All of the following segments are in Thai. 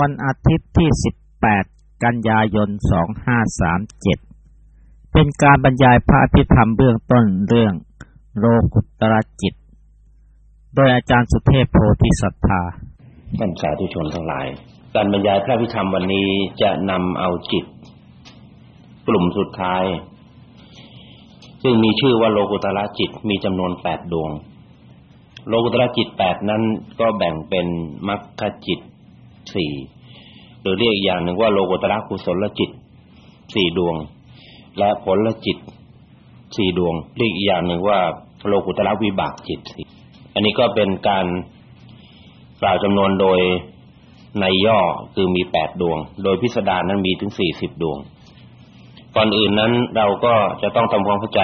วันอาทิตย์ที่ 18 กันยายน 2537 เป็นการบรรยายพระอภิธรรมเบื้องต้นเรื่องโลกุตรจิต โดยอาจารย์สุเทพโพธิสัทธาท่านสาธุชนทั้งหลาย การบรรยายพระอภิธรรมวันนี้จะนำเอาจิต กลุ่มสุดท้าย ซึ่งมีชื่อว่าโลกุตระจิตมีจำนวนแปดดวง โลกุตระจิตแปดนั้นก็แบ่งเป็นมรรคจิต สี่หรือเรียกอย่างหนึ่งว่าโลกุตระกุศลจิตสี่ดวง และผลจิตสี่ดวง เรียกอีกอย่างหนึ่งว่าโลกุตระวิบากจิตสี่อันนี้ก็เป็นการกล่าวจำนวนโดยในย่อคือมีแปดดวง โดยพิสดารนั้นมีถึงสี่สิบดวง ก่อนอื่นนั้นเราก็จะต้องทำความเข้าใจ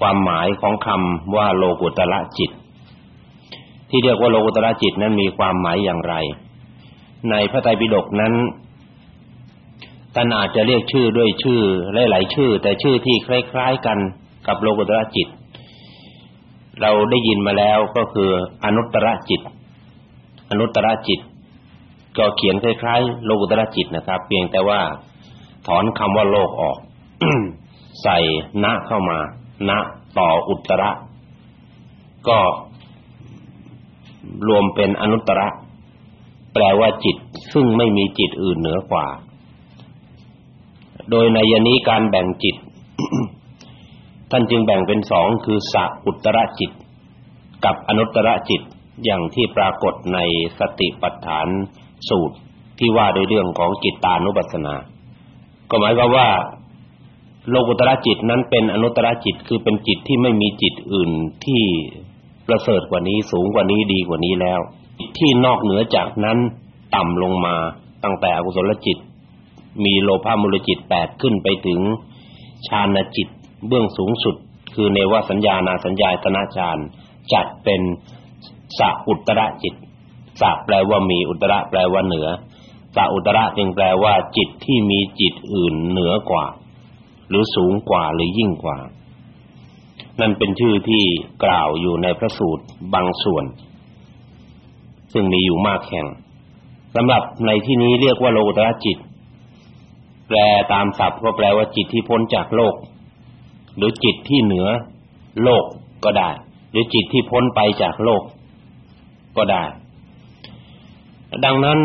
ความหมายของคำว่าโลกุตระจิต ที่เรียกว่าโลกุตระจิตนั้นมีความหมายอย่างไร ในพระไตรปิฎกนั้นท่านอาจจะเรียกชื่อด้วยชื่อหลายๆชื่อ แต่ชื่อที่คล้าย ๆกันกับโลกุตระจิต เราได้ยินมาแล้วก็คืออนุตตรจิต อนุตตรจิต ก็เขียนคล้ายๆโลกุตระจิตนะครับ เพียงแต่ว่าถอนคำว่าโลกออกใส่ณเข้ามาณต่ออุตระ ก็รวมเป็นอนุตตระ แปลว่าจิตซึ่งไม่มีจิตอื่นเหนือกว่า โดยในยนี้การแบ่งจิต ท่านจึงแบ่งเป็นสองคือสัอุตรจิต กับอนุตตรจิตอย่างที่ปรากฏในสติปัฏฐานสูตรที่ว่าโดยเรื่องของจิตตานุปัสสนา ก็หมายความว่า โลกุตระจิตนั้นเป็นอนุตตรจิตคือเป็นจิตที่ไม่มีจิตอื่นที่ประเสริฐกว่านี้สูงกว่านี้ดีกว่านี้แล้ว ที่นอกเหนือจากนั้นต่ำลงมาตั้งแต่อกุศลจิต มีโลภะมูลจิตแปดขึ้นไปถึงฌานจิตเบื้องสูงสุด คือเนวสัญญานาสัญญาตนาฌานจัดเป็นสัอุตระจิตสัแปลว่ามีอุตระแปลว่าเหนือสัอุตระจึงแปลว่าจิตที่มีจิตอื่นเหนือกว่า หรือสูงกว่าหรือยิ่งกว่า นั่นเป็นชื่อที่กล่าวอยู่ในพระสูตรบางส่วน ซึ่งมีอยู่มากแห่งสำหรับในที่นี้เรียกว่าโลกุตระจิต แปลตามศัพท์ก็แปลว่าจิตที่พ้นจากโลก หรือจิตที่เหนือโลกก็ได้ หรือจิตที่พ้นไปจากโลก ก็ได้ ดังนั้น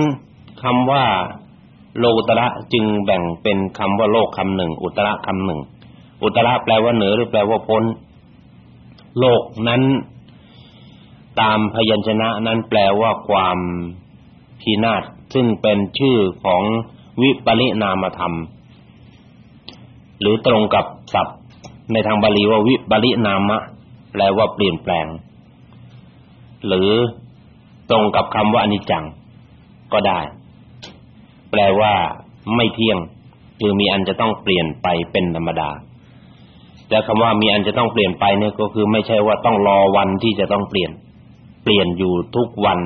คำว่าโลกุตระจึงแบ่งเป็นคำว่าโลกคำหนึ่ง อุตระคำหนึ่ง อุตระแปลว่าเหนือหรือแปลว่าพ้น โลกนั้น ตามพยัญชนะนั้นแปลว่าความพินาศซึ่งเป็นชื่อของวิปริณามธรรม หรือตรงกับศัพท์ในทางบาลีว่าวิปริณามะ แปลว่าเปลี่ยนแปลง หรือตรงกับคำว่าอนิจจัง ก็ได้ แปลว่าไม่เที่ยง คือมีอันจะต้องเปลี่ยนไปเป็นธรรมดาแต่คำว่ามีอันจะต้องเปลี่ยนไปเนี่ยก็คือไม่ใช่ว่าต้องรอวันที่จะต้องเปลี่ยน เปลี่ยนอยู่ทุกวัน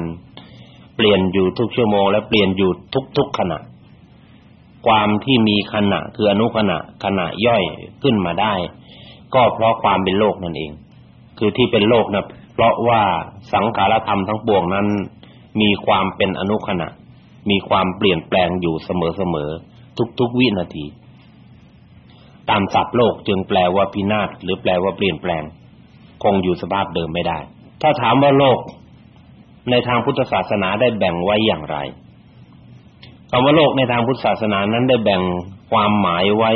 เปลี่ยนอยู่ทุกชั่วโมง และเปลี่ยนอยู่ทุกๆขณะ ความที่มีขณะคืออนุขณะขณะย่อยขึ้นมาได้ ก็เพราะความเป็นโลกนั่นเอง คือที่เป็นโลกนะเพราะว่าสังขารธรรมทั้งปวงนั้น มีความเป็นอนุขณะ มีความเปลี่ยนแปลงอยู่เสมอๆทุกๆวินาทีตามศัพท์โลกจึงแปลว่าพินาศหรือแปลว่าเปลี่ยนแปลง คงอยู่สภาพเดิมไม่ได้ ถ้าถามว่าโลกในทางพุทธศาสนาได้แบ่งไว้อย่างไรคำว่าโลกในทางพุทธศาสนานั้นได้แบ่งความหมายไว้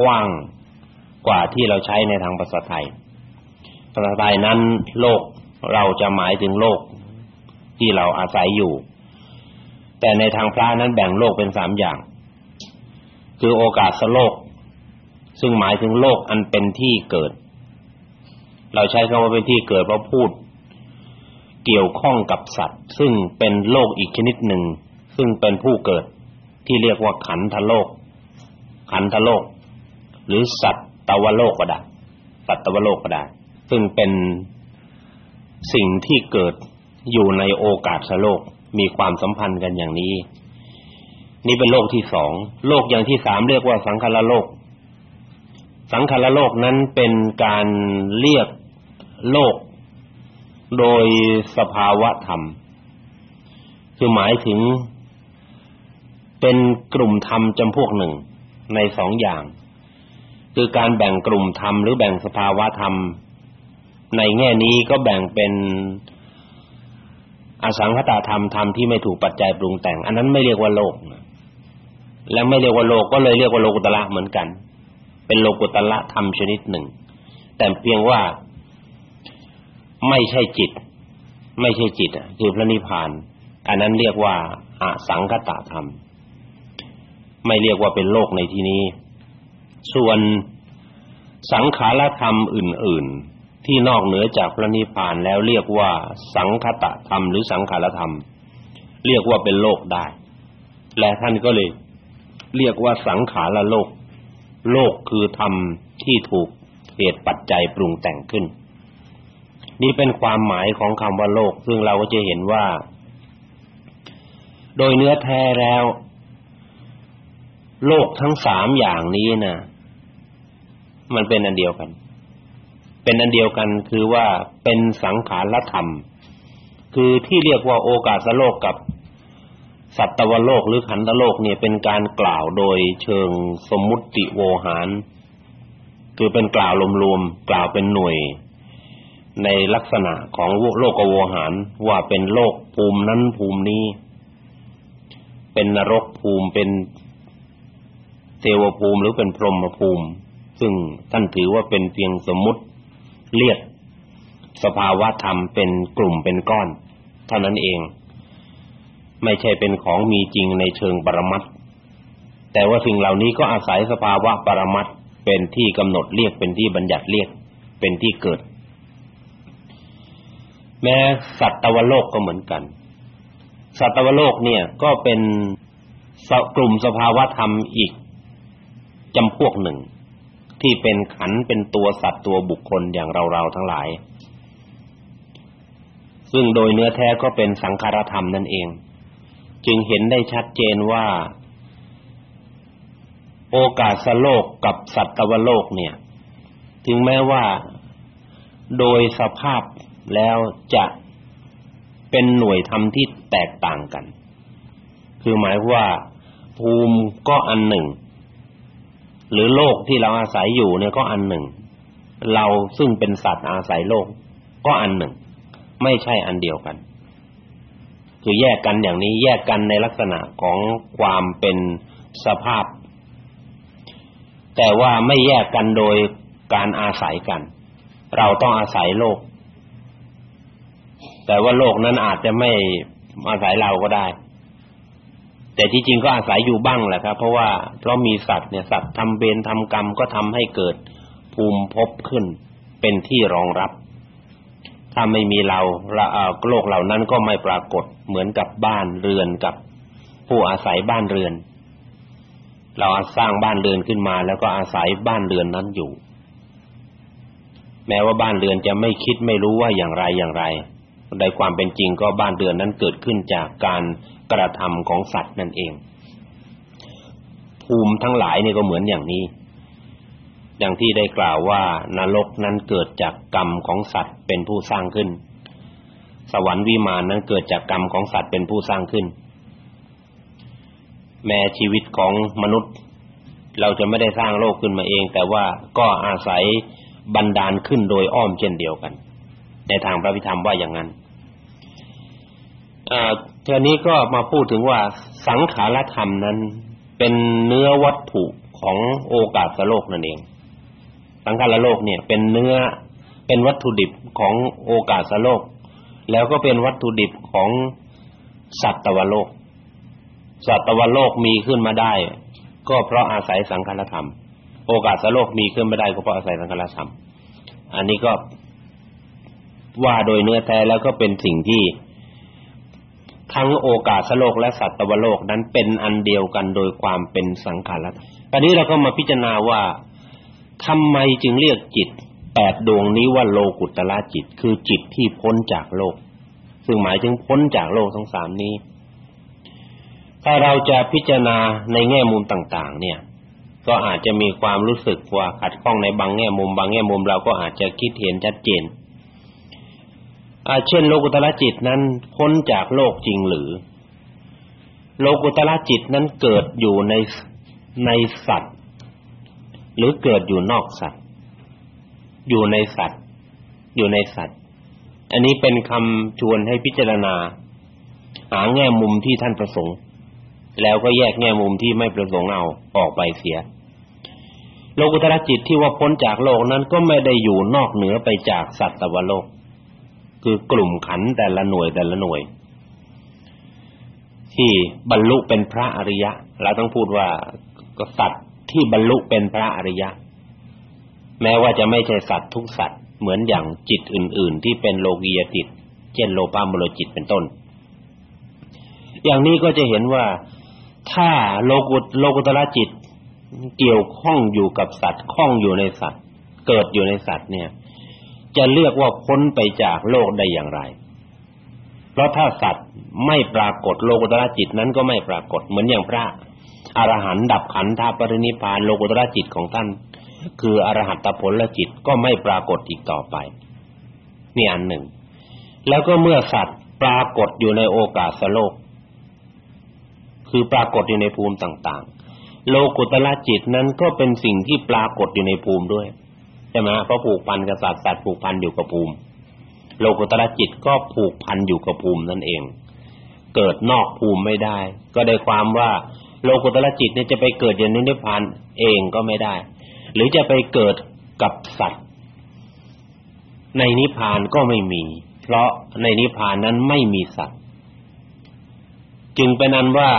กว้างกว่าที่เราใช้ในทางภาษาไทย ภาษาไทยนั้นโลกเราจะหมายถึงโลกที่เราอาศัยอยู่ แต่ในทางพระนั้นแบ่งโลกเป็นสามอย่าง คือโอกาสโลก ซึ่งหมายถึงโลกอันเป็นที่เกิด เราใช้คำว่าเป็นที่เกิดเพราะพูดเกี่ยวข้องกับสัตว์ ซึ่งเป็นโลกอีกชนิดหนึ่ง ซึ่งเป็นผู้เกิดที่เรียกว่าขันธโลก ขันธโลก หรือสัตว์ตวโลกก็ได้สัตว์ตวโลกก็ได้ซึ่งเป็นสิ่งที่เกิดอยู่ในโอกาสโลกมีความสัมพันธ์กันอย่างนี้ นี่เป็นโลกที่สองโลกอย่างที่สามเรียกว่าสังขารโลก สังขารโลกนั้นเป็นการเรียก โลก โดยสภาวะธรรม คือหมายถึง เป็นกลุ่มธรรมจำพวกหนึ่งในสองอย่าง คือการแบ่งกลุ่มธรรมหรือแบ่งสภาวะธรรม ในแง่นี้ก็แบ่งเป็นอสังคตาธรรมธรรมที่ไม่ถูกปัจจัยปรุงแต่ง อันนั้นไม่เรียกว่าโลกและไม่เรียกว่าโลกก็เลยเรียกว่าโลกุตละเหมือนกัน เป็นโลกุตละธรรมชนิดหนึ่ง แต่เพียงว่า ไม่ใช่จิต ไม่ใช่จิตคือพระนิพพาน อันนั้นเรียกว่าอสังคตธรรม ไม่เรียกว่าเป็นโลกในที่นี้ ส่วนสังขารธรรมอื่น ๆ ที่นอกเหนือจากพระนิพพานแล้วเรียกว่า สังคตธรรมหรือสังขารธรรม เรียกว่าเป็นโลกได้ และท่านก็เลย เรียกว่าสังขารโลก โลกคือธรรมที่ถูกเหตุปัจจัยปรุงแต่งขึ้น นี่เป็นความหมายของคำว่าโลก ซึ่งเราก็จะเห็นว่า โดยเนื้อแท้แล้ว โลกทั้งสามอย่างนี้นะมันเป็นอันเดียวกัน เป็นอันเดียวกันคือว่าเป็นสังขารธรรม คือที่เรียกว่าโอกาสโลกกับสัตวโลกหรือขันธโลกเนี่ยเป็นการกล่าวโดยเชิงสมมุติโวหาร คือเป็นกล่าวรวมๆกล่าวเป็นหน่วย ในลักษณะของโลกโวหารว่าเป็นโลกภูมินั้นภูมินี้ เป็นนรกภูมิเป็นเทวภูมิหรือเป็นพรหมภูมิ ซึ่งท่านถือว่าเป็นเพียงสมมุติเรียกสภาวะธรรมเป็นกลุ่มเป็นก้อน เท่านั้นเอง ไม่ใช่เป็นของมีจริงในเชิงปรมัตแต่ว่าสิ่งเหล่านี้ก็อาศัยสภาวะปรมัตเป็นที่กำหนดเรียกเป็นที่บัญญัติเรียกเป็นที่เกิด แม้สัตวโลกก็เหมือนกัน สัตวโลกเนี่ยก็เป็นกลุ่มสภาวะธรรมอีกจำพวกหนึ่ง ที่เป็นขันเป็นตัวสัตว์ตัวบุคคลอย่างเราๆทั้งหลาย ซึ่งโดยเนื้อแท้ก็เป็นสังขารธรรมนั่นเอง จึงเห็นได้ชัดเจนว่า โอกาสโลกกับสัตวโลกเนี่ย ถึงแม้ว่าโดยสภาพ แล้วจะเป็นหน่วยธรรมที่แตกต่างกัน คือหมายว่าภูมิก็อันหนึ่ง หรือโลกที่เราอาศัยอยู่เนี่ยก็อันหนึ่ง เราซึ่งเป็นสัตว์อาศัยโลก ก็อันหนึ่ง ไม่ใช่อันเดียวกัน คือแยกกันอย่างนี้แยกกันในลักษณะของความเป็นสภาพ แต่ว่าไม่แยกกันโดยการอาศัยกัน เราต้องอาศัยโลก แต่ว่าโลกนั้นอาจจะไม่อาศัยเราก็ได้ แต่ที่จริงก็อาศัยอยู่บ้างแหละครับ เพราะว่าเพราะมีสัตว์เนี่ยสัตว์ทำเบรทำกรรมก็ทำให้เกิดภูมิภพขึ้นเป็นที่รองรับ ถ้าไม่มีเราโลกเหล่านั้นก็ไม่ปรากฏเหมือนกับบ้านเรือนกับผู้อาศัยบ้านเรือน เราสร้างบ้านเรือนขึ้นมา แล้วก็อาศัยบ้านเรือนนั้นอยู่ แม้ว่าบ้านเรือนจะไม่คิดไม่รู้ว่าอย่างไรอย่างไร ในความเป็นจริงก็บ้านเรือนนั้นเกิดขึ้นจากการกระทำของสัตว์นั่นเอง ภูมิทั้งหลายนี่ก็เหมือนอย่างนี้ อย่างที่ได้กล่าวว่านรกนั้นเกิดจากกรรมของสัตว์เป็นผู้สร้างขึ้น สวรรค์วิมานนั้นเกิดจากกรรมของสัตว์เป็นผู้สร้างขึ้น แม้ชีวิตของมนุษย์ เราจะไม่ได้สร้างโลกขึ้นมาเอง แต่ว่าก็อาศัยบันดาลขึ้นโดยอ้อมเช่นเดียวกัน ในทางพระพิธรรมว่าอย่างนั้นอ่าทีนี้ก็มาพูดถึงว่าสังขารธรรมนั้น เป็นเนื้อวัตถุของโอกาสโลกนั่นเอง สังขารโลกเนี่ย เป็นเนื้อเป็นวัตถุดิบของโอกาสโลก แล้วก็เป็นวัตถุดิบของสัตวโลก สัตวโลกมีขึ้นมาได้ ก็เพราะอาศัยสังขารธรรม โอกาสโลกมีขึ้นมาได้ก็เพราะอาศัยสังขารธรรม อันนี้ก็ ว่าโดยเนื้อแท้แล้วก็เป็นสิ่งที่ทั้งโอกาสโลกและสัตวโลกนั้นเป็นอันเดียวกันโดยความเป็นสังขารตอนนี้เราก็มาพิจารณาว่าทำไมจึงเรียกจิตแปดดวงนี้ว่าโลกุตละจิต คือจิตที่พ้นจากโลก ซึ่งหมายถึงพ้นจากโลกทั้งสามนี้ ถ้าเราจะพิจารณาในแง่มุมต่าง ๆ เนี่ย ก็อาจจะมีความรู้สึกว่าขัดข้องในบางแง่มุม บางแง่มุมเราก็อาจจะคิดเห็นชัดเจน เช่นโลกุตละจิตนั้นพ้นจากโลกจริงหรือ โลกุตระจิตนั้นเกิดอยู่ในในสัตว์ หรือเกิดอยู่นอกสัตว์ อยู่ในสัตว์ อยู่ในสัตว์ อันนี้เป็นคำชวนให้พิจารณา หาแง่มุมที่ท่านประสงค์ แล้วก็แยกแง่มุมที่ไม่ประสงค์เอาออกไปเสียโลกุตระจิตที่ว่าพ้นจากโลกนั้นก็ไม่ได้อยู่นอกเหนือไปจากสัตว์ตวโลก คือกลุ่มขันแต่ละหน่วยแต่ละหน่วย ที่บรรลุเป็นพระอริยะ เราต้องพูดว่าก็สัตว์ที่บรรลุเป็นพระอริยะ แม้ว่าจะไม่ใช่สัตว์ทุกสัตว์เหมือนอย่างจิตอื่น ๆ ที่เป็นโลกียจิตเช่นโลภะมโลจิตเป็นต้น อย่างนี้ก็จะเห็นว่าถ้าโลกุตโลกุตระจิตเกี่ยวข้องอยู่กับสัตว์ข้องอยู่ในสัตว์ เกิดอยู่ในสัตว์เนี่ย จะเรียกว่าพ้นไปจากโลกได้อย่างไร เพราะถ้าสัตว์ไม่ปรากฏโลกุตระจิตนั้นก็ไม่ปรากฏเหมือนอย่างพระอรหันต์ดับขันธปรินิพานโลกุตระจิตของท่าน คืออรหัตผลจิตก็ไม่ปรากฏอีกต่อไปนี่อันหนึ่ง แล้วก็เมื่อสัตว์ปรากฏอยู่ในโอกาสโลก คือปรากฏอยู่ในภูมิต่างๆ โลกุตระจิตนั้นก็เป็นสิ่งที่ปรากฏอยู่ในภูมิด้วย ใช่ไหมเพราะผูกพันกับสัตว์สัตว์ผูกพันอยู่กับภูมิ โลกุตระจิตก็ผูกพันอยู่กับภูมินั่นเอง เกิดนอกภูมิไม่ได้ ก็ได้ความว่าโลกุตระจิตเนี่ยจะไปเกิดอย่างนิพพานเองก็ไม่ได้ หรือจะไปเกิดกับสัตว์ ในนิพพานก็ไม่มี เพราะในนิพพานนั้นไม่มีสัตว์ จึงเป็นนั้นว่า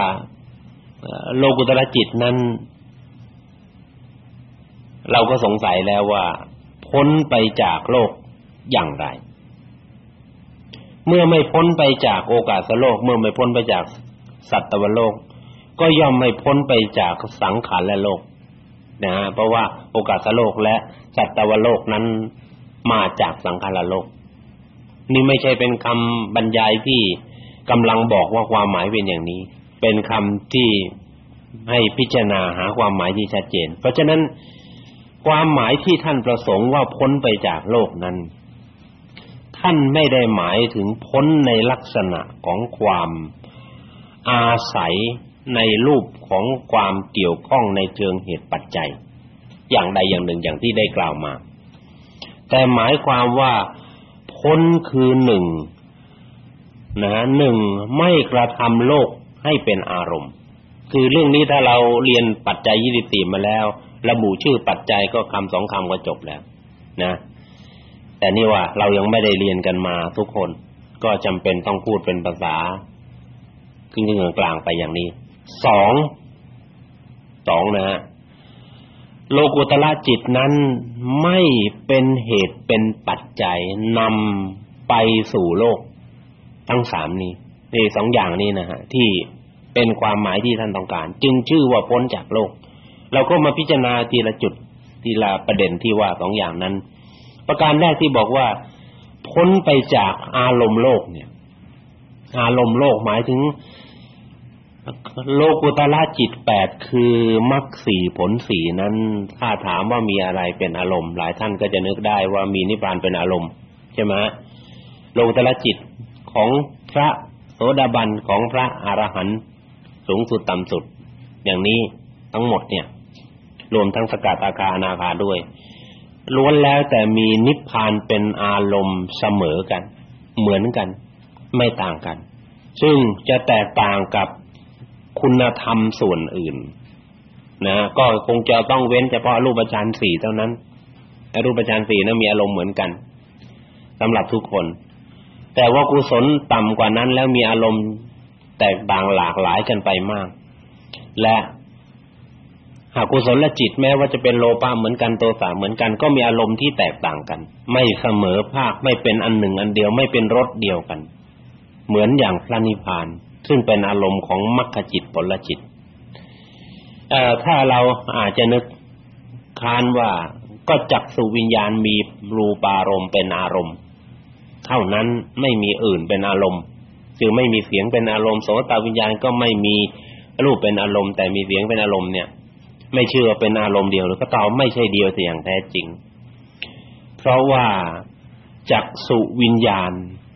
โลกุตระจิตนั้น เราก็สงสัยแล้วว่า พ้นไปจากโลกอย่างไร เมื่อไม่พ้นไปจากโอกาสโลก เมื่อไม่พ้นไปจากสัตวโลก ก็ย่อมไม่พ้นไปจากสังขารและโลกนะฮะเพราะว่าโอกาสโลกและสัตวโลกนั้นมาจากสังขารโลก นี่ไม่ใช่เป็นคำบรรยายที่กำลังบอกว่าความหมายเป็นอย่างนี้ เป็นคำที่ให้พิจารณาหาความหมายที่ชัดเจน เพราะฉะนั้น ความหมายที่ท่านประสงค์ว่าพ้นไปจากโลกนั้น ท่านไม่ได้หมายถึงพ้นในลักษณะของความอาศัยในรูปของความเกี่ยวข้องในเชิงเหตุปัจจัย อย่างใดอย่างหนึ่งอย่างที่ได้กล่าวมา แต่หมายความว่าพ้นคือหนึ่งนะหนึ่งไม่กระทำโลกให้เป็นอารมณ์ คือเรื่องนี้ถ้าเราเรียนปัจจัยยี่สิบสี่มาแล้ว ระบุชื่อปัจจัยก็คำสองคำก็จบแล้วนะ แต่นี่ว่าเรายังไม่ได้เรียนกันมาทุกคนก็จำเป็นต้องพูดเป็นภาษาครึ่งกลางไปอย่างนี้สองสองนะฮะโลกุตละจิตนั้นไม่เป็นเหตุเป็นปัจจัยนำไปสู่โลก ทั้งสามนี้นี่สองอย่างนี้นะฮะที่เป็นความหมายที่ท่านต้องการ จึงชื่อว่าพ้นจากโลก เราก็มาพิจารณาทีละจุดทีละประเด็นที่ว่าสองอย่างนั้น ประการแรกที่บอกว่า พ้นไปจากอารมณ์โลกเนี่ย อารมณ์โลกหมายถึง โลกุตละจิตแปดคือมรรคสี่ผลสี่นั้นถ้าถามว่ามีอะไรเป็นอารมณ์ หลายท่านก็จะนึกได้ว่ามีนิพพานเป็นอารมณ์ใช่ไหมโลกุตละจิตของพระโสดาบันของพระอรหันต์สูงสุดต่ำสุด อย่างนี้ทั้งหมดเนี่ย รวมทั้งสกัดอาคาอนาคาด้วย ล้วนแล้วแต่มีนิพพานเป็นอารมณ์เสมอกัน เหมือนกัน ไม่ต่างกัน ซึ่งจะแตกต่างกับคุณธรรมส่วนอื่น นะก็คงจะต้องเว้นเฉพาะรูปฌานสี่เท่านั้นรูปฌานสี่นั้นมีอารมณ์เหมือนกันสำหรับทุกคน แต่ว่ากุศลต่ำกว่านั้นแล้วมีอารมณ์แตกต่างหลากหลายกันไปมาก และ หากกุศลจิตแม้ว่าจะเป็นโลภะเหมือนกันโทสะเหมือนกันก็มีอารมณ์ที่แตกต่างกัน ไม่เสมอภาคไม่เป็นอันหนึ่งอันเดียวไม่เป็นรสเดียวกัน เหมือนอย่างพระนิพพาน ซึ่งเป็นอารมณ์ของมรรคจิตผลจิตเอ่อถ้าเราอาจจะนึกค้านว่าก็จักสุวิญญาณมีรูปารมณ์เป็นอารมณ์ เท่านั้นไม่มีอื่นเป็นอารมณ์คือไม่มีเสียงเป็นอารมณ์โสตวิญญาณก็ไม่มีรูปเป็นอารมณ์ แต่มีเสียงเป็นอารมณ์เนี่ย ไม่เชื่อเป็นอารมณ์เดียวหรือก็ตอบไม่ใช่เดียวแต่อย่างแท้จริง เพราะว่าจักสุวิญญาณ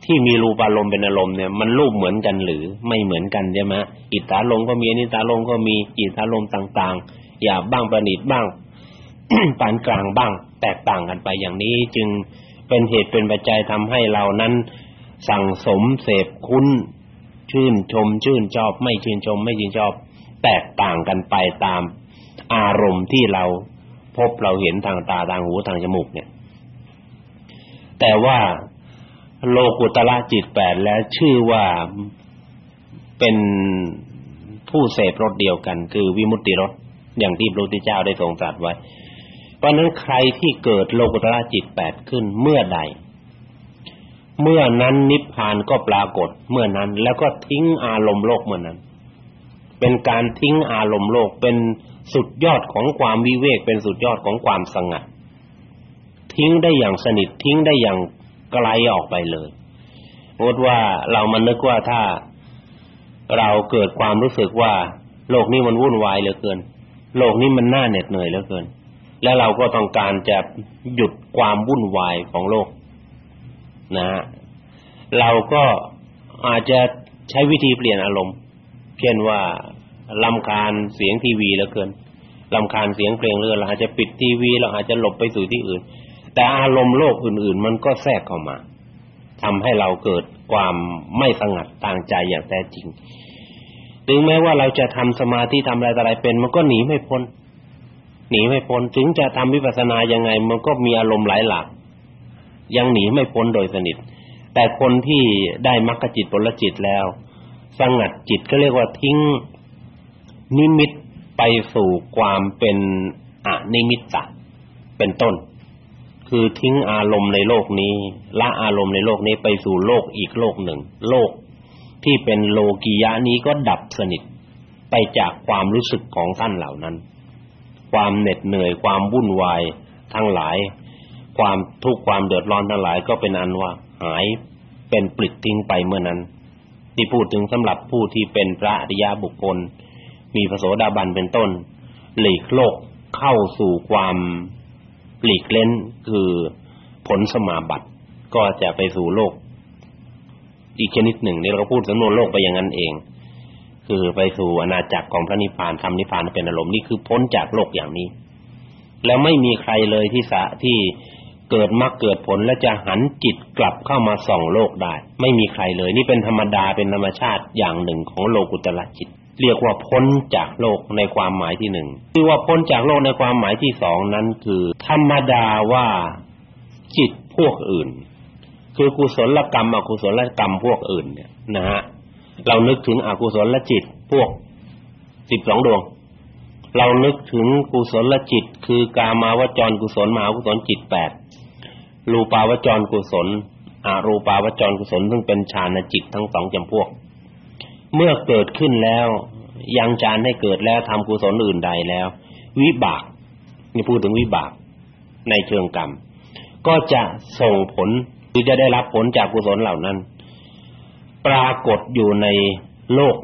ที่มีรูปอารมณ์เป็นอารมณ์เนี่ยมันรูปเหมือนกันหรือไม่เหมือนกันใช่ไหมอิทธาลมก็มีอนิตาลมก็มีอิทธาลมต่างๆหยาบบ้างประณีตบ้างปานกลางบ้าง แตกต่างกันไปอย่างนี้จึงเป็นเหตุเป็นปัจจัยทำให้เรานั้น สั่งสมเสพคุ้น ชื่นชม ชื่นชอบ ไม่ชื่นชม ไม่ชื่นชอบ แตกต่างกันไปตาม อารมณ์ที่เราพบเราเห็นทางตาทางหูทางจมูกเนี่ย แต่ว่าโลกุตละจิตแปดแล้วชื่อว่าเป็นผู้เสพรสเดียวกัน คือวิมุตติรสอย่างที่พระพุทธเจ้าได้ทรงตรัสไว้ เพราะนั้นใครที่เกิดโลกุตละจิตแปดขึ้นเมื่อใด เมื่อนั้นนิพพานก็ปรากฏเมื่อนั้น แล้วก็ทิ้งอารมณ์โลกเมื่อนั้น เป็นการทิ้งอารมณ์โลกเป็น สุดยอดของความวิเวกเป็นสุดยอดของความสงัด ทิ้งได้อย่างสนิททิ้งได้อย่างไกลออกไปเลยสมมติว่าเรามันนึกว่าถ้าเราเกิดความรู้สึกว่า โลกนี้มันวุ่นวายเหลือเกิน โลกนี้มันน่าเหน็ดเหนื่อยเหลือเกิน และเราก็ต้องการจะหยุดความวุ่นวายของโลก นะฮะเราก็อาจจะใช้วิธีเปลี่ยนอารมณ์ เช่นว่า ลำคาญเสียงทีวีเหลือเกินลำคาญเสียงเพลงเรือเราอาจจะปิดทีวีเราอาจจะหลบไปสู่ที่อื่น แต่อารมณ์โลกอื่น ๆ มันก็แทรกเข้ามาทำให้เราเกิดความไม่สงัดทางใจอย่างแท้จริง ถึงแม้ว่าเราจะทำสมาธิทำอะไรอะไรเป็น มันก็หนีไม่พ้น หนีไม่พ้น ถึงจะทำวิปัสสนายังไง มันก็มีอารมณ์หลายหลากยังหนีไม่พ้นโดยสนิท แต่คนที่ได้มรรคจิตผลจิตแล้ว สงัดจิตก็เรียกว่าทิ้ง นิมิตไปสู่ความเป็นอนิมิตตะเป็นต้น คือทิ้งอารมณ์ในโลกนี้ละอารมณ์ในโลกนี้ไปสู่โลกอีกโลกหนึ่ง โลกที่เป็นโลกียะนี้ก็ดับสนิทไปจากความรู้สึกของท่านเหล่านั้น ความเหน็ดเหนื่อยความวุ่นวายทั้งหลาย ความทุกข์ความเดือดร้อนทั้งหลายก็เป็นอันว่าหายเป็นปลิดทิ้งไปเมื่อนั้น ที่พูดถึงสำหรับผู้ที่เป็นพระอริยบุคคล มีพระโสดาบันเป็นต้น หลีกโลกเข้าสู่ความหลีกเล้นคือผลสมาบัติก็จะไปสู่โลก อีกชนิดหนึ่งนี่เราก็พูดสำนวนโลกไปอย่างนั้นเอง คือไปสู่อาณาจักรของพระนิพพานทำนิพพานเป็นอารมณ์นี่คือพ้นจากโลกอย่างนี้ แล้วไม่มีใครเลยที่สะที่เกิดมรรคเกิดผลและจะหันจิตกลับเข้ามาส่องโลกได้ ไม่มีใครเลย นี่เป็นธรรมดาเป็นธรรมชาติอย่างหนึ่งของโลกุตละจิต เรียกว่าพ้นจากโลกในความหมายที่หนึ่งที่ว่าพ้นจากโลกในความหมายที่สองนั้นคือ ธรรมดาว่าจิตพวกอื่น คือกุศลกรรมอกุศลกรรมพวกอื่นเนี่ยนะฮะเรานึกถึงอกุศลจิตพวกสิบสองดวง เรานึกถึงกุศลจิต คือกามาวจรกุศลมหากุศลจิตแปดรูปาวจรกุศลอารูปาวจรกุศลซึ่งเป็นฌานจิตทั้งสองจำพวก เมื่อเกิดขึ้นแล้วยังจานให้เกิดแล้วทำกุศลอื่นใดแล้ว วิบากนี่พูดถึงวิบากในเชิงกรรม ก็จะส่งผลหรือจะได้รับผลจากกุศลเหล่านั้น ปรากฏอยู่ในโลก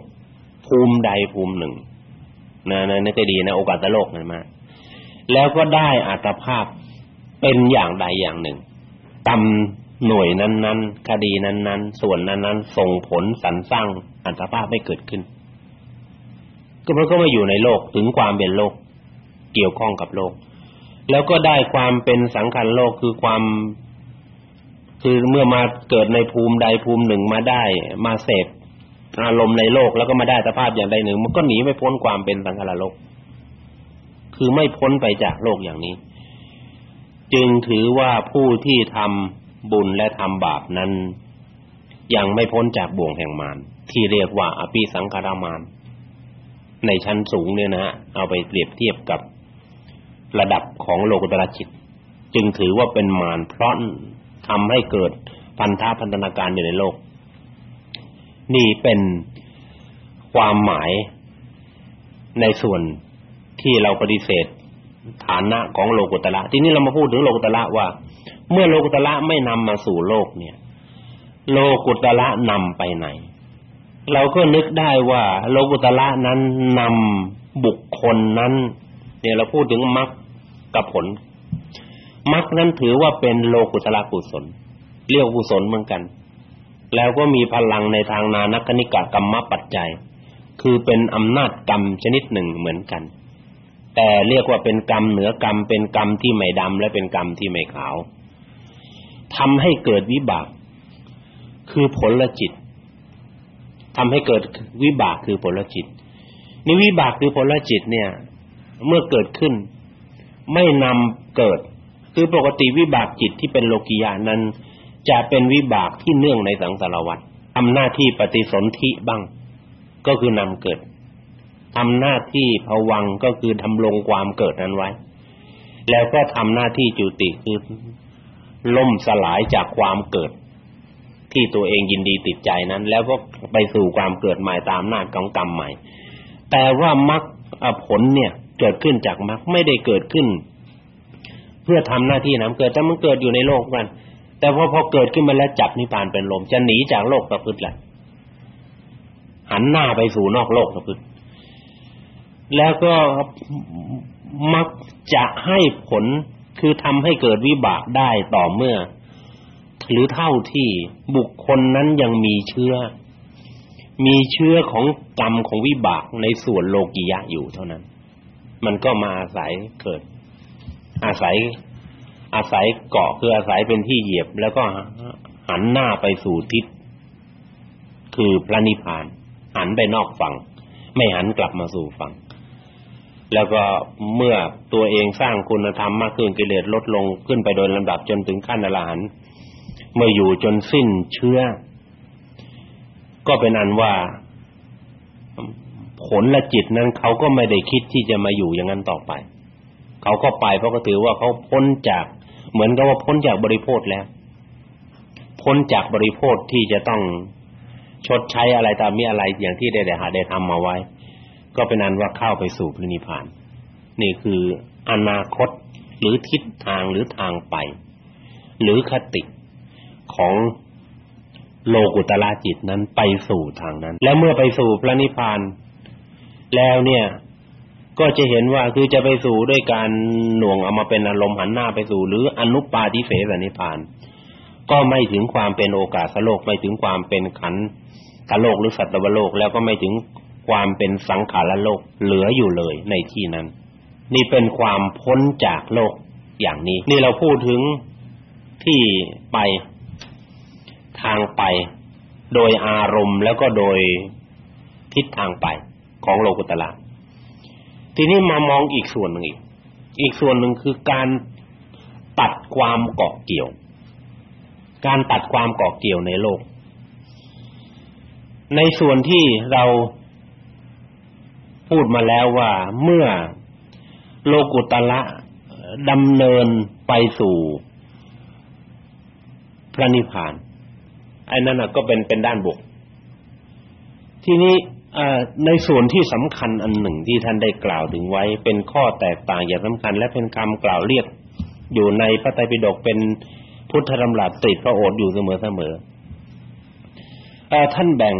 ภูมิใดภูมิหนึ่งนะนะนี่ก็ดีนะโอกาสโลกนั่นมาแล้วก็ได้อัตภาพเป็นอย่างใดอย่างหนึ่งกรรมหน่วยนั้น ๆ คดีนั้น ๆ ส่วนนั้น ๆ ส่งผลสรรสร้าง อัตภาพไม่เกิดขึ้น ก็มันก็มาอยู่ในโลกถึงความเป็นโลก เกี่ยวข้องกับโลก แล้วก็ได้ความเป็นสังขารโลกคือความคือเมื่อมาเกิดในภูมิใดภูมิหนึ่งมาได้ มาเสพอารมณ์ในโลกแล้วก็มาได้สภาพอย่างใดหนึ่ง มันก็หนีไม่พ้นความเป็นสังขารโลก คือไม่พ้นไปจากโลกอย่างนี้ จึงถือว่าผู้ที่ทำบุญและทำบาปนั้น ยังไม่พ้นจากบ่วงแห่งมาร ที่เรียกว่าอภิสังขารมาน ในชั้นสูงเนี่ยนะฮะเอาไปเปรียบเทียบกับระดับของโลกุตระจิต จึงถือว่าเป็นมารเพราะทำให้เกิดพันธะพันธนาการอยู่ในโลก นี่เป็นความหมายในส่วนที่เราปฏิเสธฐานะของโลกุตระทีนี้เรามาพูดถึงโลกุตระว่า เมื่อโลกุตระไม่นำมาสู่โลกเนี่ย โลกุตระนำไปไหน เราก็นึกได้ว่าโลกุตละนั้นนำบุคคลนั้นเนี่ยเราพูดถึงมรรคกับผลมรรคนั้นถือว่าเป็นโลกุตละกุศลเรียกกุศลเหมือนกัน แล้วก็มีพลังในทางนานักนิกะกรรมปัจจัย คือเป็นอำนาจกรรมชนิดหนึ่งเหมือนกัน แต่เรียกว่าเป็นกรรมเหนือกรรม เป็นกรรมที่ไม่ดำและเป็นกรรมที่ไม่ขาวทำให้เกิดวิบาก คือผลจิต ทำให้เกิดวิบากคือผลจิตในวิบากคือผลจิตเนี่ย เมื่อเกิดขึ้น ไม่นำเกิด คือปกติวิบากจิตที่เป็นโลกิยานั้น จะเป็นวิบากที่เนื่องในสังสารวัฏทำหน้าที่ปฏิสนธิบ้าง ก็คือนำเกิดทำหน้าที่ภวังก็คือทำลงความเกิดนั้นไว้ แล้วก็ทำหน้าที่จุติคือล่มสลายจากความเกิด ที่ตัวเองยินดีติดใจนั้น แล้วก็ไปสู่ความเกิดใหม่ตามหน้าของกรรมใหม่ แต่ว่ามรรคผลเนี่ยเกิดขึ้นจากมรรคไม่ได้เกิดขึ้น เพื่อทำหน้าที่นั้นเกิดแต่มันเกิดอยู่ในโลกมัน แต่พอพอเกิดขึ้นมาแล้วจับนิพพานเป็นลมจะหนีจากโลกประพฤติแหละหันหน้าไปสู่นอกโลกประพฤติแล้วก็มักจะให้ผลคือทำให้เกิดวิบากได้ต่อเมื่อ หรือเท่าที่บุคคลนั้นยังมีเชื้อ มีเชื้อของกรรมของวิบากในส่วนโลกิยะอยู่เท่านั้น มันก็มาอาศัยเกิด อาศัย อาศัยเกาะคืออาศัยเป็นที่เหยียบ แล้วก็หันหน้าไปสู่ทิศ คือพระนิพพาน หันไปนอกฝั่ง ไม่หันกลับมาสู่ฝั่งแล้วก็เมื่อตัวเองสร้างคุณธรรมมากขึ้นกิเลสลดลงขึ้นไปโดยลำดับจนถึงขั้นอรหันต์ เมื่ออยู่จนสิ้นเชื้อ ก็เป็นอันว่าผลและจิตนั้นเขาก็ไม่ได้คิดที่จะมาอยู่อย่างนั้นต่อไป เขาก็ไปเพราะก็ถือว่าเขาพ้นจากเหมือนกับว่าพ้นจากบริโภคแล้ว พ้นจากบริโภคที่จะต้องชดใช้อะไรตามมีอะไรอย่างที่ได้ได้หาได้ทำมาไว้ ก็เป็นอันว่าเข้าไปสู่พระนิพพาน นี่คืออนาคตหรือทิศทางหรือทางไป หรือคติ ของโลกุตละจิตนั้นไปสู่ทางนั้น และเมื่อไปสู่พระนิพพานแล้วเนี่ยก็จะเห็นว่าคือจะไปสู่ด้วยการหน่วงเอามาเป็นอารมณ์หันหน้าไปสู่ หรืออนุปาทิเสสนิพพาน ก็ไม่ถึงความเป็นโอกาสโลกไม่ถึงความเป็นขันธโลกหรือสัตวโลก แล้วก็ไม่ถึงความเป็นสังขารโลกเหลืออยู่เลยในที่นั้น นี่เป็นความพ้นจากโลกอย่างนี้ นี่เราพูดถึงที่ไป ทางไป โดยอารมณ์แล้วก็โดยทิศทางไปของโลกุตละทีนี้มามองอีกส่วนหนึ่งอีก อีกส่วนหนึ่งคือการตัดความเกาะเกี่ยว การตัดความเกาะเกี่ยวในโลก ในส่วนที่เราพูดมาแล้วว่าเมื่อโลกุตละดำเนินไปสู่พระนิพพาน ไอ้นั่นก็เป็นเป็นด้านบวก ทีนี้ในส่วนที่สำคัญอันหนึ่งที่ท่านได้กล่าวถึงไว้ เป็นข้อแตกต่างอย่างสำคัญ และเป็นคำกล่าวเรียก อยู่ในพระไตรปิฎกเป็นพุทธธรรมรัตติดพระโอษฐ์อยู่เสมอๆท่านแบ่ง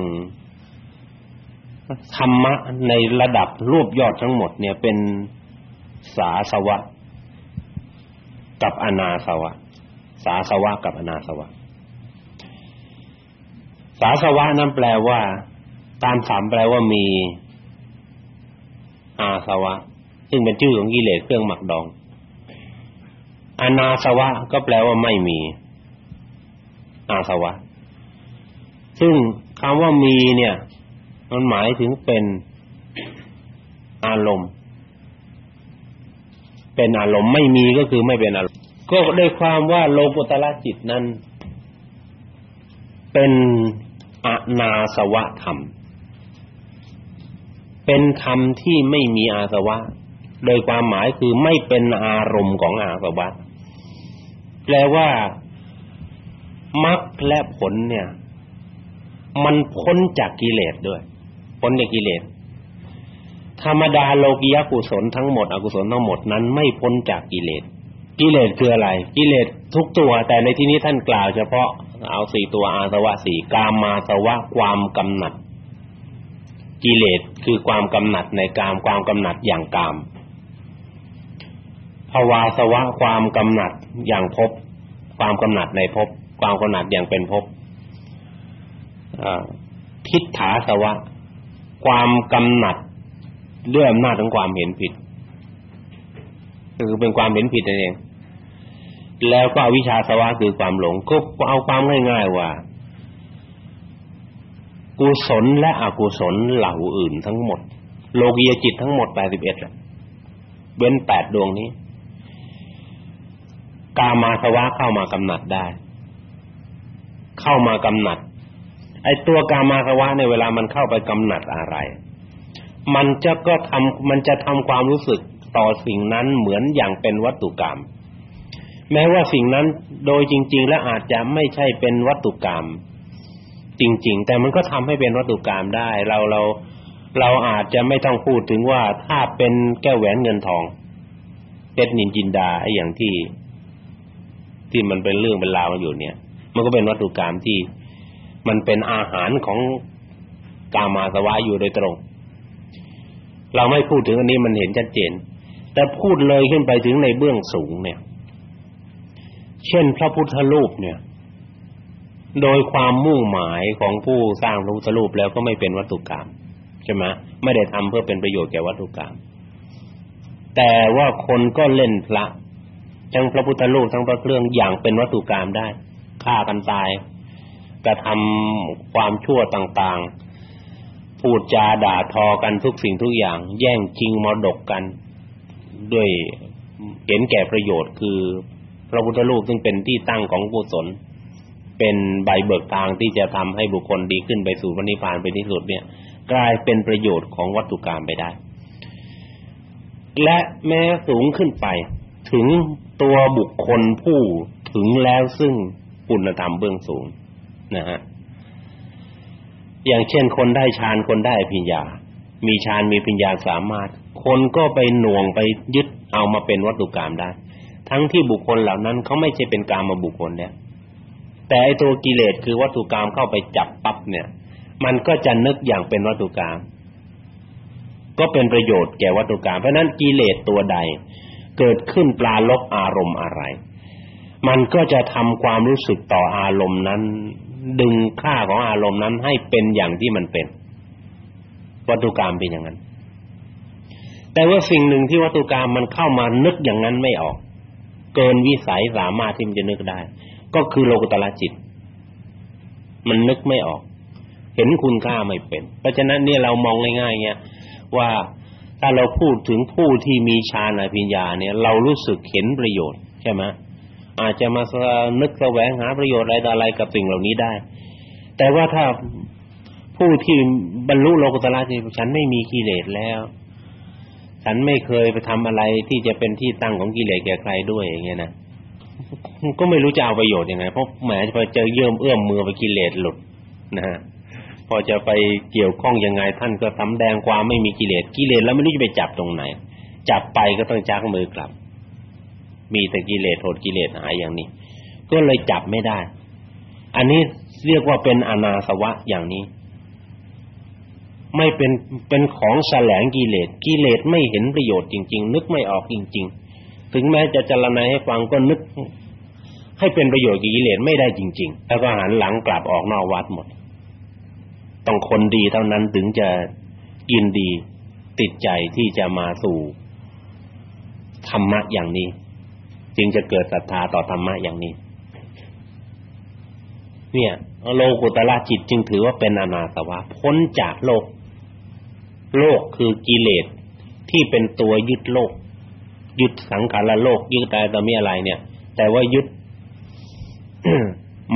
ธรรมะในระดับรูปยอดทั้งหมดเนี่ยเป็นสาสวะ กับอนาสวะ สาสวะกับอนาสวะาสวะนั้นแปลว่า ตามสามแปลว่ามี อาสวะ ซึ่งเป็นชื่อของกิเลสเครื่องหมักดองอนาสวะก็แปลว่าไม่มี อาสวะ ซึ่งคำว่ามีเนี่ย มันหมายถึงเป็นอารมณ์ เป็นอารมณ์ไม่มีก็คือไม่เป็นอารมณ์ ก็ได้ความว่าโลกุตละจิตนั้น เป็น อนาสวะธรรม เป็นธรรมที่ไม่มีอาสวะ โดยความหมายคือไม่เป็นอารมณ์ของอาสวะ แปลว่ามรรคและผลเนี่ย มันพ้นจากกิเลสด้วย พ้นจากกิเลส ธรรมดาโลกิยกุศลทั้งหมดอกุศลทั้งหมดนั้นไม่พ้นจากกิเลส กิเลสคืออะไร กิเลสทุกตัว แต่ในที่นี้ท่านกล่าวเฉพาะ เอาสี่ตัวอาสวะสี่กามาสวะความกำหนัด กิเลสคือความกำหนัดในกามความกำหนัดอย่างกามภาวาสวะความกำหนัดอย่างภพความกำหนัดในภพความกำหนัดอย่างเป็นภพทิฏฐาสวะ ความกำหนัดด้วยอำนาจของความเห็นผิด คือเป็นความเห็นผิดนั่นเอง แล้วก็อวิชชาสวะคือความหลงก็เอาความง่ายๆว่า กุศลและอกุศลเหล่าอื่นทั้งหมด โลกียจิตทั้งหมด81แหละเว้น8ดวงนี้ กามาสวะเข้ามากำหนัดได้ เข้ามากำหนัด ไอ้ตัวกามาสวะในเวลามันเข้าไปกำหนัดอะไร มันจะก็ทำมันจะทำความรู้สึกต่อสิ่งนั้นเหมือนอย่างเป็นวัตถุกรรม แม้ว่าสิ่งนั้นโดยจริง ๆ แล้วอาจจะไม่ใช่เป็นวัตถุกรรม จริง ๆ แต่มันก็ทำให้เป็นวัตถุกรรมได้ เราเราเราอาจจะไม่ต้องพูดถึงว่าถ้าเป็นแก้วแหวนเงินทองเพชรนินจินดาไอ้อย่างที่ ที่มันเป็นเรื่องเป็นราวอยู่เนี่ย มันก็เป็นวัตถุกรรมที่มันเป็นอาหารของกามาสวะอยู่โดยตรง เราไม่พูดถึงอันนี้มันเห็นชัดเจน แต่พูดเลยขึ้นไปถึงในเบื้องสูงเนี่ย เช่นพระพุทธรูปเนี่ย โดยความมุ่งหมายของผู้สร้างพระพุทธรูปแล้วก็ไม่เป็นวัตถุกรรมใช่ไหมไม่ได้ทำเพื่อเป็นประโยชน์แก่วัตถุกรรมแต่ว่าคนก็เล่นพระทั้งพระพุทธรูปทั้งพระเครื่องอย่างเป็นวัตถุกรรมได้ฆ่ากันตายกระทำความชั่วต่างๆ พูดจาด่าทอกันทุกสิ่งทุกอย่าง แย่งชิงมรดกกัน ด้วยเห็นแก่ประโยชน์คือ ระพุทธรูปซึ่งเป็นที่ตั้งของกุศลเป็นใบเบิกทางที่จะทำให้บุคคลดีขึ้นไปสู่พระนิพพานไปที่สุดเนี่ย กลายเป็นประโยชน์ของวัตถุกรรมไปได้ และแม้สูงขึ้นไป ถึงตัวบุคคลผู้ถึงแล้วซึ่งคุณธรรมเบื้องสูงนะฮะอย่างเช่นคนได้ฌานคนได้ปัญญา มีฌานมีปัญญาสามารถ คนก็ไปหน่วงไปยึดเอามาเป็นวัตถุกรรมได้ ทั้งที่บุคคลเหล่านั้นเขาไม่ใช่เป็นกามบุคคลเนี่ยแต่ไอตัวกิเลสคือวัตถุกรรมเข้าไปจับปั๊บเนี่ย มันก็จะนึกอย่างเป็นวัตถุกรรมก็เป็นประโยชน์แก่วัตถุกรรมเพราะนั้นกิเลสตัวใด เกิดขึ้นปลาลบอารมณ์อะไร มันก็จะทำความรู้สึกต่ออารมณ์นั้น ดึงค่าของอารมณ์นั้นให้เป็นอย่างที่มันเป็น วัตถุกรรมเป็นอย่างนั้น แต่ว่าสิ่งหนึ่งที่วัตถุกรรมมันเข้ามานึกอย่างนั้นไม่ออก เกินวิสัยสามารถที่มันจะนึกได้ ก็คือโลกุตละจิต มันนึกไม่ออก เห็นคุณค่าไม่เป็น เพราะฉะนั้นเนี่ยเรามองง่ายๆเนี่ยว่าถ้าเราพูดถึงผู้ที่มีฌานอภิญญาเนี่ย เรารู้สึกเห็นประโยชน์ใช่ไหมอาจจะมานึกแสวงหาประโยชน์อะไรต่ออะไรกับสิ่งเหล่านี้ได้ แต่ว่าถ้าผู้ที่บรรลุโลกุตละจิตฉันไม่มีกิเลสแล้ว ฉันไม่เคยไปทำอะไรที่จะเป็นที่ตั้งของกิเลสแก่ใครด้วยอย่างเงี้ยนะก็ไม่รู้จะเอาประโยชน์ยังไงเพราะแหมพอเจอเยื่อมเอื้อมมือไปกิเลสหลุดนะฮะพอจะไปเกี่ยวข้องยังไง ท่านก็สำแดงความไม่มีกิเลสกิเลสแล้วไม่รู้จะไปจับตรงไหน จับไปก็ต้องจักมือกลับ มีแต่กิเลสโทษกิเลสหายอย่างนี้ ก็เลยจับไม่ได้ อันนี้เรียกว่าเป็นอนาสวะอย่างนี้ ไม่เป็นเป็นของแสลงกิเลสกิเลสไม่เห็นประโยชน์จริง ๆ นึกไม่ออกจริง ๆ ถึงแม้จะจรณาให้ฟังก็นึก ให้เป็นประโยชน์กิเลสไม่ได้จริง ๆ แล้วก็หันหลังกลับออกนอกวัดหมดต้องคนดีเท่านั้นถึงจะยินดีติดใจที่จะมาสู่ธรรมะอย่างนี้ จึงจะเกิดศรัทธาต่อธรรมะอย่างนี้ เนี่ยโลกุตละจิตจึงถือว่าเป็นอนาสวะพ้นจากโลก โลกคือกิเลสที่เป็นตัวยึดโลก ยึดสังขารโลกยึดอะไรต่อมีอะไรเนี่ย แต่ว่ายึด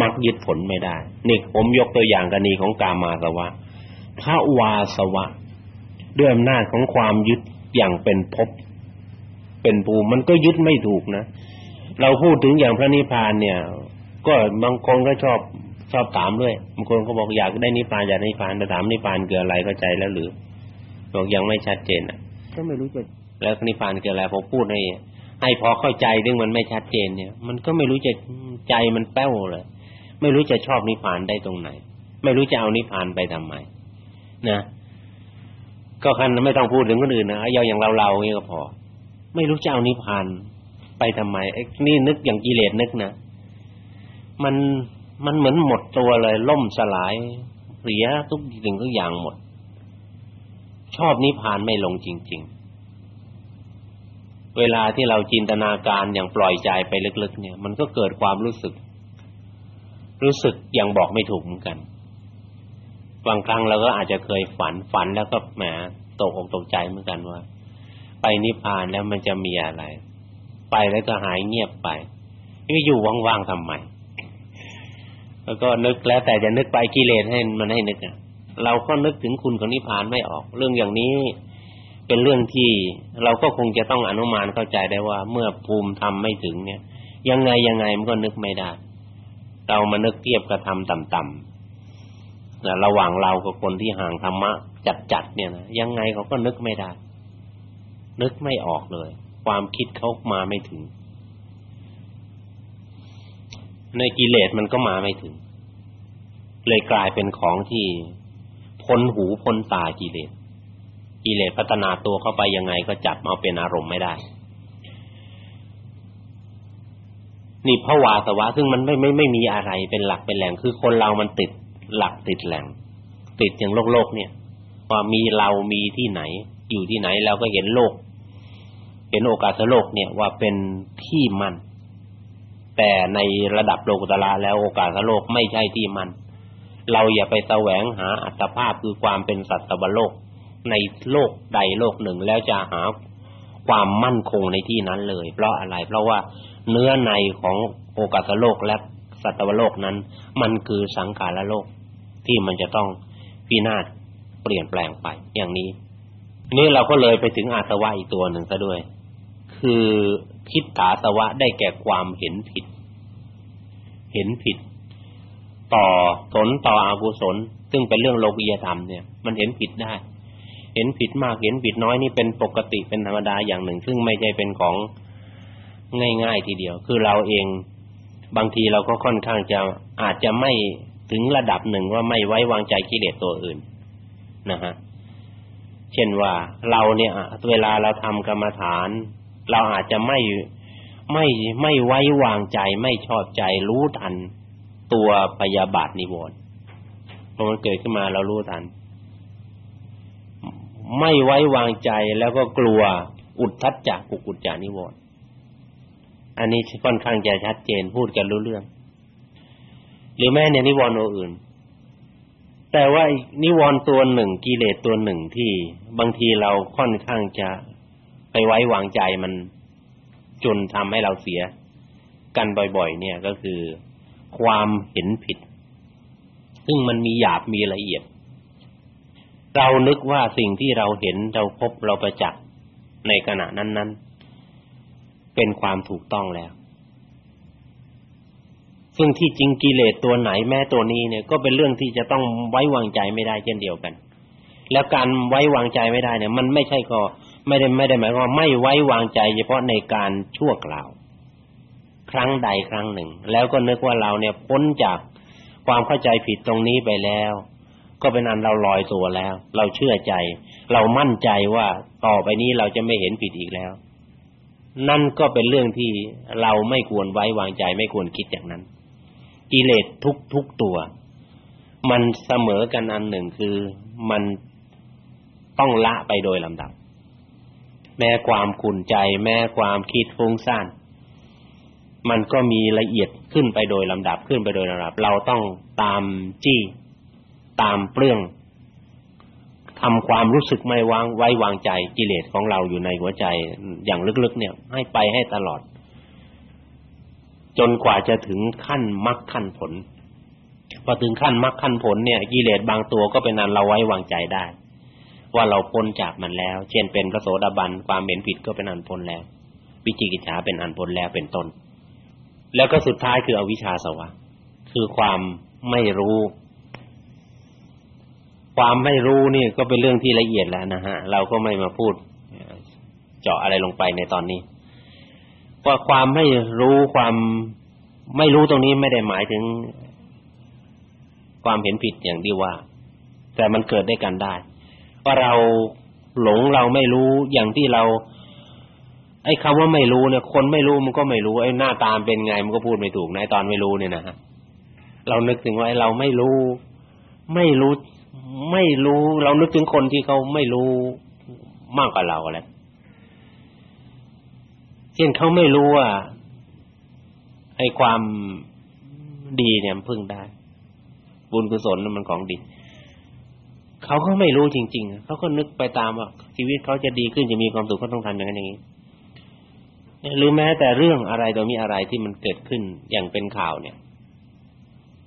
มักยึดผลไม่ได้นี่ผมยกตัวอย่างกรณีของกามาสวะพระวาสวะด้วยอำนาจของความยึดอย่างเป็นภพเป็นภูมิมันก็ยึดไม่ถูกนะ เราพูดถึงอย่างพระนิพพานเนี่ย ก็บางคนก็ชอบชอบถามด้วยบางคนก็บอกอยากได้นิพพานอยากได้นิพพานแต่ถามนิพพานคืออะไรเข้าใจแล้วหรือ บอกยังไม่ชัดเจนอะก็ไม่รู้จะแล้วนิพพานคืออะไรพอพูดให้ให้พอเข้าใจเรื่องมันไม่ชัดเจนเนี่ย มันก็ไม่รู้จะใจมันแป้วเลยไม่รู้จะชอบนิพพานได้ตรงไหน ไม่รู้จะเอานิพพานไปทำไมนะก็คันไม่ต้องพูดถึงคนอื่นนะเอาอย่างเราเราเนี่ยก็พอ ไม่รู้จะเอานิพพานไปทำไมไอ้นี่นึกอย่างกิเลสนึกนะมันมันเหมือนหมดตัวเลย ล่มสลายเสียทุกสิ่งทุกอย่างหมด ชอบนิพพานไม่ลงจริง ๆ เวลาที่เราจินตนาการอย่างปล่อยใจไปลึกๆ เนี่ย มันก็เกิดความรู้สึก รู้สึกยังบอกไม่ถูกเหมือนกันบางครั้งเราก็อาจจะเคยฝันฝันแล้วก็แหมตกอกตกใจเหมือนกันว่า ไปนิพพานแล้วมันจะมีอะไร ไปแล้วก็หายเงียบไปก็อยู่ว่างๆทำไมแล้วก็นึกแล้วแต่จะนึกไปกิเลสให้มันให้นึกอะ เราก็นึกถึงคุณของนิพพานไม่ออก เรื่องอย่างนี้เป็นเรื่องที่เราก็คงจะต้องอนุมานเข้าใจได้ว่า เมื่อภูมิทำไม่ถึงเนี่ย ยังไงยังไงมันก็นึกไม่ได้ เรามานึกเทียบกับทำต่ำๆแต่ระหว่างเรากับคนที่ห่างธรรมะจัดๆเนี่ยนะยังไงเขาก็นึกไม่ได้ นึกไม่ออกเลย ความคิดเขามาไม่ถึง ในกิเลสมันก็มาไม่ถึง เลยกลายเป็นของที่ พ้นหูพ้นตากิเลสกิเลสพัฒนาตัวเข้าไปยังไงก็จับเอาเป็นอารมณ์ไม่ได้ นี่ภาวาสวะซึ่งมันไม่ไม่ไม่มีอะไรเป็นหลักเป็นแหล่งคือคนเรามันติดหลักติดแหล่ง ติดอย่างโลกโลกเนี่ยว่ามีเรามีที่ไหน อยู่ที่ไหนเราก็เห็นโลกเห็นโอกาสโลกเนี่ยว่าเป็นที่มันแต่ในระดับโลกุตละแล้วโอกาสโลกไม่ใช่ที่มัน เราอย่าไปแสวงหาอัตภาพคือความเป็นสัตว์โลกในโลกใดโลกหนึ่งแล้วจะหาความมั่นคงในที่นั้นเลย เพราะอะไร เพราะว่าเนื้อในของโอกาสโลกและสัตวโลกนั้น มันคือสังขารโลกที่มันจะต้องพินาศเปลี่ยนแปลงไปอย่างนี้นี่เราก็เลยไปถึงอาสวะอีกตัวหนึ่งซะด้วย คือคิดตาสวะได้แก่ความเห็นผิด เห็นผิด ต่อสนต่ออกุศล ซึ่งเป็นเรื่องโลกียธรรมเนี่ย มันเห็นผิดได้ เห็นผิดมากเห็นผิดน้อยนี่เป็นปกติเป็นธรรมดาอย่างหนึ่ง ซึ่งไม่ใช่เป็นของง่ายๆทีเดียว คือเราเองบางทีเราก็ค่อนข้างจะอาจจะไม่ถึงระดับหนึ่งว่าไม่ไว้วางใจกิเลสตัวอื่นนะฮะเช่นว่าเราเนี่ยเวลาเราทำกรรมฐาน เราอาจจะไม่ไม่ไม่ไว้วางใจไม่ชอบใจรู้ทัน ตัวพยาบาทนิวรณ์พอมันเกิดขึ้นมาเรารู้ทัน ไม่ไว้วางใจแล้วก็กลัวอุทธัจจะกุกุจจานิวรณ์อันนี้ค่อนข้างจะชัดเจนพูดกันรู้เรื่อง หรือแม้ในนิวรณ์อื่น แต่ว่านิวรณ์ตัวหนึ่งกิเลสตัวหนึ่งที่บางทีเราค่อนข้างจะไปไว้วางใจมันจนทำให้เราเสียกันบ่อย ๆ เนี่ยก็คือ ความเห็นผิด ซึ่งมันมีหยาบมีละเอียด เรานึกว่าสิ่งที่เราเห็นเราพบเราประจักษ์ในขณะนั้น ๆ เป็นความถูกต้องแล้ว ซึ่งที่จริงกิเลสตัวไหนแม้ตัวนี้เนี่ยก็เป็นเรื่องที่จะต้องไว้วางใจไม่ได้เช่นเดียวกัน แล้วการไว้วางใจไม่ได้เนี่ย มันไม่ใช่ก็ไม่ได้ไม่ได้หมายว่าไม่ไว้วางใจ เฉพาะในการชั่วคราว ครั้งใดครั้งหนึ่ง แล้วก็นึกว่าเราเนี่ยพ้นจากความเข้าใจผิดตรงนี้ไปแล้ว ก็เป็นอันเราลอยตัวแล้ว เราเชื่อใจ เรามั่นใจว่าต่อไปนี้เราจะไม่เห็นผิดอีกแล้ว นั่นก็เป็นเรื่องที่เราไม่ควรไว้วางใจไม่ควรคิดอย่างนั้น กิเลสทุกทุกตัว มันเสมอกันอันหนึ่งคือมันต้องละไปโดยลำดับ แม้ความขุ่นใจ แม้ความคิดฟุ้งซ่าน มันก็มีละเอียดขึ้นไปโดยลำดับขึ้นไปโดยลำดับ เราต้องตามจี้ตามเปลื้องทำความรู้สึกไม่วางไว้วางใจกิเลสของเราอยู่ในหัวใจอย่างลึกๆเนี่ย ให้ไปให้ตลอด จนกว่าจะถึงขั้นมรรคขั้นผลพอถึงขั้นมรรคขั้นผลเนี่ยกิเลสบางตัวก็เป็นอันเราไว้วางใจได้ ว่าเราพ้นจากมันแล้ว เช่นเป็นพระโสดาบันความเห็นผิดก็เป็นอันพ้นแล้ว วิจิกิจฉาเป็นอันพ้นแล้วเป็นต้น แล้วก็สุดท้ายคืออวิชชาสวะคือความไม่รู้ ความไม่รู้นี่ก็เป็นเรื่องที่ละเอียดแล้วนะฮะ เราก็ไม่มาพูดเจาะอะไรลงไปในตอนนี้ว่าความไม่รู้ความไม่รู้ตรงนี้ไม่ได้หมายถึง ความเห็นผิดอย่างที่ว่า แต่มันเกิดได้กันได้ว่าเราหลงเราไม่รู้อย่างที่เรา ไอ้คำว่าไม่รู้เนี่ย คนไม่รู้มันก็ไม่รู้ไอ้หน้าตามเป็นไงมันก็พูดไม่ถูกในตอนไม่รู้เนี่ยนะฮะเรานึกถึงว่าไอ้เราไม่รู้ ไม่รู้ ไม่รู้ เรานึกถึงคนที่เขาไม่รู้มากกว่าเราอะไรเช่นเขาไม่รู้ว่าไอ้ความดีเนี่ยมันพึ่งได้ บุญกุศลมันของดีเขาก็ไม่รู้จริง ๆเขาก็นึกไปตามว่าชีวิตเขาจะดีขึ้นจะมีความสุขเขาต้องทำอย่างนั้นอย่างนี้ หรือแม้แต่เรื่องอะไรตัวมีอะไรที่มันเกิดขึ้นอย่างเป็นข่าวเนี่ย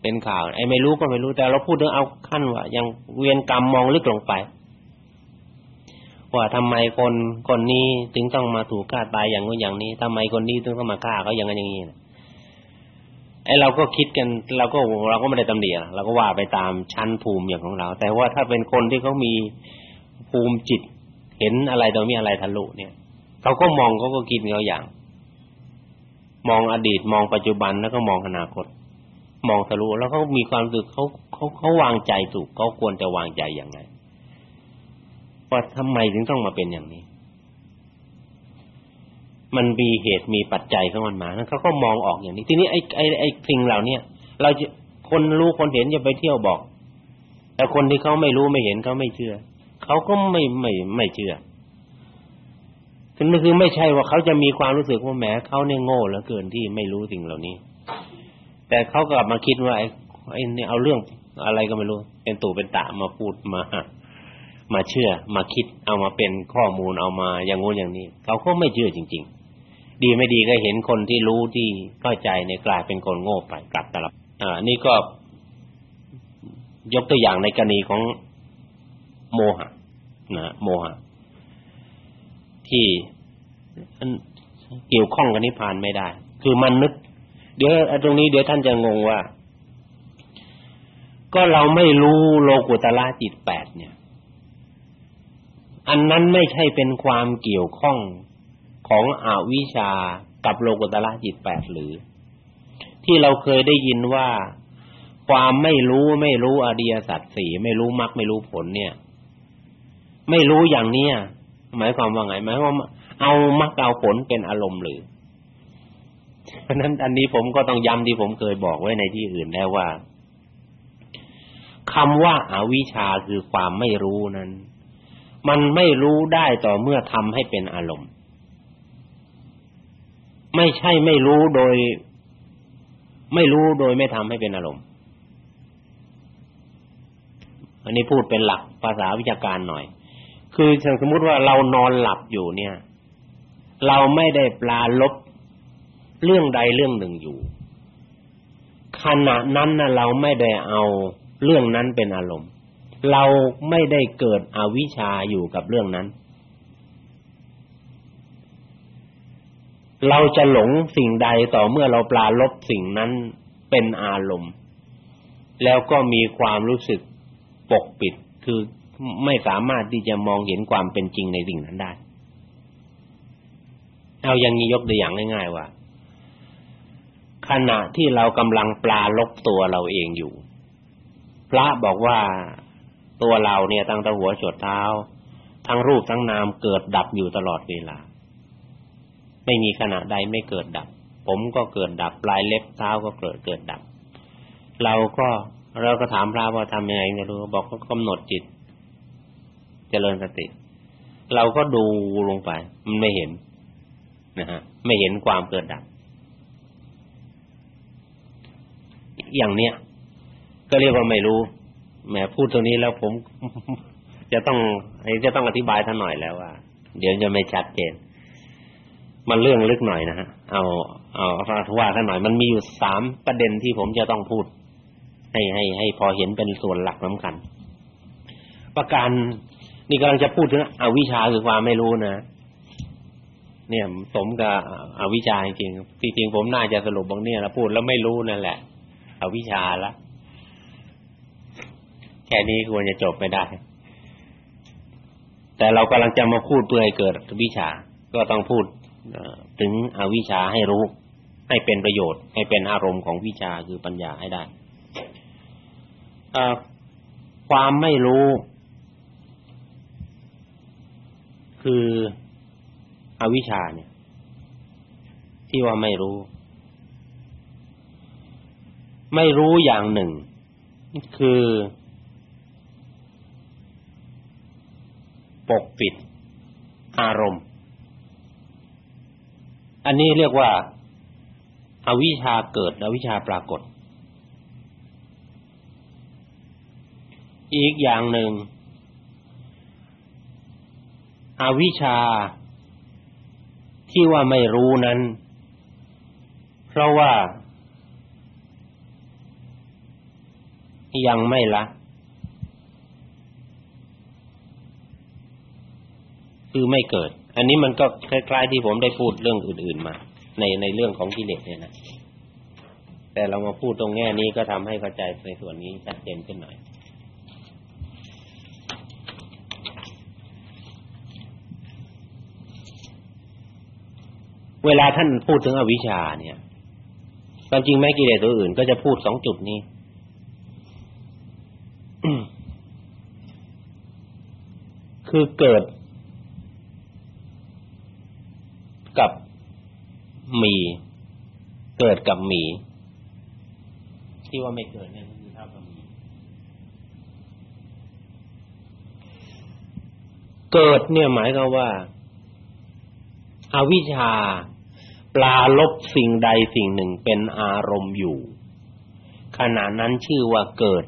เป็นข่าวไอ้ไม่รู้ก็ไม่รู้แต่เราพูดถึงเอาขั้นว่ายังเวียนกรรมมองลึกลงไป ว่าทำไมคนคนนี้ถึงต้องมาถูกฆ่าตายอย่างนู้นอย่างนี้ทำไมคนนี้ถึงต้องมาฆ่าเขาอย่างนั้นอย่างนี้ไอ้เราก็คิดกันเราก็เราก็ไม่ได้ตำหนิเราก็ว่าไปตามชั้นภูมิอย่างของเรา แต่ว่าถ้าเป็นคนที่เขามีภูมิจิต เห็นอะไรตรงนี้อะไรทะลุเนี่ย เขาก็มองเขาก็คิดเขาอย่าง มองอดีตมองปัจจุบันแล้วก็มองอนาคต มองทะลุแล้วเขามีความรู้สึกเขาเขาเขาวางใจถูกเขาควรจะวางใจอย่างไรว่าทำไมถึงต้องมาเป็นอย่างนี้ มันมีเหตุมีปัจจัยของมันมาแล้วเขาก็มองออกอย่างนี้ ทีนี้ไอ้ไอ้ไอ้สิ่งเหล่านี้เราจะคนรู้คนเห็นจะไปเที่ยวบอก แต่คนที่เขาไม่รู้ไม่เห็นเขาไม่เชื่อเขาก็ไม่ไม่ไม่เชื่อ ถึงคือไม่ใช่ว่าเขาจะมีความรู้สึกว่าแหมเขาเนี่ยโง่เหลือเกินที่ไม่รู้สิ่งเหล่านี้ แต่เขากลับมาคิดว่าไอ้ไอ้เนี่ยเอาเรื่องอะไรก็ไม่รู้ เป็นตู่เป็นตะมาพูดมามาเชื่อมาคิดเอามาเป็นข้อมูลเอามาอย่างงู้นอย่างนี้ เขาก็ไม่เชื่อจริง ๆ ดีไม่ดีก็เห็นคนที่รู้ที่เข้าใจในกลายเป็นคนโง่ไปกลับตลับอ่า นี่ก็ยกตัวอย่างในกรณีของโมหะนะโมหะ ที่เกี่ยวข้องกับนิพพานไม่ได้ คือมันนึกเดี๋ยวตรงนี้เดี๋ยวท่านจะงงว่า ก็เราไม่รู้โลกุตละจิตแปดเนี่ย อันนั้นไม่ใช่เป็นความเกี่ยวข้องของอวิชชากับโลกุตละจิตแปดหรือ ที่เราเคยได้ยินว่าความไม่รู้ไม่รู้อริยสัจสี่ไม่รู้มรรคไม่รู้ผลเนี่ย ไม่รู้อย่างเนี้ย หมายความว่าไงหมายความว่าเอามรรคเอาผลเป็นอารมณ์หรือเพราะนั้นอันนี้ผมก็ต้องย้ำที่ผมเคยบอกไว้ในที่อื่นแล้วว่าคำว่าอาวิชชาคือความไม่รู้นั้น มันไม่รู้ได้ต่อเมื่อทำให้เป็นอารมณ์ ไม่ใช่ไม่รู้โดย ไม่รู้โดยไม่ทำให้เป็นอารมณ์ อันนี้พูดเป็นหลักภาษาวิชาการหน่อย คือสมมติว่าเรานอนหลับอยู่เนี่ย เราไม่ได้ปลาลบเรื่องใดเรื่องหนึ่งอยู่ ขณะนั้นนะเราไม่ได้เอาเรื่องนั้นเป็นอารมณ์ เราไม่ได้เกิดอวิชชาอยู่กับเรื่องนั้น เราจะหลงสิ่งใดต่อเมื่อเราปลาลบสิ่งนั้นเป็นอารมณ์ แล้วก็มีความรู้สึกปกปิดคือ ไม่สามารถที่จะมองเห็นความเป็นจริงในสิ่งนั้นได้ เอาอย่างนี้ยกตัวอย่างง่ายๆว่า ขณะที่เรากำลังปลาลบตัวเราเองอยู่ พระบอกว่าตัวเราเนี่ยตั้งแต่หัวจดเท้า ทั้งรูปทั้งนามเกิดดับอยู่ตลอดเวลา ไม่มีขณะใดไม่เกิดดับ ผมก็เกิดดับ ปลายเล็บเท้าก็เกิดเกิดดับ เราก็เราก็ถามพระว่าทำยังไงไม่รู้บอกก็กำหนดจิต เจริญสติ เราก็ดูลงไป มันไม่เห็นนะฮะไม่เห็นความเกิดดับอย่างเนี้ยก็เรียกว่าไม่รู้แหมพูดตรงนี้แล้วผม จะต้องจะต้องอธิบายท่านหน่อยแล้วว่า เดี๋ยวจะไม่ชัดเจน มันเรื่องลึกหน่อยนะฮะเอาเอาว่าท่านหน่อย มันมีอยู่สามประเด็นที่ผมจะต้องพูด ให้ให้ให้พอเห็นเป็นส่วนหลักสำคัญ ประการ นี่กำลังจะพูดถึงอวิชชาคือความไม่รู้นะเนี่ยสมกับอวิชชาจริงจริงผมน่าจะสรุปบางเนี่ยแล้วพูดแล้วไม่รู้นั่นแหละ อวิชชาละแค่นี้ควรจะจบไม่ได้ แต่เรากำลังจะมาพูดเพื่อให้เกิดวิชา ก็ต้องพูดถึงอวิชาให้รู้ ให้เป็นประโยชน์ ให้เป็นอารมณ์ของวิชาคือปัญญาให้ได้ความไม่รู้ คืออวิชชาเนี่ย ที่ว่าไม่รู้ ไม่รู้อย่างหนึ่ง คือ ปกปิด อารมณ์ อันนี้เรียกว่าอาวิชชาเกิดอวิชชาปรากฏ อีกอย่างหนึ่ง อวิชชา ที่ว่าไม่รู้นั้น เพราะว่า ยังไม่ละ คือไม่เกิด อันนี้มันก็คล้ายๆที่ผมได้พูดเรื่องอื่น ๆ มา ในในเรื่องของกิเลสเนี่ยนะแต่เรามาพูดตรงแง่นี้ก็ทำให้เข้าใจในส่วนนี้ชัดเจนขึ้นหน่อย เวลาท่านพูดถึงอวิชชาเนี่ยความจริงแม้กิเลสตัวอื่นก็จะพูดสองจุดนี้คือเกิดกับมี เกิดกับมี ที่ว่าไม่เกิดเนี่ยคือเท่ากับมี เกิดเนี่ยหมายความว่า อวิชชาปลาลบสิ่งใดสิ่งหนึ่งเป็นอารมณ์อยู่ ขณะนั้นชื่อว่าเกิด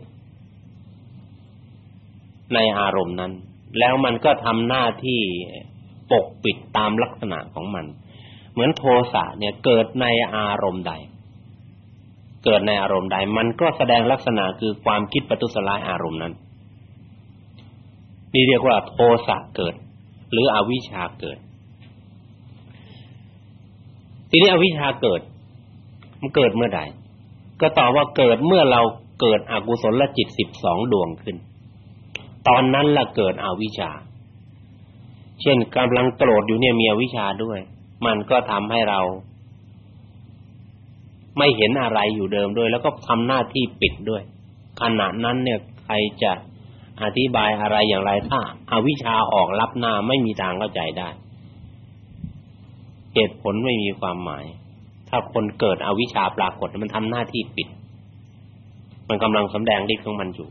ในอารมณ์นั้น แล้วมันก็ทำหน้าที่ปกปิดตามลักษณะของมัน เหมือนโทสะเนี่ยเกิดในอารมณ์ใด เกิดในอารมณ์ใด มันก็แสดงลักษณะคือความคิดประทุษร้ายอารมณ์นั้นนี่เรียกว่าโทสะเกิด หรืออวิชชาเกิด ทีนี้อวิชชาเกิด มันเกิดเมื่อใดก็ตอบว่าเกิดเมื่อเราเกิดอกุศลจิตสิบสองดวงขึ้น ตอนนั้นละเกิดอวิชชา เช่นกำลังโกรธอยู่เนี่ยมีอวิชชาด้วย มันก็ทำให้เรา ไม่เห็นอะไรอยู่เดิมด้วย แล้วก็ทำหน้าที่ปิดด้วย ขณะนั้นเนี่ยใครจะอธิบายอะไรอย่างไรถ้าอาวิชชาออกรับหน้าไม่มีทางเข้าใจได้ เหตุผลไม่มีความหมาย ถ้าคนเกิดอวิชชาปรากฏมันทำหน้าที่ปิด มันกำลังสำแดงฤทธิ์ของมันอยู่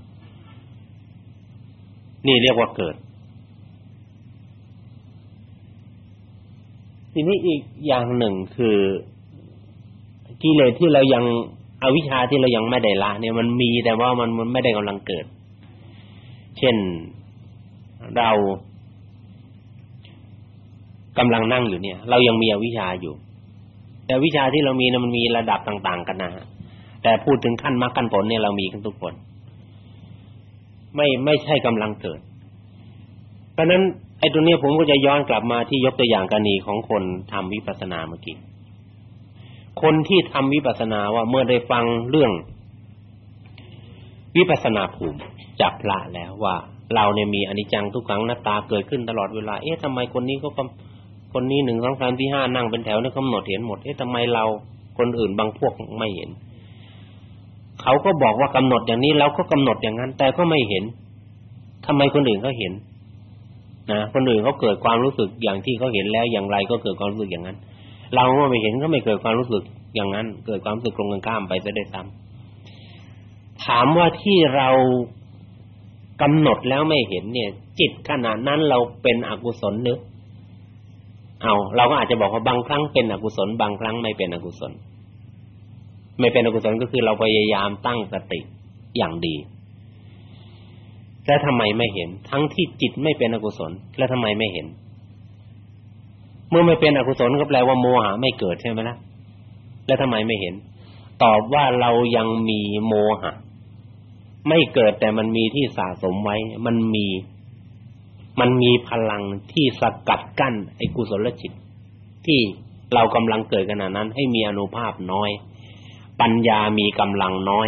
นี่เรียกว่าเกิด ทีนี้อีกอย่างหนึ่งคือกิเลสที่เรายังอวิชชาที่เรายังไม่ได้ละเนี่ยมันมีแต่ว่ามันมันไม่ได้กำลังเกิด เช่นเรา กำลังนั่งอยู่เนี่ย เรายังมีอวิชชาอยู่ แต่วิชาที่เรามีนะมันมีระดับต่าง ๆ กันนะฮะแต่พูดถึงขั้นมรรคขั้นผลเนี่ยเรามีกันทุกคน ไม่ไม่ใช่กำลังเกิด เพราะนั้นไอ้ตรงนี้ยผมก็จะย้อนกลับมาที่ยกตัวอย่างกรณีของคนทำวิปัสสนาเมื่อกี้คนที่ทำวิปัสสนาว่าเมื่อได้ฟังเรื่อง วิปัสสนาภูมิจากพระแล้วว่า เราเนี่ยมีอนิจจังทุกขังหน้าตาเกิดขึ้นตลอดเวลา เอ๊ะทำไมคนนี้เขา คนนี้หนึ่งสองสามที่ห้านั่งเป็นแถวนี่กำหนดเห็นหมดเอ๊ะทำไมเราคนอื่นบางพวกไม่เห็น เขาก็บอกว่ากำหนดอย่างนี้เราก็กำหนดอย่างนั้น แต่ก็ไม่เห็นทำไมคนอื่นเขาเห็นนะคนอื่นเขาเกิดความรู้สึกอย่างที่เขาเห็นแล้วอย่างไรก็เกิดความรู้สึกอย่างนั้น เราเมื่อไม่เห็นก็ไม่เกิดความรู้สึกอย่างนั้น เกิดความรู้สึกตรงกันข้ามไปซะได้ซ้ำถามว่าที่เรากำหนดแล้วไม่เห็นเนี่ย จิตขณะนั้นเราเป็นอกุศลนึก เอาเราก็อาจจะบอกว่าบางครั้งเป็นอกุศล บางครั้งไม่เป็นอกุศล ไม่เป็นอกุศลก็คือเราพยายามตั้งสติอย่างดีแล้วทำไมไม่เห็น ทั้งที่จิตไม่เป็นอกุศล แล้วทำไมไม่เห็น เมื่อไม่เป็นอกุศลก็แปลว่าโมหะไม่เกิดใช่ไหมล่ะแล้วทำไมไม่เห็น ตอบว่าเรายังมีโมหะ ไม่เกิดแต่มันมีที่สะสมไว้ มันมี มันมีพลังที่สกัดกั้นไอ้กุศลจิต ที่เรากำลังเกิดขณะนั้นให้มีอนุภาพน้อย ปัญญามีกำลังน้อย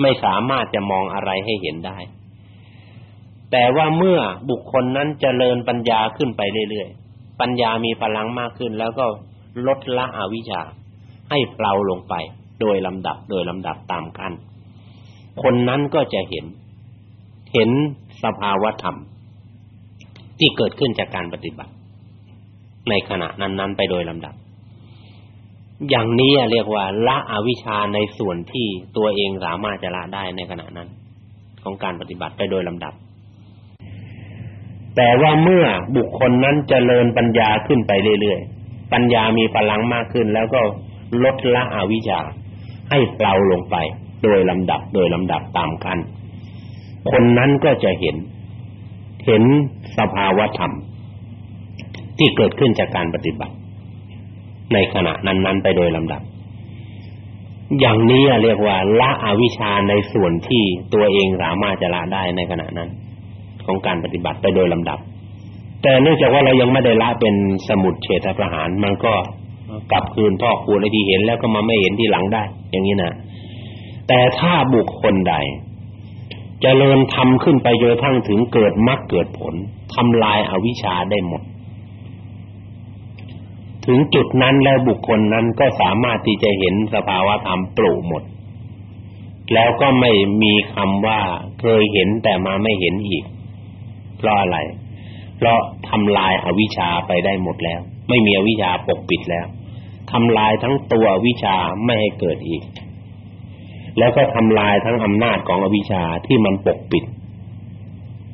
ไม่สามารถจะมองอะไรให้เห็นได้ แต่ว่าเมื่อบุคคลนั้นเจริญปัญญาขึ้นไปเรื่อยๆปัญญามีพลังมากขึ้น แล้วก็ลดละอวิชชา ให้เปล่าลงไป โดยลำดับโดยลำดับตามขั้นคนนั้นก็จะเห็น เห็นสภาวธรรม ที่เกิดขึ้นจากการปฏิบัติ ในขณะนั้น ๆ ไปโดยลำดับ อย่างนี้เรียกว่า ละอวิชชาในส่วนที่ตัวเองสามารถจะละได้ในขณะนั้น ของการปฏิบัติไปโดยลำดับ แต่ว่าเมื่อบุคคลนั้นเจริญปัญญาขึ้นไปเรื่อยๆ ปัญญามีพลังมากขึ้น แล้วก็ลดละอวิชชาให้เปล่าลงไป โดยลำดับ โดยลำดับตามขั้นคนนั้นก็จะเห็น เห็นสภาวธรรม ที่เกิดขึ้นจากการปฏิบัติ ในขณะนั้น ๆ ไปโดยลำดับ อย่างนี้เรียกว่าละอวิชชาในส่วนที่ตัวเองสามารถจะละได้ในขณะนั้น ของการปฏิบัติไปโดยลำดับ แต่เนื่องจากว่าเรายังไม่ได้ละเป็นสมุดเฉทประหารมันก็กลับคืนพ่อครูในที่เห็นแล้วก็มาไม่เห็นที่หลังได้ อย่างนี้นะแต่ถ้าบุคคลใด เจริญทำขึ้นไปจนทั้งถึงเกิดมรรคเกิดผลทำลายอวิชชาได้หมด ถึงจุดนั้นแล้วบุคคลนั้นก็สามารถที่จะเห็นสภาวะธรรมปลุหมด แล้วก็ไม่มีคำว่าเคยเห็นแต่มาไม่เห็นอีกเพราะอะไร เพราะทำลายอวิชชาไปได้หมดแล้ว ไม่มีอวิชชาปกปิดแล้วทำลายทั้งตัววิชาไม่ให้เกิดอีก แล้วก็ทำลายทั้งอำนาจของอวิชชาที่มันปกปิด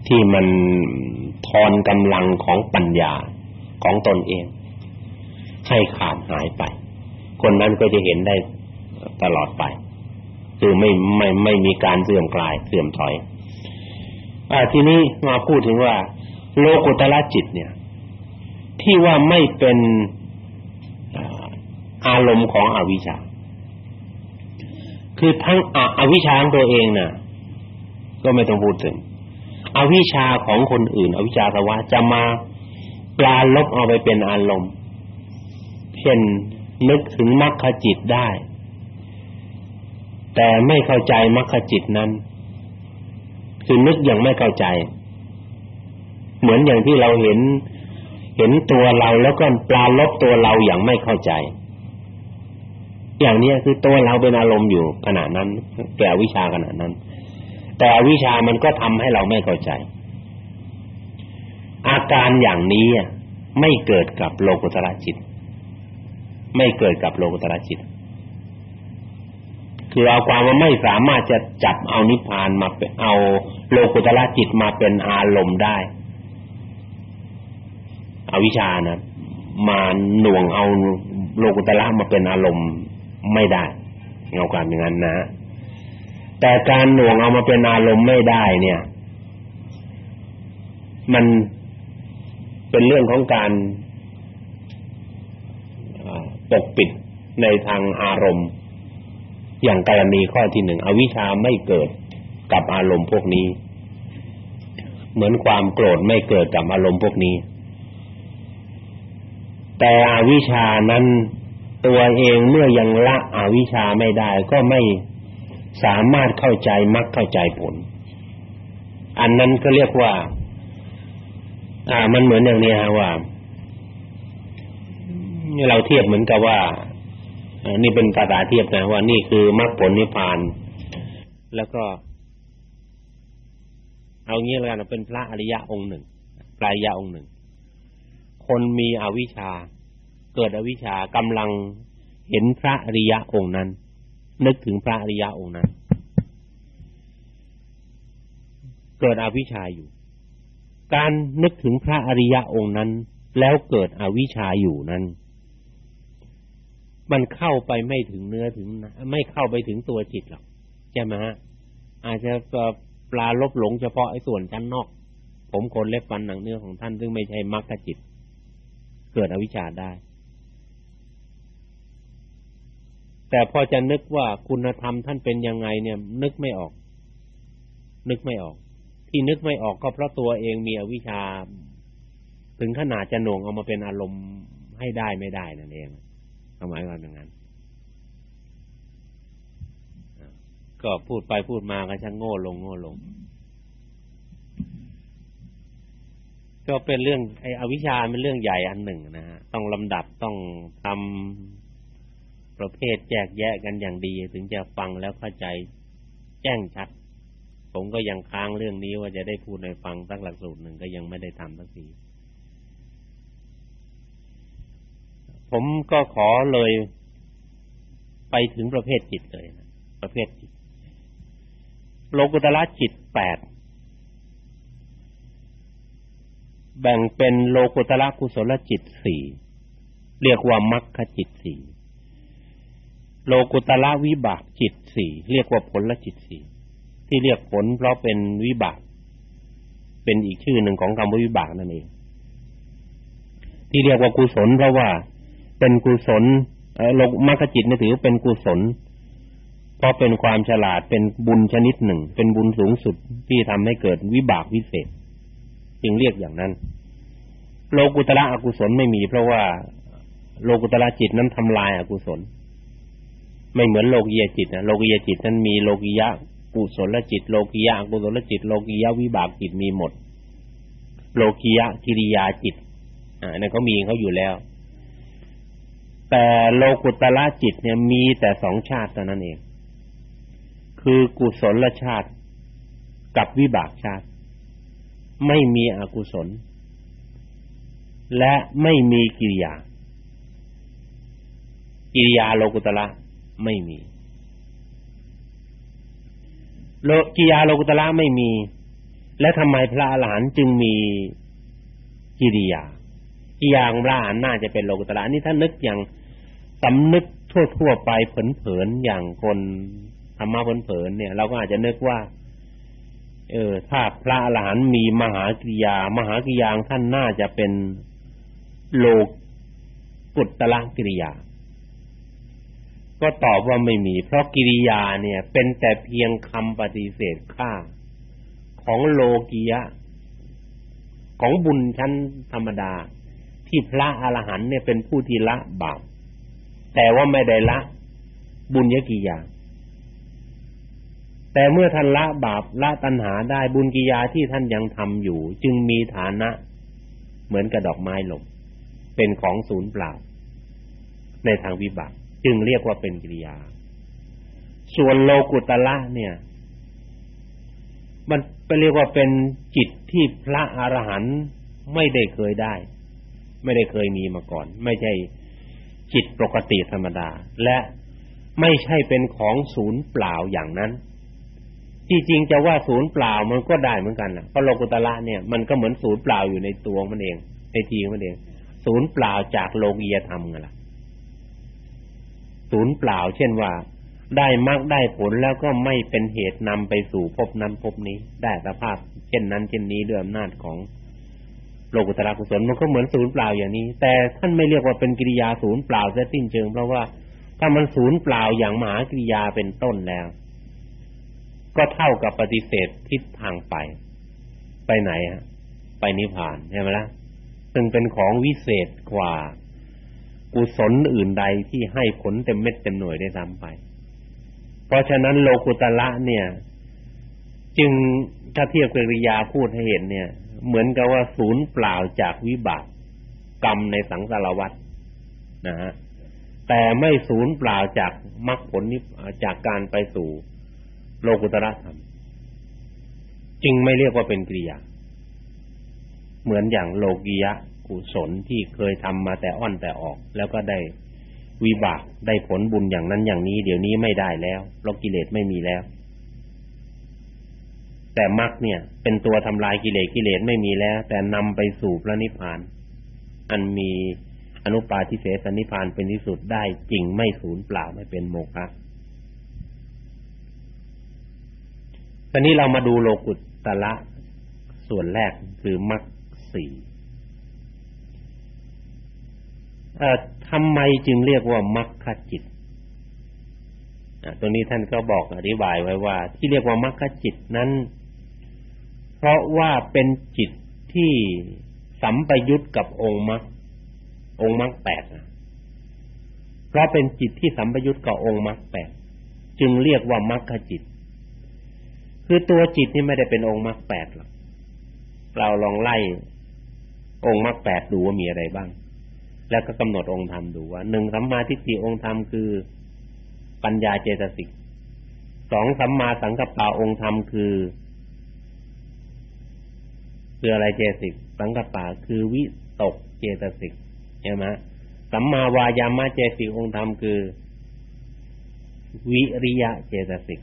ที่มันทอนกำลังของปัญญาของตนเอง ให้ขาดหายไป คนนั้นก็จะเห็นได้ตลอดไป คือไม่ไม่ไม่มีการเสื่อมคลายเสื่อมถอยอทีนี้มาพูดถึงว่า โลกุตละจิตเนี่ย ที่ว่าไม่เป็นอารมณ์ของอวิชชา คือทั้งออวิชชาของตัวเองน่ะ ก็ไม่ต้องพูดถึง อวิชชาของคนอื่น อวิชชาสวะจะมาปลาลบเอาไปเป็นอารมณ์ เช่นนึกถึงมรรคจิตได้ แต่ไม่เข้าใจมรรคจิตนั้น คือนึกอย่างไม่เข้าใจ เหมือนอย่างที่เราเห็น เห็นตัวเราแล้วก็ปลาลบตัวเราอย่างไม่เข้าใจ อย่างนี้คือตัวเราเป็นอารมณ์อยู่ขณะนั้นแก่วิชาขณะนั้น แต่วิชามันก็ทำให้เราไม่เข้าใจ อาการอย่างนี้ไม่เกิดกับโลกุตระจิต ไม่เกิดกับโลกุตระจิต คือเอาความว่าไม่สามารถจะจับเอานิพพานมาเป็นเอาโลกุตระจิตมาเป็นอารมณ์ได้อวิชานะมาหน่วงเอาโลกุตระมาเป็นอารมณ์ ไม่ได้เอาความอย่างนั้นนะแต่การหน่วงเอามาเป็นอารมณ์ไม่ได้เนี่ย มันเป็นเรื่องของการปกปิดในทางอารมณ์ อย่างกรณีข้อที่หนึ่งอวิชชาไม่เกิดกับอารมณ์พวกนี้ เหมือนความโกรธไม่เกิดกับอารมณ์พวกนี้ แต่อวิชชานั้น ตัวเองเมื่อยังละอวิชชาไม่ได้ก็ไม่สามารถเข้าใจมรรคเข้าใจผล อันนั้นก็เรียกว่า อ่ามันเหมือนอย่างนี้ฮะว่าเราเทียบเหมือนกับว่านี่เป็นภาษาเทียบนะว่านี่คือมรรคผลนิพพาน แล้วก็ เอางี้แล้วกันเป็นพระอริยะองค์หนึ่งพระอริยะองค์หนึ่ง คนมีอวิชชา เกิดอวิชชากำลังเห็นพระอริยะองค์นั้น นึกถึงพระอริยะองค์นั้น เกิดอวิชชาอยู่ การนึกถึงพระอริยะองค์นั้น แล้วเกิดอวิชชาอยู่นั้น มันเข้าไปไม่ถึงเนื้อถึงไม่เข้าไปถึงตัวจิตหรอกใช่ไหมฮะอาจจะปลาลบหลงเฉพาะไอ้ส่วนชั้นนอก ผมคนเล็บฟันหนังเนื้อของท่านซึ่งไม่ใช่มรรคจิต เกิดอวิชชาได้ แต่พอจะนึกว่าคุณธรรมท่านเป็นยังไงเนี่ย นึกไม่ออก นึกไม่ออก ที่นึกไม่ออกก็เพราะตัวเองมีอวิชชา ถึงขนาดจะหน่วงเอามาเป็นอารมณ์ให้ได้ไม่ได้นั่นเองหมายความอย่างนั้นก็พูดไปพูดมาก็ช่างโง่ลงโง่ลง ก็เป็นเรื่องไอ้อวิชชาเป็นเรื่องใหญ่อันหนึ่งนะฮะต้องลำดับต้องทำ ประเภทแยกแยะกันอย่างดีถึงจะฟังแล้วเข้าใจแจ้งชัด ผมก็ยังค้างเรื่องนี้ว่าจะได้พูดในฟังสักหลักสูตรหนึ่งก็ยังไม่ได้ทำสักทีผมก็ขอเลย ไปถึงประเภทจิตเลยนะประเภทจิต โลกุตละจิตแปดแบ่งเป็นโลกุตละกุศลจิตสี่เรียกว่ามรรคจิตสี่ โลกุตละวิบากจิตสี่เรียกว่าผลละจิตสี่ที่เรียกผลเพราะเป็นวิบาก เป็นอีกชื่อหนึ่งของคำว่าวิบากนั่นเอง ที่เรียกว่ากุศลเพราะว่าเป็นกุศลโลกมรรคจิตนี่ถือเป็นกุศล เพราะเป็นความฉลาดเป็นบุญชนิดหนึ่ง เป็นบุญสูงสุดที่ทำให้เกิดวิบากวิเศษจึงเรียกอย่างนั้น โลกุตระอกุศลไม่มี เพราะว่าโลกุตระจิตนั้นทำลายอกุศล ไม่เหมือนโลกียจิตนะโลกียจิตนั้นมีโลกียะกุศลจิตโลกียะกุศลจิตโลกียะวิบากจิตมีหมด โลกียะกิริยาจิต อ่านั่นเขามีเขาอยู่แล้ว แต่โลกุตละจิตเนี่ยมีแต่สองชาติเท่านั้นเอง คือกุศลชาติกับวิบากชาติ ไม่มีอกุศล และไม่มีกิริยา กิริยาโลกุตละ ไม่มีโลกิยาโลกุตละไม่มี และทำไมพระอรหันต์จึงมีกิริยากิริยาของพระอรหันต์น่าจะเป็นโลกุตละนี่ถ้านึกอย่างสำนึกทั่วๆไปเผินๆอย่างคนธรรมะเผินๆเนี่ย เราก็อาจจะนึกว่า เออถ้าพระอรหันต์มีมหากิริยา มหากิริยาท่านน่าจะเป็นโลกุตตะกิริยา ก็ตอบว่าไม่มี เพราะกิริยาเนี่ย เป็นแต่เพียงคำปฏิเสธข้าของโลกียะ ของบุญชั้นธรรมดา ที่พระอรหันต์เนี่ยเป็นผู้ที่ละบาปแต่ว่าไม่ได้ละ บุญยกิยาแต่เมื่อท่านละบาปละตัณหาได้บุญกิยาที่ท่านยังทำอยู่ จึงมีฐานะ เหมือนกระดอกไม้ลงเป็นของศูนย์เปล่า ในทางวิบาก จึงเรียกว่าเป็นกิริยา ส่วนโลกุตละเนี่ย มันไปเรียกว่าเป็นจิตที่พระอรหันต์ไม่ได้เคยได้ ไม่ได้เคยมีมาก่อน ไม่ใช่จิตปกติธรรมดา และไม่ใช่เป็นของศูนย์เปล่าอย่างนั้นที่จริงจะว่าศูนย์เปล่ามันก็ได้เหมือนกันนะเพราะโลกุตละเนี่ยมันก็เหมือนศูนย์เปล่าอยู่ในตัวมันเองในทีมันเอง ศูนย์เปล่าจากโลกียธรรมไงล่ะ ศูนย์เปล่า เช่นว่า ได้มรรคได้ผลแล้วก็ไม่เป็นเหตุนำไปสู่ภพนั้นภพนี้ ได้สภาพ เช่นนั้นเช่นนี้ด้วยอำนาจของโลกุตระกุศลมันก็เหมือนศูนย์เปล่าอย่างนี้ แต่ท่านไม่เรียกว่าเป็นกิริยาศูนย์เปล่าจะสิ้นเชิง เพราะว่าถ้ามันศูนย์เปล่าอย่างมหากิริยาเป็นต้นแล้ว ก็เท่ากับปฏิเสธทิศทางไป ไปไหนฮะไปนิพพานใช่ไหมล่ะซึ่งเป็นของวิเศษกว่า กุศลอื่นใดที่ให้ผลเต็มเม็ดเต็มหน่วยได้ทำไป เพราะฉะนั้นโลกุตละเนี่ย จึงถ้าเทียบกับกิริยาพูดให้เห็นเนี่ย เหมือนกับว่าศูนย์เปล่าจากวิบากกรรมในสังสารวัฏนะฮะแต่ไม่ศูนย์เปล่าจากมรรคผลนี้จากการไปสู่โลกุตระธรรม จึงไม่เรียกว่าเป็นกิริยา เหมือนอย่างโลกียะ กุศลที่เคยทำมาแต่อ้อนแต่ออก แล้วก็ได้วิบากได้ผลบุญอย่างนั้นอย่างนี้ เดี๋ยวนี้ไม่ได้แล้วโลกิเลสไม่มีแล้ว แต่มรรคเนี่ย เป็นตัวทำลายกิเลสกิเลสไม่มีแล้ว แต่นำไปสู่พระนิพพาน อันมีอนุปาทิเสสนิพพานเป็นที่สุดได้จริงไม่สูญเปล่าไม่เป็นโมฆะตอนนี้เรามาดูโลกุตตะละส่วนแรกคือมรรคสี่ ทำไมจึงเรียกว่ามรรคจิตตรงนี้ท่านก็บอกอธิบายไว้ว่า ที่เรียกว่ามรรคจิตนั้น เพราะว่าเป็นจิตที่สัมปยุตกับองค์มรรคองค์มรรคแปดเพราะเป็นจิตที่สัมปยุตกับองค์มรรคแปดจึงเรียกว่ามรรคจิต คือตัวจิตนี่ไม่ได้เป็นองค์มรรคแปดหรอกเราลองไล่องค์มรรคแปดดูว่ามีอะไรบ้าง แล้วก็กำหนดองค์ธรรมดูว่าหนึ่งสัมมาทิฏฐิองค์ธรรมคือปัญญาเจตสิกสองสัมมาสังกัปปะองค์ธรรมคือคืออะไรเจตสิกสังกัปปะคือวิตกเจตสิกใช่ไหมสัมมาวายามะเจตสิกองค์ธรรมคือ วิริยะเจตสิก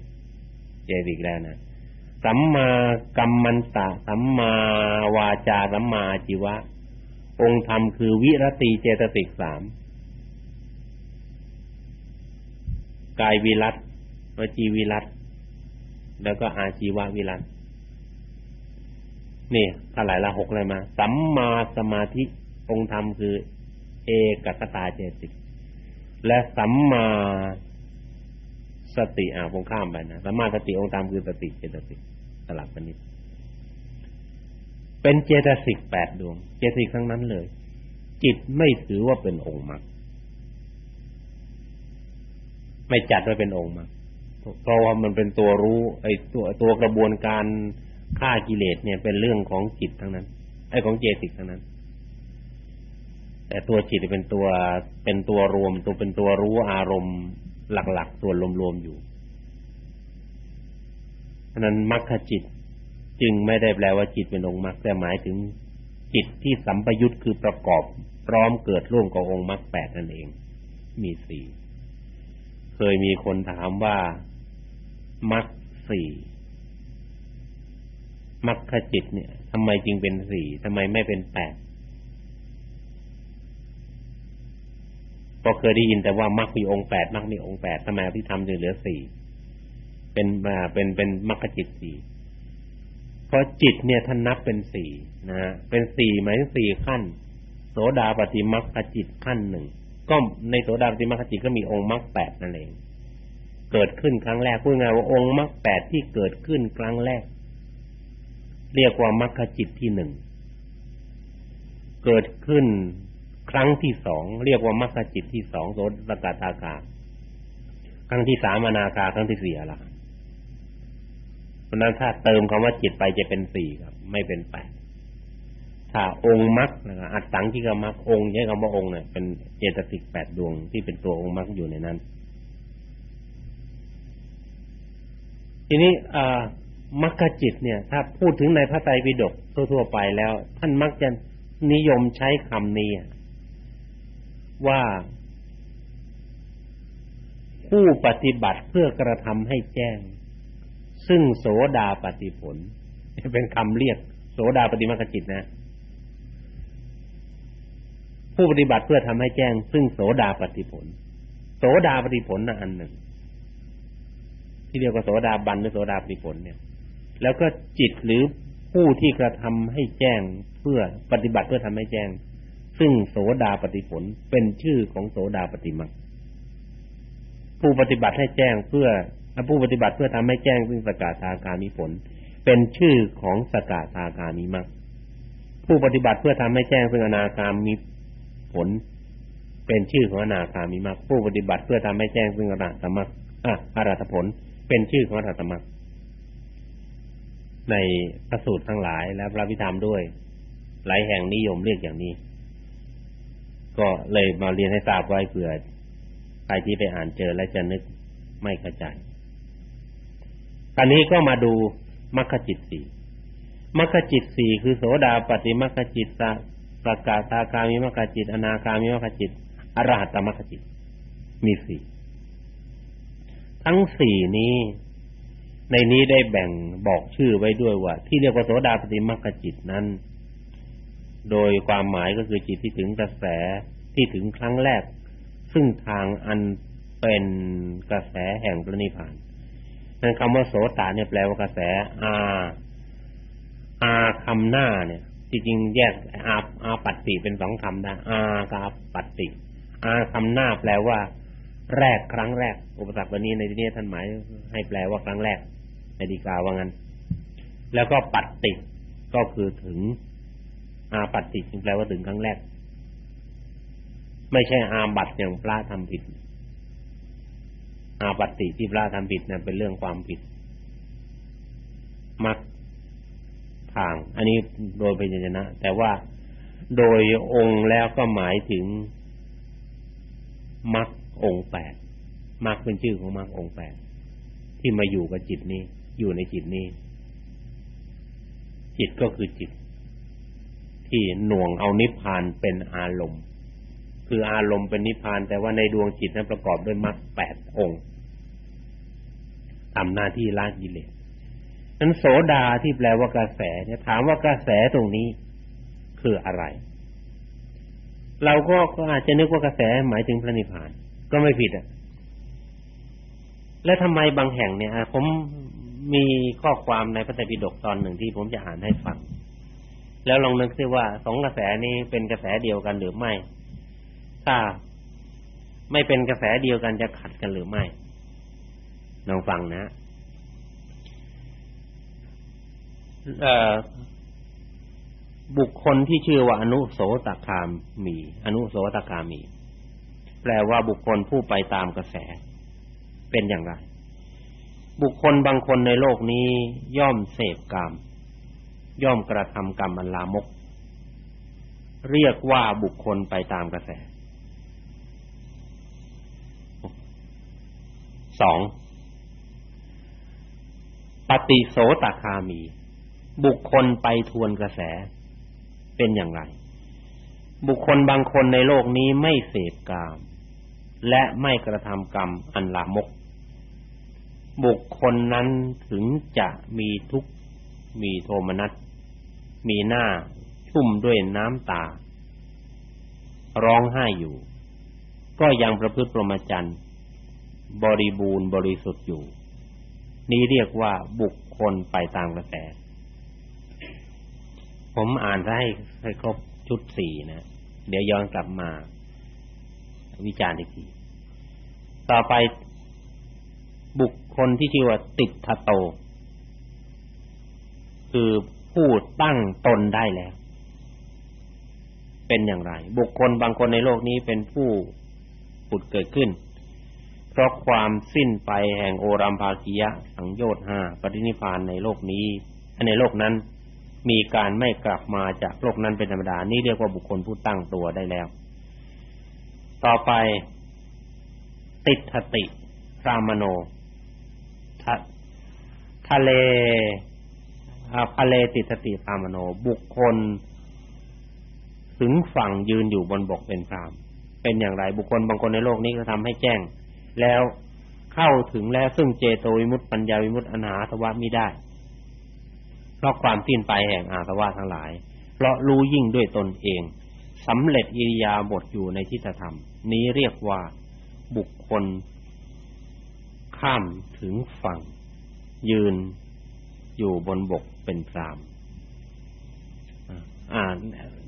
เจสิกแล้วนะสัมมากัมมันตะสัมมาวาจาสัมมาจิวะ องค์ธรรมคือวิรติเจตสิกสามกายวิรัตวจีวิรัตแล้วก็อาชีววิรัตนี่ถ้าหลายละหกเลยมา สัมมาสมาธิองค์ธรรมคือ เอกกตาเจตสิก และสัมมาสติอ่าผมข้ามไปนะสัมมาสติองค์ธรรมคือสติเจตสิกสลับกันนิด เป็นเจตสิกแปดดวง เจตสิกทั้งนั้นเลย จิตไม่ถือว่าเป็นองค์มรรคไม่จัดว่าเป็นองค์มรรคเพราะว่ามันเป็นตัวรู้ ไอ้ตัวตัวกระบวนการฆ่ากิเลสเนี่ยเป็นเรื่องของจิตทั้งนั้น ไอ้ของเจตสิกทั้งนั้น แต่ตัวจิตเป็นตัวเป็นตัวรวม ตัวเป็นตัวรู้อารมณ์หลักๆส่วนรวมๆอยู่ฉะนั้นมรรคจิต จึงไม่ได้แปลว่าจิตเป็นองค์มรรคแต่หมายถึงจิตที่สัมปยุตคือประกอบพร้อมเกิดร่วมกับองค์มรรคแปดนั่นเอง มีสี่เคยมีคนถามว่ามรรคสี่มรรคจิตเนี่ยทำไมจึงเป็นสี่ทำไมไม่เป็นแปดก็เคยได้ยินแต่ว่ามรรคมีองค์แปดมรรคมีองค์แปดทำไมอภิธรรมจึงเหลือสี่เป็นมาเป็นเป็นมรรคจิตสี่ เพราะจิตเนี่ยท่านนับเป็นสี่นะฮะเป็นสี่หมายถึงสี่ขั้น โสดาปฏิมรรคจิตขั้นหนึ่งก็ในโสดาปฏิมรรคจิตก็มีองค์มรรคแปดนั่นเองเกิดขึ้นครั้งแรกพูดง่ายว่าองค์มรรคแปดที่เกิดขึ้นครั้งแรก เรียกว่ามรรคจิตที่หนึ่งเกิดขึ้นครั้งที่สองเรียกว่ามรรคจิตที่สองโสดกาตากาครั้งที่สามอนาคาครั้งที่สี่อรหัน เพราะนั้นถ้าเติมคำว่าจิตไปจะเป็นสี่ครับ ไม่เป็นแปดถ้าองค์มรรคนะครับอัตตังที่กมรรคองค์ใช้คำว่าองค์เนี่ยเป็นเจตสิกแปดดวงที่เป็นตัวองค์มรรคอยู่ในนั้น ทีนี้มรรคจิตเนี่ย ถ้าพูดถึงในพระไตรปิฎกทั่วๆไปแล้ว ท่านมักจะนิยมใช้คำนี้ว่าผู้ปฏิบัติเพื่อกระทำให้แจ้ง ซึ่งโสดาปฏิผล เป็นคำเรียก โสดาปฏิมรรคจิตนะ ผู้ปฏิบัติเพื่อทำให้แจ้ง ซึ่งโสดาปฏิผล โสดาปฏิผลนะอันหนึ่ง ที่เรียกว่าโสดาบันหรือโสดาปฏิผลเนี่ย แล้วก็จิตหรือผู้ที่กระทำให้แจ้งเพื่อปฏิบัติเพื่อทำให้แจ้ง ซึ่งโสดาปฏิผลเป็นชื่อของโสดาปฏิมาผู้ปฏิบัติให้แจ้งเพื่อ ผู้ปฏิบัติเพื่อทำให้แจ้งซึ่งสกทาคามีผล เป็นชื่อของสกทาคามีมรรคผู้ปฏิบัติเพื่อทำให้แจ้งซึ่งอนาคามีผล เป็นชื่อของอนาคามีมรรคผู้ปฏิบัติเพื่อทำให้แจ้งซึ่งอรหัตมรรคอะอรหัตผล เป็นชื่อของอรหัตมรรคในพระสูตรทั้งหลายและพระพิธรรมด้วย หลายแห่งนิยมเรียกอย่างนี้ ก็เลยมาเรียนให้ทราบไว้เผื่อใครที่ไปอ่านเจอและจะนึกไม่เข้าใจ อนนี้ก็มาดูมรรคจิตสี่มรรคจิตสี่คือโสดาปฏิมรรคจิตสปกาตาคามิมรรคจิต อนาคามิมรรคจิตอรหัตตมรรคจิต มีสี่ทั้งสี่นี้ ในนี้ได้แบ่งบอกชื่อไว้ด้วยว่า ที่เรียกว่าโสดาปฏิมรรคจิตนั้น โดยความหมายก็คือจิตที่ถึงกระแสที่ถึงครั้งแรก ซึ่งทางอันเป็นกระแสแห่งพระนิพพาน นั้นคำว่าโสตาเนี่ยแปลว่ากระแสอาอาคำหน้าเนี่ยจริงๆแยกอาอาปัตติเป็นสองคำนะอากับปัตติอาคำหน้าแปลว่า แรกครั้งแรก อุปสรรควันนี้ในที่นี้ท่านหมายให้แปลว่าครั้งแรกในดีกาว่างั้น แล้วก็ปัดติก็คือถึง อาปัดติแปลว่าถึงครั้งแรก ไม่ใช่อาบัตอย่างพระทำผิด อาปัติที่พระทำผิดนั้นเป็นเรื่องความผิดมักทาง อันนี้โดยเป็นยนะ แต่ว่าโดยองค์แล้วก็หมายถึงมักองค์แปดมักเป็นชื่อของมักองค์แปดที่มาอยู่กับจิตนี้ อยู่ในจิตนี้ จิตก็คือจิต ที่หน่วงเอานิพพานเป็นอารมณ์ คืออารมณ์เป็นนิพพาน แต่ว่าในดวงจิตนั้นประกอบด้วยมรรคแปดองค์ ทำหน้าที่ละกิเลสนั้นโสดาที่แปลว่ากระแสเนี่ยถามว่ากระแสตรงนี้คืออะไร เราก็ก็อาจจะนึกว่ากระแสหมายถึงพระนิพพาน ก็ไม่ผิดอะ และทำไมบางแห่งเนี่ยผมมีข้อความในพระไตรปิฎกตอนหนึ่งที่ผมจะอ่านให้ฟัง แล้วลองนึกซิว่าสองกระแสนี้เป็นกระแสเดียวกันหรือไม่ ถ้าไม่เป็นกระแสเดียวกันจะขัดกันหรือไม่ ลองฟังนะบุคคลที่ชื่อว่าอนุโสตคามมี อนุโสตคามี แปลว่าบุคคลผู้ไปตามกระแส เป็นอย่างไร บุคคลบางคนในโลกนี้ย่อมเสพกรรมย่อมกระทำกรรมอันลามก เรียกว่าบุคคลไปตามกระแสสอง ปฏิโสตคามี บุคคลไปทวนกระแส เป็นอย่างไร บุคคลบางคนในโลกนี้ไม่เสพกาม และไม่กระทำกรรมอันลามก บุคคลนั้นถึงจะมีทุกข์มีโทมนัสมีหน้าชุ่มด้วยน้ำตา ร้องไห้อยู่ ก็ยังประพฤติปรมจันบริบูรณ์บริสุทธิ์อยู่ นี้เรียกว่าบุคคลไปตามกระแส ผมอ่านให้ให้ครบชุดสี่นะ เดี๋ยวย้อนกลับมา วิจารณ์อีกทีต่อไปบุคคลที่ชื่อว่าติดทโต คือผู้ตั้งตนได้แล้ว เป็นอย่างไร บุคคลบางคนในโลกนี้เป็นผู้ผุดเกิดขึ้น เพราะความสิ้นไปแห่งโอรัมภากิยะสังโยชน์ห้าปรินิพานในโลกนี้ในโลกนั้น มีการไม่กลับมาจากโลกนั้นเป็นธรรมดา นี่เรียกว่าบุคคลผู้ตั้งตัวได้แล้ว ต่อไป ติทติรามโนทะทะเลทะเลติทติรามโน บุคคล ถึงฝั่งยืนอยู่บนบกเป็นพรามเป็นอย่างไร บุคคลบางคนในโลกนี้ก็ทำให้แจ้ง แล้วเข้าถึงแล้วซึ่งเจโตวิมุตติปัญญาวิมุตติอนาทวะมิได้ เพราะความสิ้นไปแห่งอาสวะทั้งหลาย เพราะรู้ยิ่งด้วยตนเองสำเร็จอิริยาบถอยู่ในทิฏฐธรรม นี้เรียกว่าบุคคล ข้ามถึงฝั่ง ยืนอยู่บนบกเป็นพรามอ่า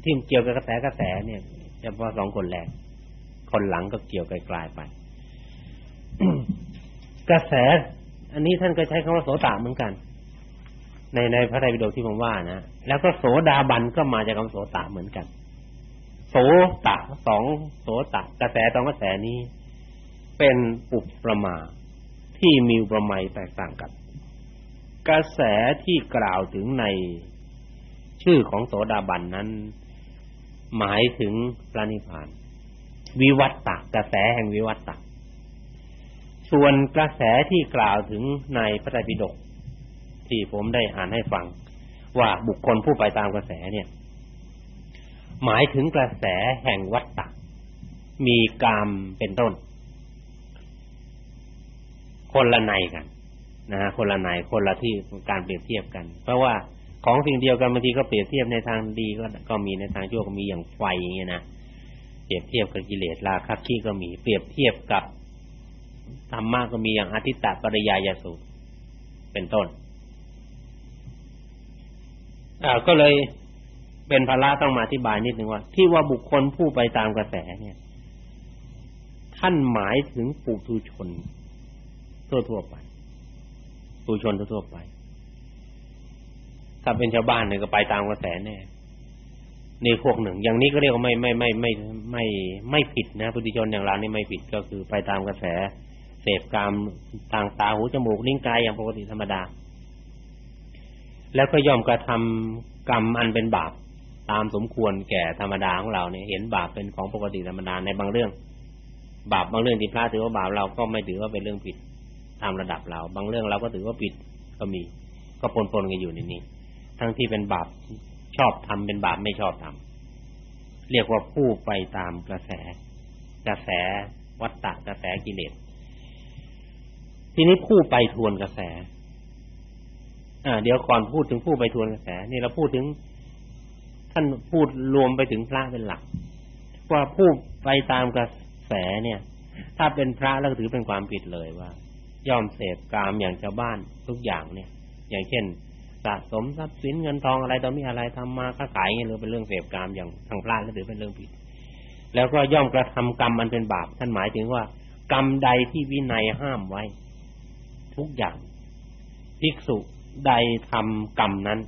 ที่เกี่ยวกับกระแสกระแสเนี่ยเฉพาะสองคนแรกคนหลังก็เกี่ยวไกลๆไป กระแส อันนี้ท่านก็ใช้คำว่าโสตเหมือนกัน ในในพระไตรปิฎกที่ผมว่านะแล้วก็โสดาบันก็มาจากคำโสตเหมือนกัน โสตะสองโสตะกระแสสองกระแสนี้ เป็นอุปประมาที่มีอุปมาแตกต่างกัน กระแสที่กล่าวถึงในชื่อของโสดาบันนั้น หมายถึงพระนิพพาน วิวัตตะกระแสแห่งวิวัตตะ ส่วนกระแสที่กล่าวถึงในพระไตรปิฎกที่ผมได้อ่านให้ฟัง ว่าบุคคลผู้ไปตามกระแสเนี่ย หมายถึงกระแสแห่งวัฏฏะมีกามเป็นต้น คนละในกันนะฮะคนละในคนละที่การเปรียบเทียบกัน เพราะว่าของสิ่งเดียวกันบางทีก็เปรียบเทียบในทางดีก็ก็มีในทางชั่วก็มีอย่างไฟอย่างเงี้ยนะเปรียบเทียบกับกิเลสราคะขี้ก็มีเปรียบเทียบกับ ธรรมะก็มีอย่างอธิตตปริยายสูตรเป็นต้นก็เลยเป็นภาระต้องมาอธิบายนิดนึงว่า ที่ว่าบุคคลผู้ไปตามกระแสเนี่ย ท่านหมายถึงปุถุชน ทั่วๆไปปุถุชนทั่วๆไป ถ้าเป็นชาวบ้านเนี่ยก็ไปตามกระแสแน่ในพวกหนึ่ง อย่างนี้ก็เรียกว่าไม่ไม่ไม่ไม่ไม่ไม่ผิดนะปุถุชนอย่างเรานี่ไม่ผิดก็คือไปตามกระแส เสพกามทางตาหูจมูกนิ้วกายอย่างปกติธรรมดา แล้วก็ย่อมกระทำกรรมอันเป็นบาปตามสมควรแก่ธรรมดาของเราเนี่ยเห็นบาปเป็นของปกติธรรมดาในบางเรื่อง บาปบางเรื่องที่พระถือว่าบาปเราก็ไม่ถือว่าเป็นเรื่องผิดตามระดับเรา บางเรื่องเราก็ถือว่าผิดก็มี ก็ปนๆกันอยู่ในนี้ ทั้งที่เป็นบาปชอบทำเป็นบาปไม่ชอบทำเรียกว่าผู้ไปตามกระแส กระแสวัฏฏะกระแสกิเลส ทีนี้ผู้ไปทวนกระแส อ่า เดี๋ยวก่อนพูดถึงผู้ไปทวนกระแส นี่เราพูดถึงท่านพูดรวมไปถึงพระเป็นหลักว่าผู้ไปตามกระแสเนี่ย ถ้าเป็นพระแล้วถือเป็นความผิดเลยว่า ย่อมเสพกามอย่างชาวบ้านทุกอย่างเนี่ย อย่างเช่นสะสมทรัพย์สินเงินทองอะไรตอนนี้อะไรทำมาค้าขายเงี้ยหรือเป็นเรื่องเสพกามอย่างทางพระแล้วถือเป็นเรื่องผิด แล้วก็ย่อมกระทำกรรมมันเป็นบาปท่านหมายถึงว่ากรรมใดที่วินัยห้ามไว้ ทุกอย่างภิกษุใดทำกรรมนั้น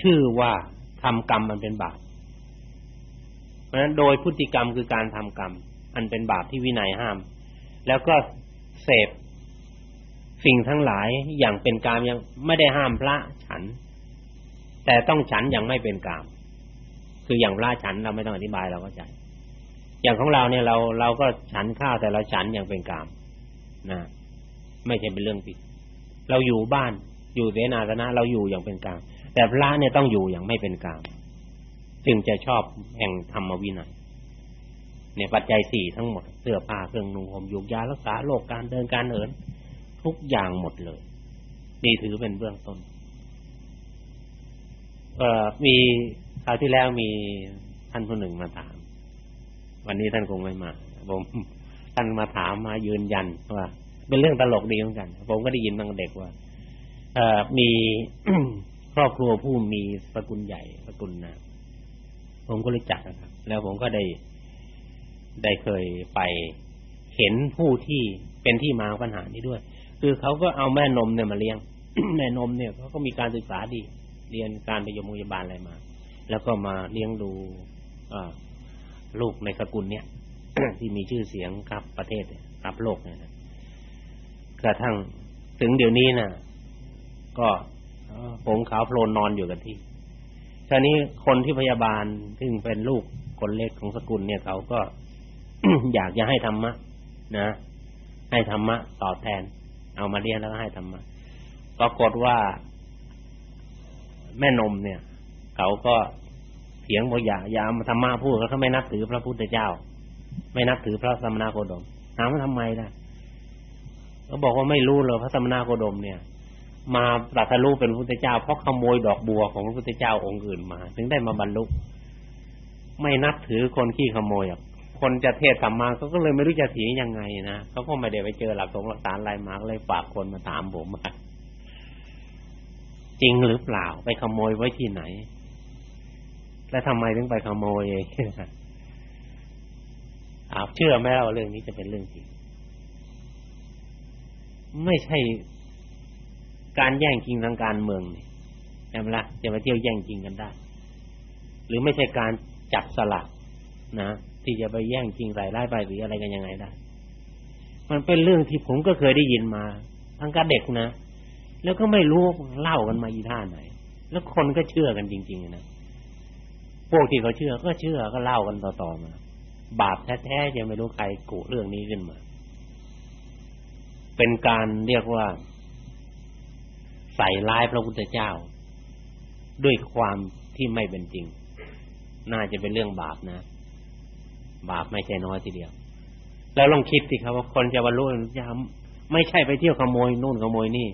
ชื่อว่าทำกรรมมันเป็นบาปเพราะฉะนั้นโดยพฤติกรรมคือการทำกรรม อันเป็นบาปที่วินัยห้าม แล้วก็เสพสิ่งทั้งหลายอย่างเป็นกามยังไม่ได้ห้ามพระฉัน แต่ต้องฉันอย่างไม่เป็นกาม คืออย่างพระฉันเราไม่ต้องอธิบายเราก็ใจอย่างของเราเนี่ยเราเราก็ฉันข้าวแต่เราฉันอย่างเป็นกามนะ ไม่ใช่เป็นเรื่องผิด เราอยู่บ้านอยู่เสนาสนะ เราอยู่อย่างเป็นกลามแต่พระเนี่ยต้องอยู่อย่างไม่เป็นกลามจึงจะชอบแห่งธรรมวินัยเนี่ยปัจจัยสี่ทั้งหมดเสื้อผ้าเครื่องนุ่งห่มยุกยารักษาโรคการเดินการเหินทุกอย่างหมดเลยนี่ถือเป็นเบื้องต้น เอ่อมีคราวที่แล้วมีท่านผู้หนึ่งมาถาม วันนี้ท่านคงไม่มาผมท่านมาถามมายืนยันว่า เป็นเรื่องตลกดีเหมือนกัน ผมก็ได้ยินตั้งเด็กว่าเอมีครอบครัวผู้มีสกุลใหญ่สกุลนะผมก็รู้จักนะครับ แล้วผมก็ได้ได้เคยไปเห็นผู้ที่เป็นที่มาปัญหานี้ด้วย คือเขาก็เอาแม่นมเนี่ยมาเลี้ยง แม่นมเนี่ยเขาก็มีการศึกษาดี เรียนการไปยมพยาบาลอะไรมา แล้วก็มาเลี้ยงดูลูกในสกุลเนี่ยที่มีชื่อเสียงครับประเทศครับโลกเนี่ย กระทั่งถึงเดี๋ยวนี้นะ่ะ ก็ผมขาวโพลนนอนอยู่กันที่คราวนี้คนที่พยาบาลซึ่งเป็นลูกคนเล็กของสกุลเนี่ยเขาก็อยากจะให้ธรรมะนะให้ธรรมะตอบแทน เอามาเลี้ยงแล้วก็ให้ธรรมะปรากฏว่า แม่นมเนี่ย เขาก็เถียงบอกอย่าอย่ามาธรรมะพูดเขาไม่นับถือพระพุทธเจ้า ไม่นับถือพระสมณโคดมถามว่าทำไมล่ะ เขาบอกว่าไม่รู้เลยพระสมณโคดมเนี่ย มาตรัสรู้เป็นพระพุทธเจ้าเพราะขโมยดอกบัวของพระพุทธเจ้าองค์อื่นมา ถึงได้มาบรรลุไม่นับถือคนขี้ขโมยคนจะเทศธรรมะเขาก็เลยไม่รู้จะถียังไงนะเขาก็ไม่ได้ไปเจอหลักสงหลักฐานอะไรมาเลยฝากคนมาถามผมว่าจริงหรือเปล่า ไปขโมยไว้ที่ไหน และทำไมถึงไปขโมยเองเชื่อไหมว่าเรื่องนี้จะเป็นเรื่องจริง ไม่ใช่การแย่งจริงทางการเมืองนี่ใช่ไหมล่ะจะมาเที่ยวแย่งจริงกันได้ หรือไม่ใช่การจับสลักนะที่จะไปแย่งจริงใส่ร้ายไปหรืออะไรกันยังไงได้ มันเป็นเรื่องที่ผมก็เคยได้ยินมา ทั้งกับเด็กนะแล้วก็ไม่รู้เล่ากันมาอีท่าไหน แล้วคนก็เชื่อกันจริงๆนะพวกที่เขาเชื่อก็เชื่อก็เล่ากันต่อๆมา บาปแท้ๆยังไม่รู้ใครกุเรื่องนี้ขึ้นมา เป็นการเรียกว่า ใส่ร้ายพระพุทธเจ้า ด้วยความที่ไม่เป็นจริง น่าจะเป็นเรื่องบาปนะ บาปไม่ใช่น้อยทีเดียว แล้วลองคิดสิครับว่าคนจะบรรลุจะไม่ใช่ไปเที่ยวขโมยนู่นขโมยนี่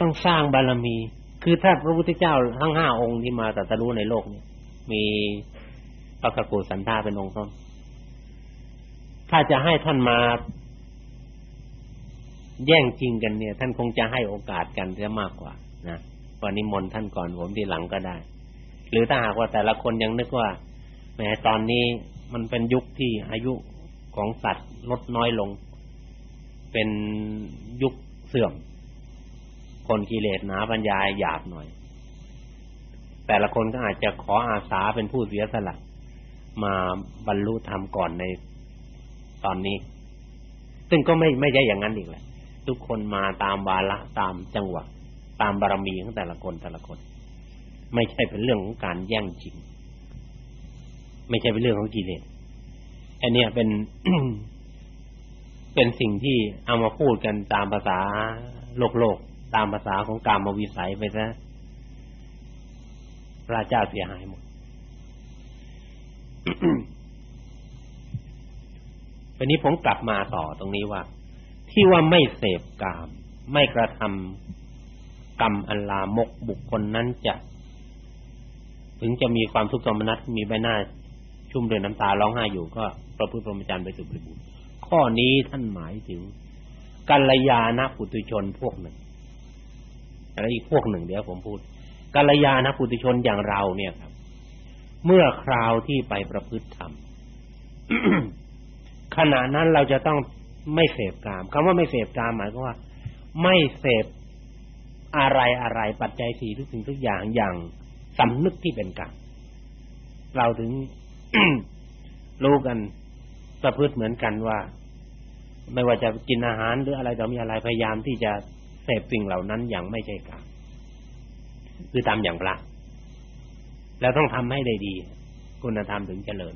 ต้องสร้างบารมี คือถ้าพระพุทธเจ้าทั้งห้าองค์ที่มาตรัสรู้ในโลกเนี้มีพระกกุสันตาเป็นองค์ต้นถ้าจะให้ท่านมา แย่งจริงกันเนี่ย ท่านคงจะให้โอกาสกันเสียมากกว่า นะวันนี้มนท่านก่อนผมทีหลังก็ได้ หรือถ้าหากว่าแต่ละคนยังนึกว่าแม้ตอนนี้มันเป็นยุคที่อายุของสัตว์ลดน้อยลง เป็นยุคเสื่อม คนกิเลสหนาปัญญาหยาบหน่อย แต่ละคนก็อาจจะขออาสาเป็นผู้เสียสละมาบรรลุธรรมก่อนในตอนนี้ ซึ่งก็ไม่ไม่ใช่อย่างนั้นอีกแหละ ทุกคนมาตามวาระตามจังหวะตามบารมีของแต่ละคนแต่ละคน ไม่ใช่เป็นเรื่องของการแย่งจริงไม่ใช่เป็นเรื่องของกิเลสอันนี้เป็น เป็นสิ่งที่เอามาพูดกันตามภาษาโลกโลกตามภาษาของกามวิสัยไปซะพระเจ้าเสียหายหมดวันนี้ผมกลับมาต่อตรงนี้ว่า ที่ว่าไม่เสพกาม ไม่กระทกรรมอันลามกบุคคลนั้นจะ ถึงจะมีความทุกข์โทมนัสมีใบหน้าชุ่มด้วยน้ำตาร้องไห้อยู่ก็ประพฤติพรหมจรรย์ไปสุบริบูรณ์ข้อนี้ท่านหมายถึงกัลยาณปุถุชนพวกหนึ่งอะไรอีกพวกหนึ่งเดี๋ยวผมพูดกัลยาณปุถุชนอย่างเราเนี่ยครับ เมื่อคราวที่ไปประพฤติธรรมขณะนั้นเราจะต้อง ไม่เสพกามคำว่าไม่เสพกามหมายความว่า ไม่เสพอะไรอะไรปัจจัยสี่ทุกสิ่งทุกอย่างอย่างสำนึกที่เป็นกามเราถึงรู้กันประพฤติเหมือนกันว่า ไม่ว่าจะกินอาหารหรืออะไรต่อมีอะไรพยายามที่จะเสพสิ่งเหล่านั้นอย่างไม่ใช่กามคือตามอย่างพระแล้วต้องทำให้ได้ดี คุณธรรมถึงเจริญ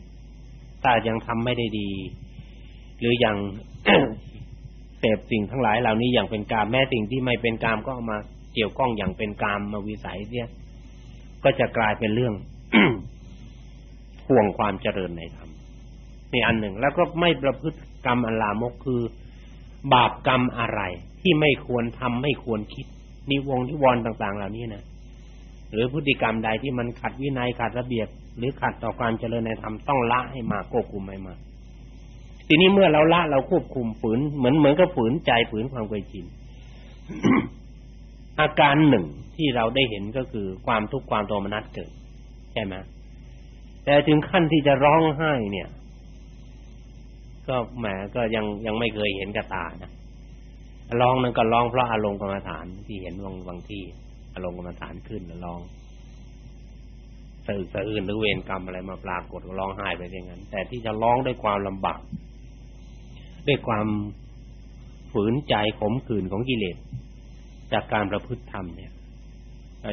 ถ้ายังทำไม่ได้ดี หรือยัง เสพสิ่งทั้งหลายเหล่านี้อย่างเป็นกามแม้สิ่งที่ไม่เป็นกามก็เอามาเกี่ยวข้องอย่างเป็นกามมาวิสัยเนี่ยก็จะกลายเป็นเรื่องห่วงความเจริญในธรรมนี่อันหนึ่ง แล้วก็ไม่ประพฤติกรรมอันลามกคือ บาปกรรมอะไร ที่ไม่ควรทำไม่ควรคิดนิวงนิวรณ์ต่าง ๆ เหล่านี้นะหรือพฤติกรรมใดที่มันขัดวินัยขัดระเบียบ หรือขัดต่อความเจริญในธรรมต้องละให้มากควบคุมให้มาก ทีนี้เมื่อเราละเราควบคุมฝืนเหมือนเหมือนกับฝืนใจฝืนความเคยชินอาการหนึ่งที่เราได้เห็นก็คือความทุกข์ความโทมนัสเกิดใช่ไหมแต่ถึงขั้นที่จะร้องไห้เนี่ย ก็แหมก็ยังยังไม่เคยเห็นกับตานะร้องนั้นก็ร้องเพราะอารมณ์กรรมฐานที่เห็นบางบางที่อารมณ์กรรมฐานขึ้นแล้วร้องสะอึกสะอื้นหรือเวรกรรมอะไรมาปรากฏก็ร้องไห้ไปอย่างนั้น แต่ที่จะร้องด้วยความลำบาก ด้วยความฝืนใจขมขื่นของกิเลสจากการประพฤติธรรมเนี่ย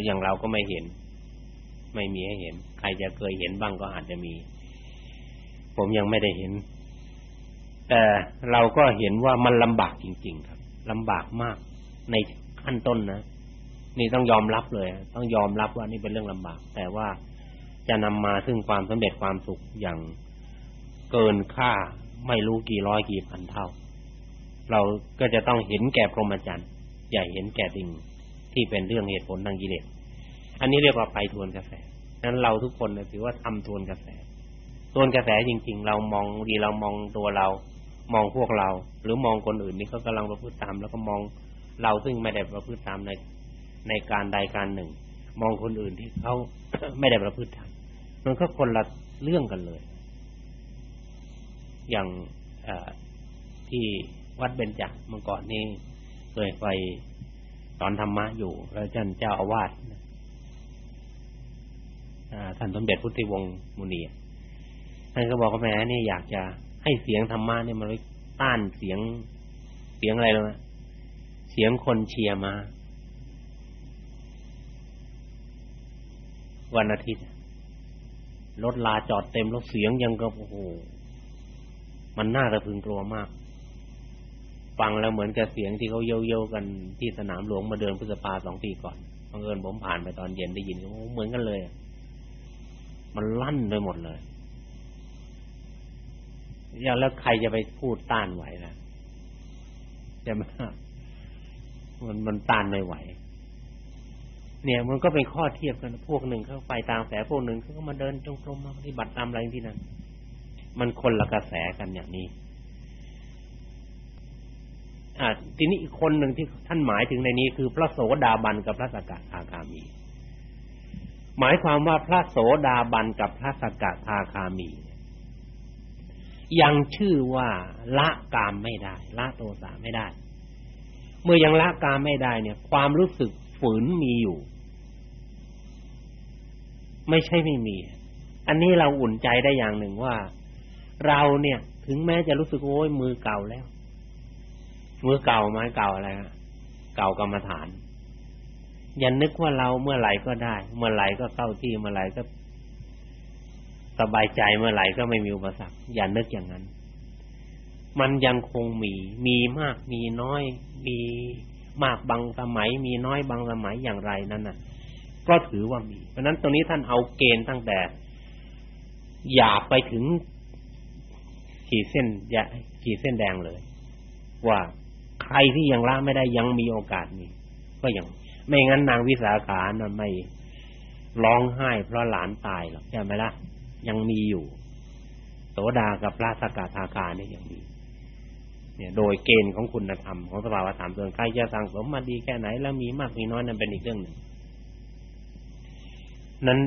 อย่างเราก็ไม่เห็น ไม่มีให้เห็น ใครจะเคยเห็นบ้างก็อาจจะมี ผมยังไม่ได้เห็น แต่เราก็เห็นว่ามันลำบากจริง ๆ ครับลำบากมากในขั้นต้นนะนี่ต้องยอมรับเลย ต้องยอมรับว่านี่เป็นเรื่องลำบาก แต่ว่าจะนำมาซึ่งความสำเร็จความสุขอย่างเกินค่า ไม่รู้กี่ร้อยกี่พันเท่า เราก็จะต้องเห็นแก่พรหมจรรย์ใหญ่เห็นแก่ดิ่งที่เป็นเรื่องเหตุผลทางกิเลสอันนี้เรียกว่าไปทวนกระแสนั้นเราทุกคนถือว่าทำทวนกระแสทวนกระแสจริง ๆ เรามองดีเรามองตัวเรา มองพวกเรา หรือมองคนอื่นนี่เขากำลังประพฤติตาม แล้วก็มองเราซึ่งไม่ได้ประพฤติตามในในการใดการหนึ่ง มองคนอื่นที่เขาไม่ได้ประพฤติตามมันก็คนละเรื่องกันเลย อย่างที่วัดเบญจเมื่อก่อนนี้เคยไปสอนธรรมะอยู่แล้วท่านเจ้าอาวาสท่านสมเด็จพุทธิวงศ์มุนีท่านก็บอกว่าแม่นี่อยากจะให้เสียงธรรมะเนี่ยมันต้านเสียงเสียงอะไรเลยเสียงคนเชียร์มา วันอาทิตย์รถลาจอดเต็มรถเสียงยังก็โอ้โห มันน่าจะพึงกลัวมาก ฟังแล้วเหมือนกับเสียงที่เขาเย่ๆกันที่สนามหลวงมาเดินพฤษภาสองปีก่อนบังเอิญผมผ่านไปตอนเย็นได้ยินก็เหมือนกันเลยมันลั่นไปหมดเลยอย่างแล้วใครจะไปพูดต้านไหวล่ะจะมามันมันต้านไม่ไหว เนี่ย มันก็เป็นข้อเทียบกันพวกหนึ่งเขาไปตามแสพวกหนึ่งเขาก็มาเดินจงกรมมาปฏิบัติตามอะไรที่นั่น มันคนละกระแสกันอย่างนี้อ่าทีนี้อีกคนหนึ่งที่ท่านหมายถึงในนี้คือพระโสดาบันกับพระสกทาคามี หมายความว่าพระโสดาบันกับพระสกทาคามี ยังชื่อว่าละกามไม่ได้ ละโทสะไม่ได้ เมื่อยังละกามไม่ได้เนี่ย ความรู้สึกฝืนมีอยู่ ไม่ใช่ไม่มี อันนี้เราอุ่นใจได้อย่างหนึ่งว่า เราเนี่ย ถึงแม้จะรู้สึกโอ้ยมือเก่าแล้ว มือเก่าไม้เก่าอะไรฮะเก่ากรรมฐาน อย่านึกว่าเราเมื่อไหร่ก็ได้ เมื่อไหร่ก็เข้าที่เมื่อไหร่ก็สบายใจเมื่อไหร่ก็ไม่มีอุปสรรคอย่านึกอย่างนั้น มันยังคงมี มีมากมีน้อย มีมากบางสมัย มีน้อยบางสมัยอย่างไรนั้นน่ะ ก็ถือว่ามี เพราะนั้นตรงนี้ท่านเอาเกณฑ์ตั้งแต่อย่าไปถึง ขีดเส้นย่าขีดเส้นแดงเลย ว่าใครที่ยังละไม่ได้ยังมีโอกาสมีก็ยังไม่งั้นนางวิสาขาน่ะไม่ร้องไห้เพราะหลานตายหรอกใช่ไหมล่ะ ยังมีอยู่โสดากับพระสกทาคาเนี่ยยังมี เนี่ยโดยเกณฑ์ของคุณธรรมของสภาวธรรมส่วนใครจะสั่งสมมาดีแค่ไหน แล้วมีมากมีน้อยนั่นเป็นอีกเรื่องหนึ่งนั้น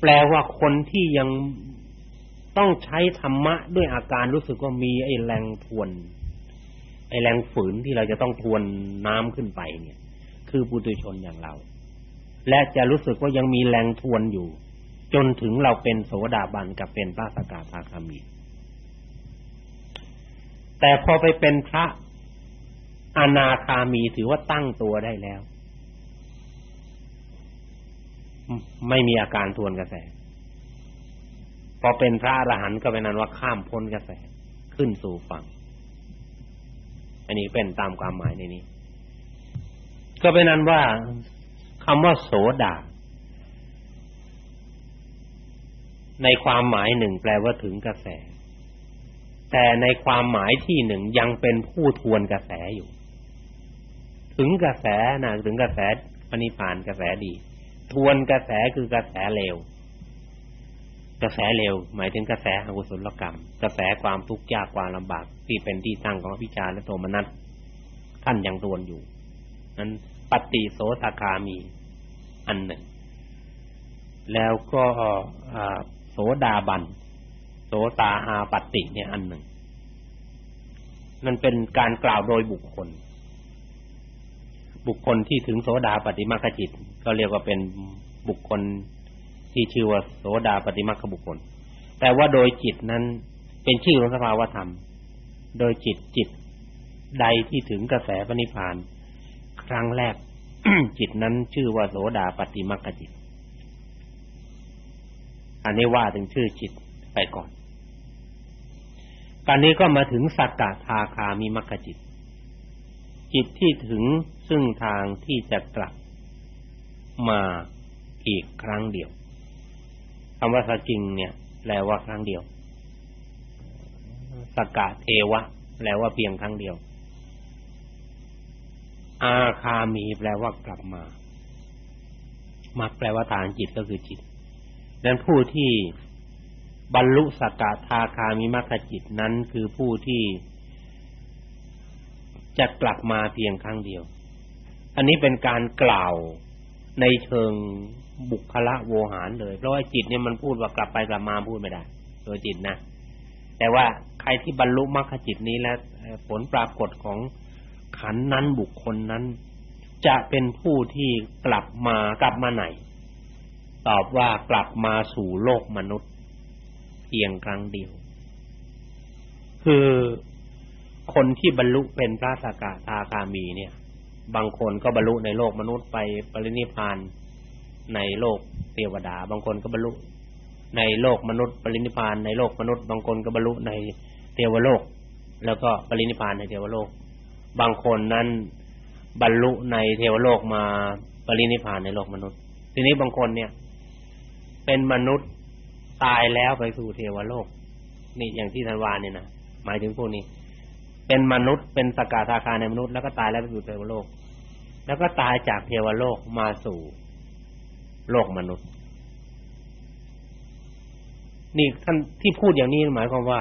แปลว่าคนที่ยัง ต้องใช้ธรรมะด้วยอาการรู้สึกว่ามีไอ้แรงทวน ไอ้แรงฝืนที่เราจะต้องทวนน้ำขึ้นไปเนี่ย คือปุถุชนอย่างเรา และจะรู้สึกว่ายังมีแรงทวนอยู่ จนถึงเราเป็นโสดาบันกับเป็นพระสกทาคามี แต่พอไปเป็นพระอนาคามีถือว่าตั้งตัวได้แล้ว ไม่มีอาการทวนกระแส พอเป็นพระอรหันต์ก็เป็นนั้นว่าข้ามพ้นกระแสขึ้นสู่ฝั่ง อันนี้เป็นตามความหมายในนี้ ก็เป็นนั้นว่าคำว่าโสดาในความหมายหนึ่งแปลว่าถึงกระแส แต่ในความหมายที่หนึ่งยังเป็นผู้ทวนกระแสอยู่ ถึงกระแสนะถึงกระแสปณิพานกระแสดี ทวนกระแสคือกระแสเลว กระแสเร็ว หมายถึงกระแสอกุศลกรรม กระแสความทุกข์ยากความลำบากที่เป็นที่ตั้งของวิชาและโทมนัสท่านยังตวนอยู่ นั้นปฏิโสตคามีอันหนึ่ง แล้วก็โสดาบันโสตาอาปฏิเนี่ยอันหนึ่ง มันเป็นการกล่าวโดยบุคคล บุคคลที่ถึงโสดาปฏิมาคจิต ก็เรียกว่าเป็นบุคคล ที่ชื่อว่าโสดาปฏิมาคบุคคล แต่ว่าโดยจิตนั้นเป็นชื่อของสภาวธรรม โดยจิตจิตใดที่ถึงกระแสปณิพาน ครั้งแรกจิตนั้นชื่อว่าโสดาปฏิมาคจิต อันนี้ว่าถึงชื่อจิตไปก่อนการนี้ก็มาถึงสักกะทาคามิมัคจิต จิตที่ถึงซึ่งทางที่จะกลับมาอีกครั้งเดียว คำว่าสกิงเนี่ย แปลว่าครั้งเดียวสกะเทวะ แปลว่าเพียงครั้งเดียว อาคามีแปลว่ากลับมามักแปลว่าทางจิตก็คือจิตดังนั้นผู้ที่บรรลุสกทาคามิมัคจิตนั้นคือผู้ที่จะกลับมาเพียงครั้งเดียว อันนี้เป็นการกล่าวในเชิง บุคละโวหารเลย เพราะว่าจิตเนี่ยมันพูดว่ากลับไปกลับมาพูดไม่ได้ โดยจิตนะ แต่ว่าใครที่บรรลุมรรคจิตนี้แล้วผลปรากฏของขันนั้นบุคคลนั้น จะเป็นผู้ที่กลับมากลับมาไหน ตอบว่ากลับมาสู่โลกมนุษย์ เพียงครั้งเดียว คือคนที่บรรลุเป็นพระสกทาคามีเนี่ย บางคนก็บรรลุในโลกมนุษย์ไปปรินิพาน ในโลกเทวดา บางคนก็บรรลุ ในโลกมนุษย์ ปรินิพานในโลกมนุษย์ บางคนก็บรรลุในเทวโลก แล้วก็ปรินิพานในเทวโลก บางคนนั้นบรรลุในเทวโลกมาปรินิพานในโลกมนุษย์ ทีนี้บางคนเนี่ย เป็นมนุษย์ตายแล้วไปสู่เทวโลก นี่อย่างที่ท่านว่านี่ยนะหมายถึงพวกนี้ เป็นมนุษย์เป็นสกาธาคาในมนุษย์แล้วก็ตายแล้วไปสู่เทวโลก แล้วก็ตายจากเทวโลกมาสู่ โลกมนุษย์ นี่ท่านที่พูดอย่างนี้หมายความว่า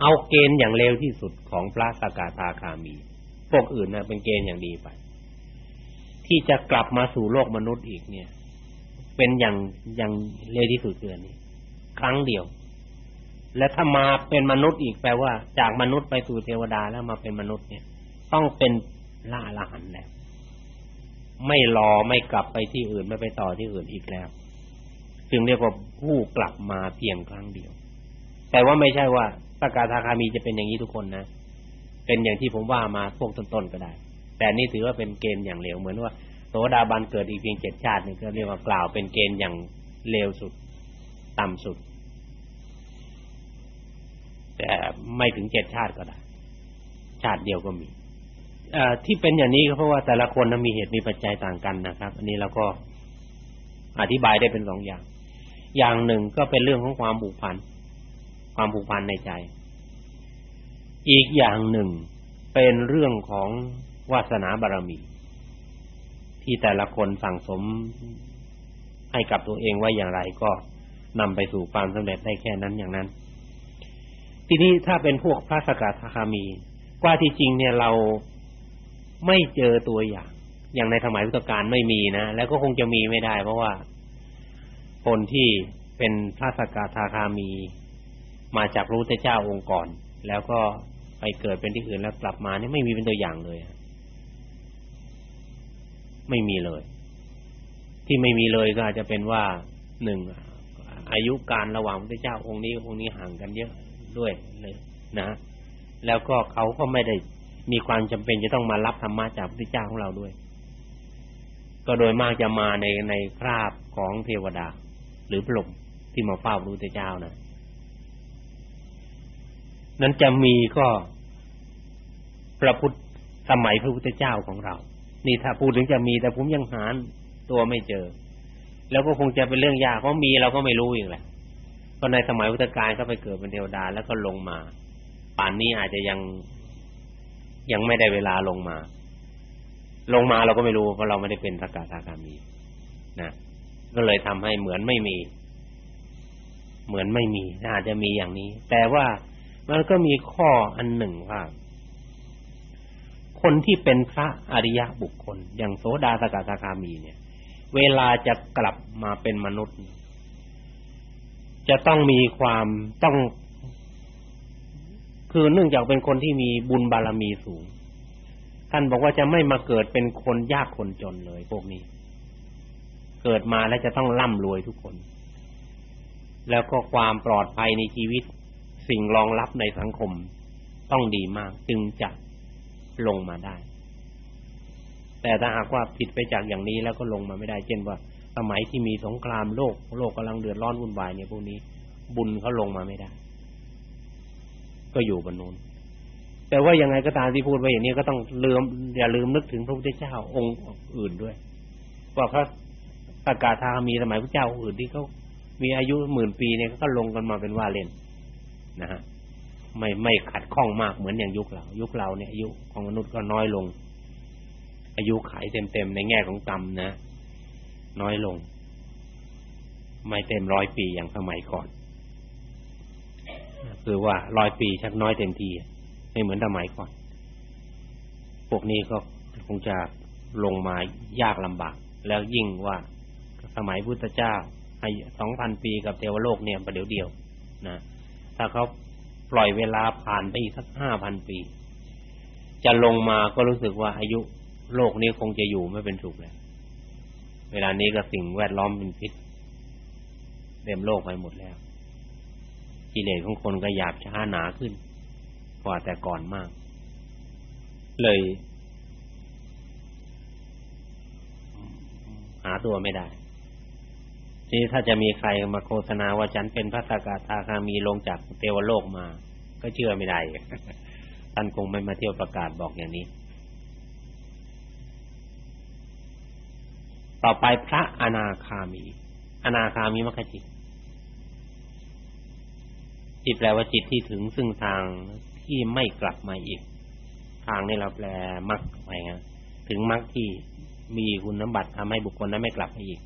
เอาเกณฑ์อย่างเลวที่สุดของพระสกทาคามี พวกอื่นนะเป็นเกณฑ์อย่างดีไป ที่จะกลับมาสู่โลกมนุษย์อีกเนี่ย เป็นอย่างอย่างเลวที่สุดเกินนี้ ครั้งเดียว และถ้ามาเป็นมนุษย์อีกแปลว่า จากมนุษย์ไปสู่เทวดาแล้วมาเป็นมนุษย์เนี่ย ต้องเป็นละอรหันแล้ว ไม่รอไม่กลับไปที่อื่นไม่ไปต่อที่อื่นอีกแล้ว จึงเรียกว่าผู้กลับมาเพียงครั้งเดียว แต่ว่าไม่ใช่ว่าสกาทาคามีจะเป็นอย่างนี้ทุกคนนะ เป็นอย่างที่ผมว่ามาพวกต้นๆก็ได้ แต่นี่ถือว่าเป็นเกณฑ์อย่างเลวเหมือนว่าโสดาบันเกิดอีกเพียงเจ็ดชาตินี่ก็เรียกว่ากล่าวเป็นเกณฑ์อย่างเลวสุด ต่ำสุด แต่ไม่ถึงเจ็ดชาติก็ได้ ชาติเดียวก็มี ที่เป็นอย่างนี้ก็เพราะว่าแต่ละคนมีเหตุมีปัจจัยต่างกันนะครับ อันนี้เราก็อธิบายได้เป็นสองอย่าง อย่างหนึ่งก็เป็นเรื่องของความผูกพัน ความผูกพันในใจ อีกอย่างหนึ่งเป็นเรื่องของวาสนาบารมี ที่แต่ละคนสั่งสมให้กับตัวเองไว้อย่างไรก็นำไปสู่ความสำเร็จได้แค่นั้นอย่างนั้น ทีนี้ถ้าเป็นพวกพระสกทาคามี กว่าที่จริงเนี่ยเรา ไม่เจอตัวอย่าง อย่างในสมัยพุทธกาลไม่มีนะแล้วก็คงจะมีไม่ได้ เพราะว่าคนที่เป็นพระสกทาคามี มาจากรู้เจ้าองค์ก่อน แล้วก็ไปเกิดเป็นที่อื่นแล้วกลับมาเนี่ยไม่มีเป็นตัวอย่างเลยไม่มีเลย ที่ไม่มีเลยก็อาจจะเป็นว่าหนึ่งอายุการระหว่างพระเจ้าองค์นี้องค์นี้ห่างกันเยอะด้วยเลยนะแล้วก็เขาก็ไม่ได้ มีความจำเป็นจะต้องมารับธรรมะจากพระเจ้าของเราด้วย ก็โดยมากจะมาในในคราบของเทวดา หรือพรหมที่มาเฝ้าพระเจ้านะนั้นจะมีก็พระพุทธสมัยพระพุทธเจ้าของเรา นี่ถ้าพูดถึงจะมีแต่ผมยังหาตัวไม่เจอ แล้วก็คงจะเป็นเรื่องยากเพราะมีเราก็ไม่รู้อีกแหละก็ในสมัยพุทธกาลก็ไปเกิดเป็นเทวดาแล้วก็ลงมา ป่านนี้อาจจะยัง ยังไม่ได้เวลาลงมา ลงมาเราก็ไม่รู้เพราะเราไม่ได้เป็นสกทาคามีนะก็เลยทำให้เหมือนไม่มี เหมือนไม่มีอาจจะมีอย่างนี้ แต่ว่ามันก็มีข้ออันหนึ่งว่า คนที่เป็นพระอริยะบุคคล อย่างโสดาสกทาคามีเนี่ย เวลาจะกลับมาเป็นมนุษย์ จะต้องมีความต้อง คือเนื่องจากเป็นคนที่มีบุญบารมีสูง ท่านบอกว่าจะไม่มาเกิดเป็นคนยากคนจนเลยพวกนี้ เกิดมาแล้วจะต้องร่ำรวยทุกคน แล้วก็ความปลอดภัยในชีวิต สิ่งรองรับในสังคม ต้องดีมากจึงจะลงมาได้ แต่ถ้าหากว่าผิดไปจากอย่างนี้แล้วก็ลงมาไม่ได้ เช่นว่า สมัยที่มีสงครามโลก โลกกำลังเดือดร้อนวุ่นวายเนี่ยพวกนี้ บุญเขาลงมาไม่ได้ ก็อยู่บนนู้นแต่ว่ายังไงก็ตามที่พูดไว้อย่างนี้ก็ต้องลืมอย่าลืมนึกถึงพระพุทธเจ้าองค์อื่นด้วยว่าพระปะกาศทามีสมัยพระเจ้าอื่นที่เขามีอายุหมื่นปีเนี่ยก็ลงกันมาเป็นว่าเล่นนะฮะไม่ไม่ขัดข้องมากเหมือนอย่างยุคเรา ยุคเราเนี่ยอายุของมนุษย์ก็น้อยลง อายุขายเต็มๆในแง่ของกรรมนะ น้อยลง ไม่เต็มร้อยปีอย่างสมัยก่อน คือว่าร้อยปีชักน้อยเต็มทีไม่เหมือนสมัยก่อนพวกนี้ก็คงจะลงมายากลำบาก แล้วยิ่งว่าสมัยพุทธเจ้าอายุสองพันปีกับเทวโลกเนี่ยประเดี๋ยวเดียวนะถ้าเขาปล่อยเวลาผ่านไปอีกสักห้าพันปี จะลงมาก็รู้สึกว่าอายุโลกนี้คงจะอยู่ไม่เป็นสุขแล้วเวลานี้ก็สิ่งแวดล้อมเป็นพิษเต็มโลกไปหมดแล้ว กิเลสของคนก็หยาบช้าหนาขึ้นกว่าแต่ก่อนมาก เลย หาตัวไม่ได้ทีถ้าจะมีใครมาโฆษณาว่าฉันเป็นพระสกทาคามีลงจากเทวโลกมา ก็เชื่อไม่ได้ท่านคงไม่มาเที่ยวประกาศบอกอย่างนี้ ต่อไปพระอนาคามี อนาคามีมรรคจิต ที่แปลว่าจิตที่ถึงซึ่งทางที่ไม่กลับมาอีก ทางนี้เราแปลมรรคไปนะถึงมรรคที่มีคุณสมบัติทำให้บุคคลนั้นไม่กลับมาอีก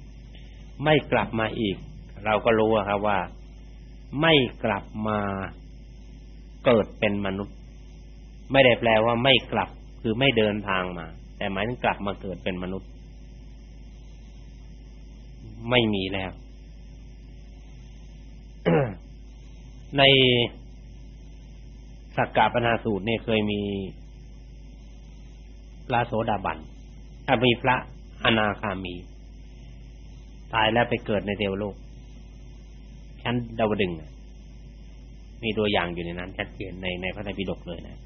ไม่กลับมาอีก เราก็รู้ครับว่า ไม่กลับมาเกิดเป็นมนุษย์ ไม่ได้แปลว่าไม่กลับคือไม่เดินทางมา แต่หมายถึงกลับมาเกิดเป็นมนุษย์ ไม่มีแล้ว ในสักกะปนาสูตรเนี่ยเคยมีพระโสดาบันถ้ามีพระอนาคามี ตายแล้วไปเกิดในเทวโลกชั้นดาวดึงมีตัวอย่างอยู่ในนั้นชัดเจนในในพระไตรปิฎกเลยนะ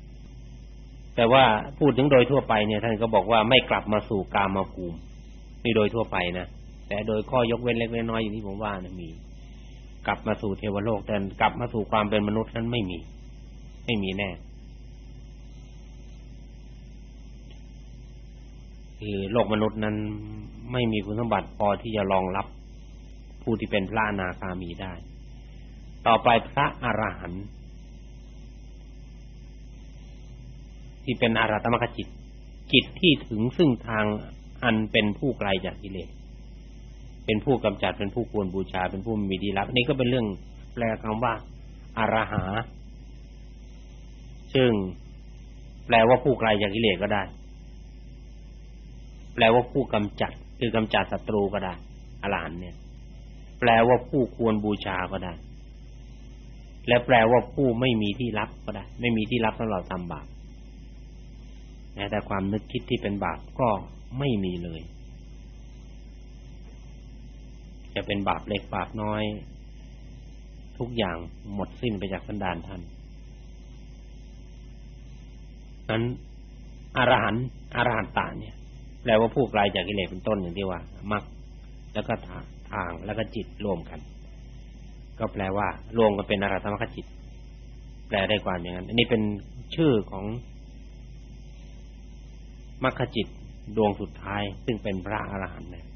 แต่ว่าพูดถึงโดยทั่วไปเนี่ยท่านก็บอกว่าไม่กลับมาสู่กามาภูมินี่โดยทั่วไปนะแต่โดยข้อยกเว้นเล็กน้อยอย่างที่ผมว่านะมี กลับมาสู่เทวโลก แต่กลับมาสู่ความเป็นมนุษย์นั้นไม่มี ไม่มีแน่คือโลกมนุษย์นั้นไม่มีคุณสมบัติพอที่จะรองรับผู้ที่เป็นพระอนาคามีได้ ต่อไปพระอรหันต์ที่เป็นอารัตมคจิตจิตที่ถึงซึ่งทางออันเป็นผู้ไกลจากกิเลส เป็นผู้กำจัดเป็นผู้ควรบูชาเป็นผู้มีดีรับนี่ก็เป็นเรื่องแปลคำว่าอารหา ซึ่งแปลว่าผู้ไกลจากกิเลสก็ได้ แปลว่าผู้กำจัด คือกำจัดศัตรูก็ได้อรหันเนี่ย แปลว่าผู้ควรบูชาก็ได้ และแปลว่าผู้ไม่มีที่รับก็ได้ ไม่มีที่รับสำหรับทำบาปแต่ความนึกคิดที่เป็นบาปก็ไม่มีเลย จะเป็นบาปเล็กบาปน้อย ทุกอย่างหมดสิ้นไปจากสันดานท่านนั้นอรหันต์อรหันตาเนี่ยแปลว่าผู้ไกลจากกิเลสเป็นต้นอย่างที่ว่ามรรคแล้วก็ทางแล้วก็จิตรวมกัน ก็แปลว่ารวมกันเป็นอรหัตมรรคจิต แปลได้ความอย่างนั้น อันนี้เป็นชื่อของมรรคจิตดวงสุดท้าย ซึ่งเป็นพระอรหันต์เนี่ย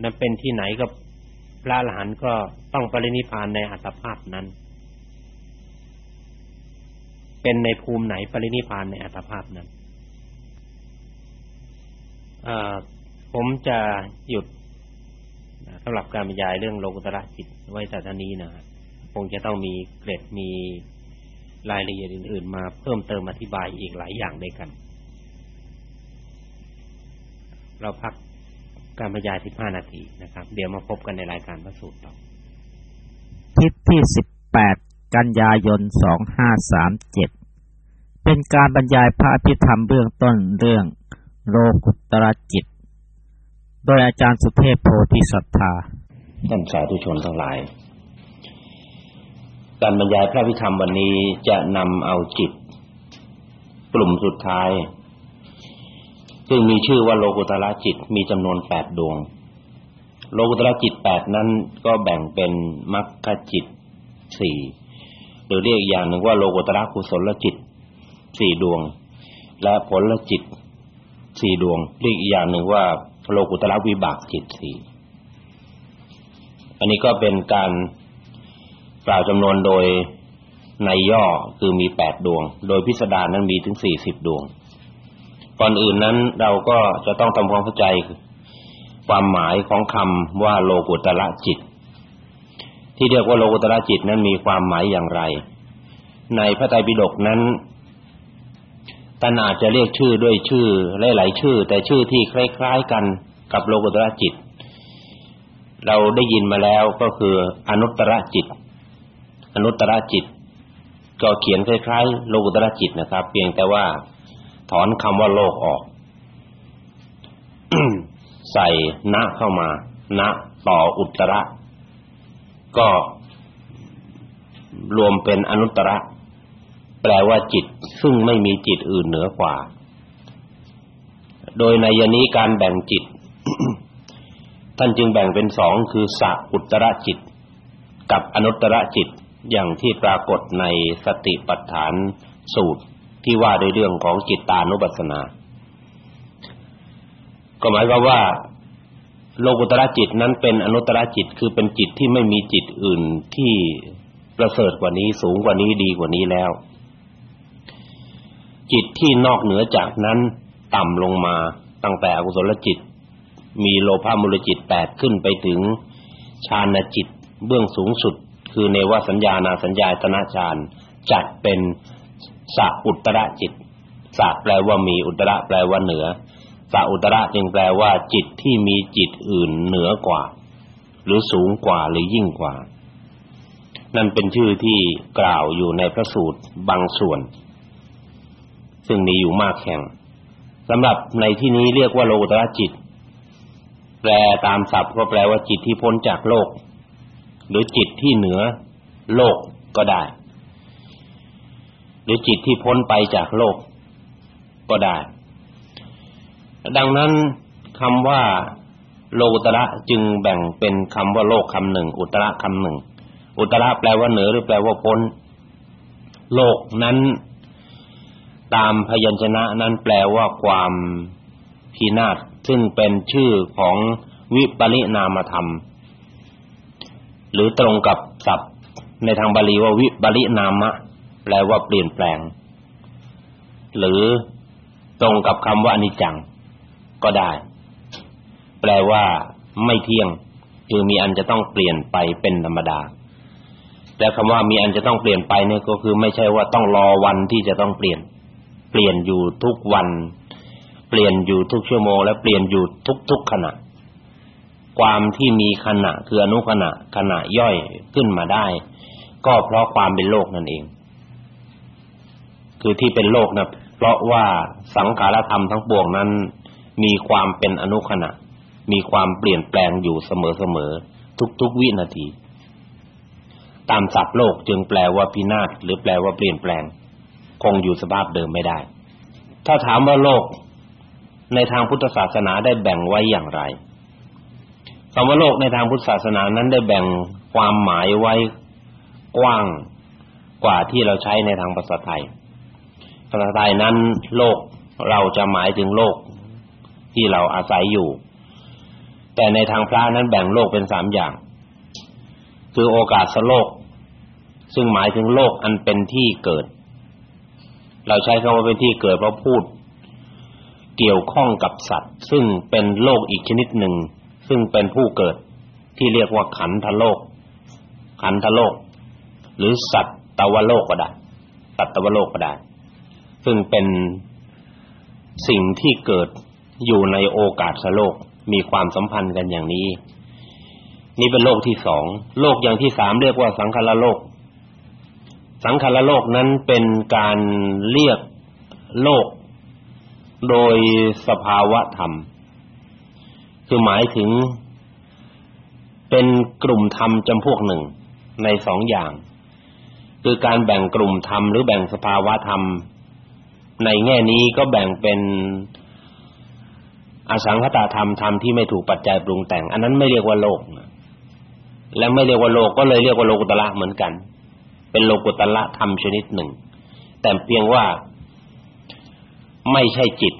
นั้นเป็นที่ไหนก็ พระอรหันต์ก็ต้องปรินิพานในอัตภาพนั้น เป็นในภูมิไหนปรินิพานในอัตภาพนั้นผมจะหยุดสำหรับการบรรยายเรื่องโลกุตระจิตไว้แต่ท่านี้นะคงจะต้องมีเกร็ดมีรายละเอียดอื่น ๆ มาเพิ่มเติมอธิบายอีกหลายอย่างด้วยกัน เราพัก การบรรยาย15นาทีนะครับ เดี๋ยวมาพบกันในรายการพระสูตรต่อทิศที่18กันยายน2537เป็นการบรรยายพระอภิธรรมเบื้องต้นเรื่องโลกุตระจิต โดยอาจารย์สุเทพโพธิสัทธาท่านสาธุชนทั้งหลาย การบรรยายพระพิธรรมวันนี้จะนำเอาจิต กลุ่มสุดท้าย ซึ่งมีชื่อว่าโลกุตระจิตมีจำนวนแปดดวง โลกุตระจิตแปดนั้นก็แบ่งเป็นมรรคจิตสี่หรือเรียกอย่างหนึ่งว่าโลกุตระกุศลจิตสี่ดวง และผลจิตสี่ดวงเรียกอีกอย่างหนึ่งว่าโลกุตระวิบากจิตสี่อันนี้ก็เป็นการกล่าวจำนวนโดยในย่อคือมีแปดดวง โดยพิสดารนั้นมีถึงสี่สิบดวง ก่อนอื่นนั้นเราก็จะต้องทำความเข้าใจ ความหมายของคำว่าโลกุตระจิต ที่เรียกว่าโลกุตระจิตนั้นมีความหมายอย่างไร ในพระไตรปิฎกนั้นท่านอาจจะเรียกชื่อด้วยชื่อหลายๆชื่อ แต่ชื่อที่คล้ายๆกันกับโลกุตระจิต เราได้ยินมาแล้วก็คืออนุตตรจิต อนุตตรจิต ก็เขียนคล้ายๆ โลกุตระจิตนะครับ เพียงแต่ว่า ถอนคำว่าโลกออก ใส่ณเข้ามาณต่ออุตระ ก็รวมเป็นอนุตตรแปลว่าจิต ซึ่งไม่มีจิตอื่นเหนือกว่า โดยในยนี้การแบ่งจิต ท่านจึงแบ่งเป็นสองคือสัอุตระจิต กับอนุตระจิตอย่างที่ปรากฏในสติปัฏฐานสูตร ที่ว่าในเรื่องของจิตตานุปัสสนา ก็หมายความว่า โลกุตระจิตนั้นเป็นอนุตระจิตคือเป็นจิตที่ไม่มีจิตอื่นที่ประเสริฐกว่านี้สูงกว่านี้ดีกว่านี้แล้ว จิตที่นอกเหนือจากนั้นต่ำลงมาตั้งแต่อกุศลจิต มีโลภะมูลจิตแปดขึ้นไปถึงฌานจิตเบื้องสูงสุด คือเนวสัญญานาสัญญาตนะฌานจัดเป็น สัอุตระจิตสัแปลว่ามีอุตระแปลว่าเหนือสัอุตระจึงแปลว่า จิตที่มีจิตอื่นเหนือกว่า หรือสูงกว่าหรือยิ่งกว่า นั่นเป็นชื่อที่กล่าวอยู่ในพระสูตรบางส่วน ซึ่งมีอยู่มากแห่งสำหรับในที่นี้เรียกว่าโลกุตระจิต แปลตามศัพท์ก็แปลว่าจิตที่พ้นจากโลก หรือจิตที่เหนือโลกก็ได้ หรือจิตที่พ้นไปจากโลกก็ได้ ดังนั้นคำว่าโลกุตระจึงแบ่งเป็นคำว่าโลกคำหนึ่ง อุตระคำหนึ่ง อุตระแปลว่าเหนือหรือแปลว่าพ้น โลกนั้น ตามพยัญชนะนั้นแปลว่าความพินาศซึ่งเป็นชื่อของวิปริณามธรรม หรือตรงกับศัพท์ในทางบาลีว่าวิปริณามะ แปลว่าเปลี่ยนแปลง หรือตรงกับคำว่าอนิจจัง ก็ได้ แปลว่า ไม่เที่ยง คือมีอันจะต้องเปลี่ยนไปเป็นธรรมดาแต่คำว่ามีอันจะต้องเปลี่ยนไปเนี่ยก็คือไม่ใช่ว่าต้องรอวันที่จะต้องเปลี่ยน เปลี่ยนอยู่ทุกวัน เปลี่ยนอยู่ทุกชั่วโมง และเปลี่ยนอยู่ทุกๆขณะ ความที่มีขณะคืออนุขณะขณะย่อยขึ้นมาได้ ก็เพราะความเป็นโลกนั่นเอง คือที่เป็นโลกนะเพราะว่าสังขารธรรมทั้งปวงนั้น มีความเป็นอนุขณะ มีความเปลี่ยนแปลงอยู่เสมอๆทุกๆวินาที ตามศัพท์โลกจึงแปลว่าพินาศหรือแปลว่าเปลี่ยนแปลง คงอยู่สภาพเดิมไม่ได้ ถ้าถามว่าโลก ในทางพุทธศาสนาได้แบ่งไว้อย่างไรคำว่าโลกในทางพุทธศาสนานั้นได้แบ่งความหมายไว้กว้างกว่าที่เราใช้ในทางภาษาไทย ภาษาไทยนั้นโลกเราจะหมายถึงโลกที่เราอาศัยอยู่ แต่ในทางพระนั้นแบ่งโลกเป็นสามอย่าง คือโอกาสโลก ซึ่งหมายถึงโลกอันเป็นที่เกิด เราใช้คำว่าเป็นที่เกิดเพราะพูด เกี่ยวข้องกับสัตว์ ซึ่งเป็นโลกอีกชนิดหนึ่ง ซึ่งเป็นผู้เกิดที่เรียกว่าขันธโลก ขันธโลก หรือสัตตวโลกก็ได้สัตตวโลกก็ได้ ซึ่งเป็นสิ่งที่เกิดอยู่ในโอกาสโลกมีความสัมพันธ์กันอย่างนี้ นี่เป็นโลกที่สองโลกอย่างที่สามเรียกว่าสังขารโลก สังขารโลกนั้นเป็นการเรียกโลก โดยสภาวะธรรม คือหมายถึง เป็นกลุ่มธรรมจำพวกหนึ่งในสองอย่าง คือการแบ่งกลุ่มธรรมหรือแบ่งสภาวะธรรม ในแง่นี้ก็แบ่งเป็นอสังขตาธรรมธรรมที่ไม่ถูกปัจจัยปรุงแต่ง อันนั้นไม่เรียกว่าโลกและไม่เรียกว่าโลกก็เลยเรียกว่าโลกุตละเหมือนกัน เป็นโลกุตละธรรมชนิดหนึ่ง แต่เพียงว่าไม่ใช่จิต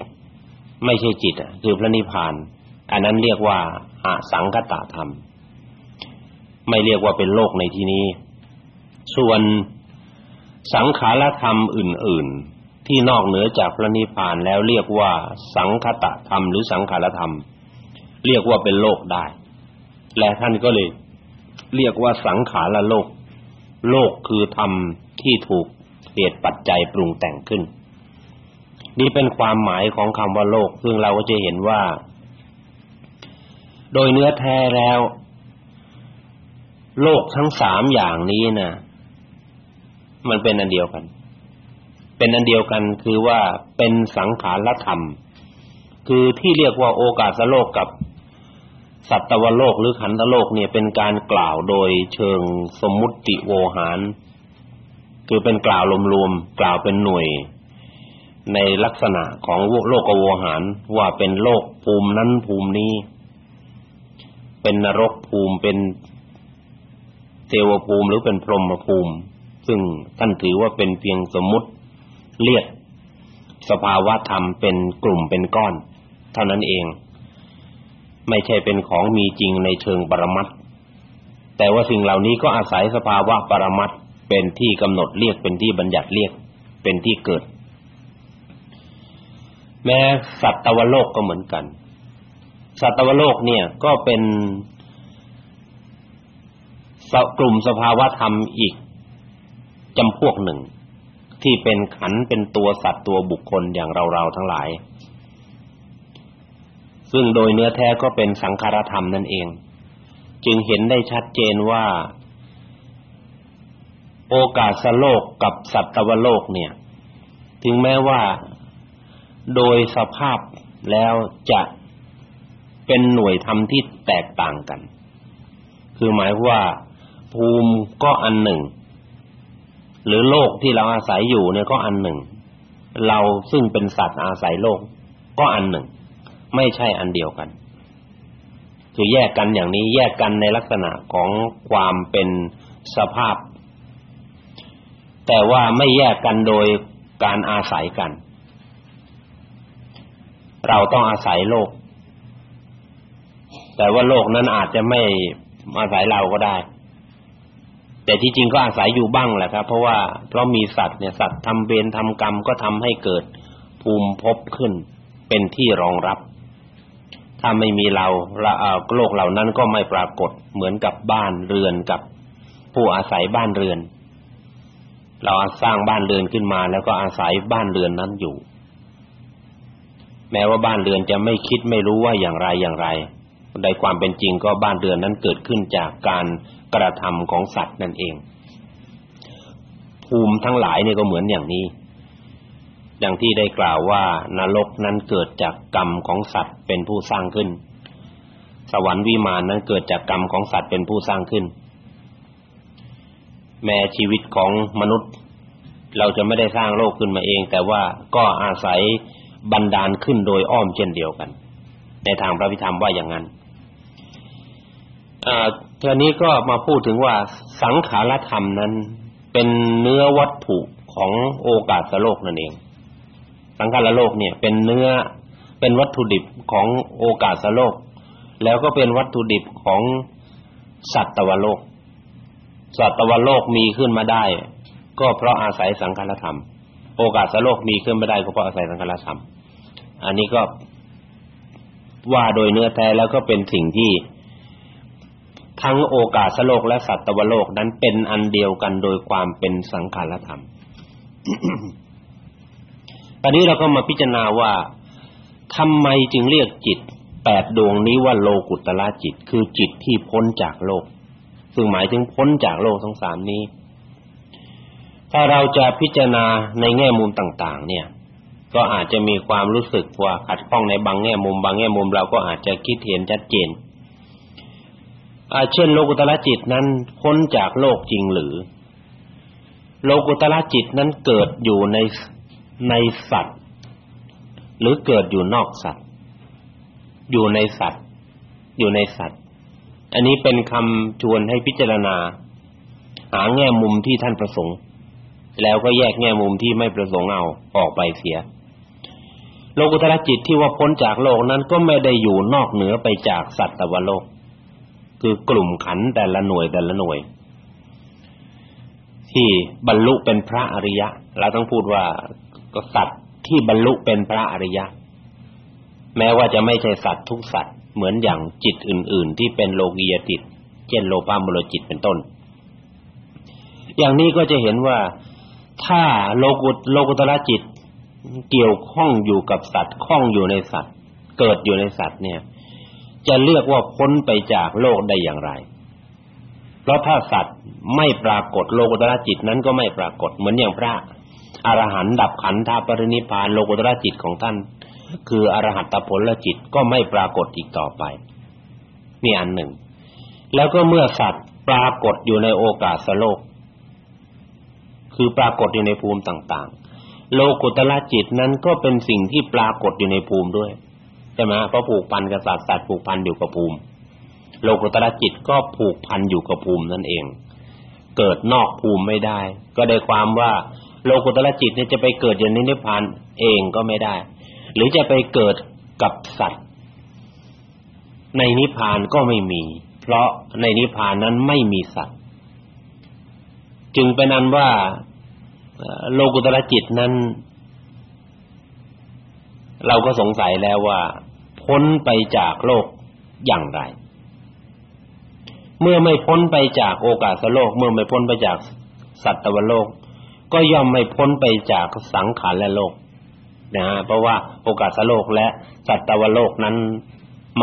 ไม่ใช่จิตคือพระนิพพาน อันนั้นเรียกว่าอสังคตาธรรม ไม่เรียกว่าเป็นโลกในที่นี้ ส่วนสังขารธรรมอื่น ๆ ที่นอกเหนือจากพระนิพพานแล้วเรียกว่าสังคตะธรรมหรือสังขารธรรม เรียกว่าเป็นโลกได้ และท่านก็เลยเรียกว่าสังขารโลก โลกคือธรรมที่ถูกเหตุปัจจัยปรุงแต่งขึ้น นี่เป็นความหมายของคำว่าโลก ซึ่งเราก็จะเห็นว่า โดยเนื้อแท้แล้ว โลกทั้งสามอย่างนี้นะมันเป็นอันเดียวกัน เป็นอันเดียวกันคือว่าเป็นสังขารธรรม คือที่เรียกว่าโอกาสโลกกับสัตวโลกหรือขันธโลกเนี่ยเป็นการกล่าวโดยเชิงสมมุติโวหาร คือเป็นกล่าวรวมๆกล่าวเป็นหน่วย ในลักษณะของโลกโวหารว่าเป็นโลกภูมินั้นภูมินี้ เป็นนรกภูมิเป็นเทวภูมิหรือเป็นพรหมภูมิ ซึ่งท่านถือว่าเป็นเพียงสมมุติ เรียกสภาวะธรรมเป็นกลุ่มเป็นก้อน เท่านั้นเอง ไม่ใช่เป็นของมีจริงในเชิงปรมัตแต่ว่าสิ่งเหล่านี้ก็อาศัยสภาวะปรมัตเป็นที่กำหนดเรียกเป็นที่บัญญัติเรียกเป็นที่เกิด แม้สัตวโลกก็เหมือนกัน สัตวโลกเนี่ยก็เป็นกลุ่มสภาวะธรรมอีกจำพวกหนึ่ง ที่เป็นขันเป็นตัวสัตว์ตัวบุคคลอย่างเราๆทั้งหลาย ซึ่งโดยเนื้อแท้ก็เป็นสังขารธรรมนั่นเอง จึงเห็นได้ชัดเจนว่า โอกาสโลกกับสัตวโลกเนี่ย ถึงแม้ว่าโดยสภาพแล้วจะเป็นหน่วยธรรมที่แตกต่างกัน คือหมายว่าภูมิก็อันหนึ่ง หรือโลกที่เราอาศัยอยู่เนี่ยก็อันหนึ่ง เราซึ่งเป็นสัตว์อาศัยโลก ก็อันหนึ่ง ไม่ใช่อันเดียวกันคือแยกกันอย่างนี้แยกกันในลักษณะของความเป็นสภาพ แต่ว่าไม่แยกกันโดยการอาศัยกัน เราต้องอาศัยโลก แต่ว่าโลกนั้นอาจจะไม่อาศัยเราก็ได้ แต่ที่จริงก็อาศัยอยู่บ้างแหละครับ เพราะว่าเพราะมีสัตว์เนี่ยสัตว์ทำเวรทำกรรมก็ทำให้เกิดภูมิภพขึ้น เป็นที่รองรับ ถ้าไม่มีเราโลกเหล่านั้นก็ไม่ปรากฏเหมือนกับบ้านเรือนกับผู้อาศัยบ้านเรือน เราสร้างบ้านเรือนขึ้นมา แล้วก็อาศัยบ้านเรือนนั้นอยู่ แม้ว่าบ้านเรือนจะไม่คิดไม่รู้ว่าอย่างไรอย่างไรในความเป็นจริงก็บ้านเรือนนั้นเกิดขึ้นจากการ กระทำของสัตว์นั่นเอง ภูมิทั้งหลายเนี่ยก็เหมือนอย่างนี้อย่างที่ได้กล่าวว่านรกนั้นเกิดจากกรรมของสัตว์เป็นผู้สร้างขึ้น สวรรค์วิมานนั้นเกิดจากกรรมของสัตว์เป็นผู้สร้างขึ้น แม้ชีวิตของมนุษย์ เราจะไม่ได้สร้างโลกขึ้นมาเอง แต่ว่าก็อาศัยบันดาลขึ้นโดยอ้อมเช่นเดียวกัน ในทางพระพิธรรมว่าอย่างนั้น อ่าทีนี้ก็มาพูดถึงว่าสังขารธรรมนั้น เป็นเนื้อวัตถุของโอกาสโลกนั่นเอง สังขารโลกเนี่ย เป็นเนื้อเป็นวัตถุดิบของโอกาสโลก แล้วก็เป็นวัตถุดิบของสัตวโลก สัตวโลกมีขึ้นมาได้ ก็เพราะอาศัยสังขารธรรม โอกาสโลกมีขึ้นมาได้ก็เพราะอาศัยสังขารธรรม อันนี้ก็ว่าโดยเนื้อแท้แล้วก็เป็นสิ่งที่ ทั้งโอกาสโลกและสัตวโลกนั้นเป็นอันเดียวกันโดยความเป็นสังขารธรรม ตอนนี้เราก็มาพิจารณาว่าทำไมจึงเรียกจิตแปดดวงนี้ว่าโลกุตละจิต คือจิตที่พ้นจากโลก ซึ่งหมายถึงพ้นจากโลกทั้งสามนี้ ถ้าเราจะพิจารณาในแง่มุมต่าง ๆ เนี่ย ก็อาจจะมีความรู้สึกว่าขัดข้องในบางแง่มุม บางแง่มุมเราก็อาจจะคิดเห็นชัดเจน เช่นโลกุตละจิตนั้นพ้นจากโลกจริงหรือ โลกุตละจิตนั้นเกิดอยู่ในในสัตว์ หรือเกิดอยู่นอกสัตว์ อยู่ในสัตว์ อยู่ในสัตว์ อันนี้เป็นคำชวนให้พิจารณา หาแง่มุมที่ท่านประสงค์ แล้วก็แยกแง่มุมที่ไม่ประสงค์เอาออกไปเสีย โลกุตระจิตที่ว่าพ้นจากโลกนั้นก็ไม่ได้อยู่นอกเหนือไปจากสัตว์ตวโลก คือกลุ่มขันแต่ละหน่วยแต่ละหน่วย ที่บรรลุเป็นพระอริยะเราต้องพูดว่าก็สัตว์ที่บรรลุเป็นพระอริยะ แม้ว่าจะไม่ใช่สัตว์ทุกสัตว์เหมือนอย่างจิตอื่น ๆ ที่เป็นโลกียจิตเช่นโลภะมโลจิตเป็นต้น อย่างนี้ก็จะเห็นว่าถ้าโลกุตโลกุตระจิตเกี่ยวข้องอยู่กับสัตว์ข้องอยู่ในสัตว์ เกิดอยู่ในสัตว์เนี่ย จะเรียกว่าพ้นไปจากโลกได้อย่างไร เพราะถ้าสัตว์ไม่ปรากฏโลกุตระจิตนั้นก็ไม่ปรากฏเหมือนอย่างพระอรหันต์ดับขันธปรินิพานโลกุตระจิตของท่าน คืออรหัตผลจิตก็ไม่ปรากฏอีกต่อไปนี่อันหนึ่ง แล้วก็เมื่อสัตว์ปรากฏอยู่ในโอกาสโลก คือปรากฏอยู่ในภูมิต่างๆ โลกุตละจิตนั้นก็เป็นสิ่งที่ปรากฏอยู่ในภูมิด้วย ใช่ไหมเพราะผูกพันกับสัตว์สัตว์ผูกพันอยู่กับภูมิ โลกุตละจิตก็ผูกพันอยู่กับภูมินั่นเอง เกิดนอกภูมิไม่ได้ ก็ได้ความว่าโลกุตละจิตเนี่ยจะไปเกิดอยู่ในนิพพานเองก็ไม่ได้ หรือจะไปเกิดกับสัตว์ ในนิพพานก็ไม่มี เพราะในนิพพานนั้นไม่มีสัตว์ จึงเป็นนั้นว่าโลกุตละจิตนั้น เราก็สงสัยแล้วว่า พ้นไปจากโลกอย่างไร เมื่อไม่พ้นไปจากโอกาสโลก เมื่อไม่พ้นไปจากสัตวโลก ก็ย่อมไม่พ้นไปจากสังขารและโลกนะฮะเพราะว่าโอกาสโลกและสัตวโลกนั้น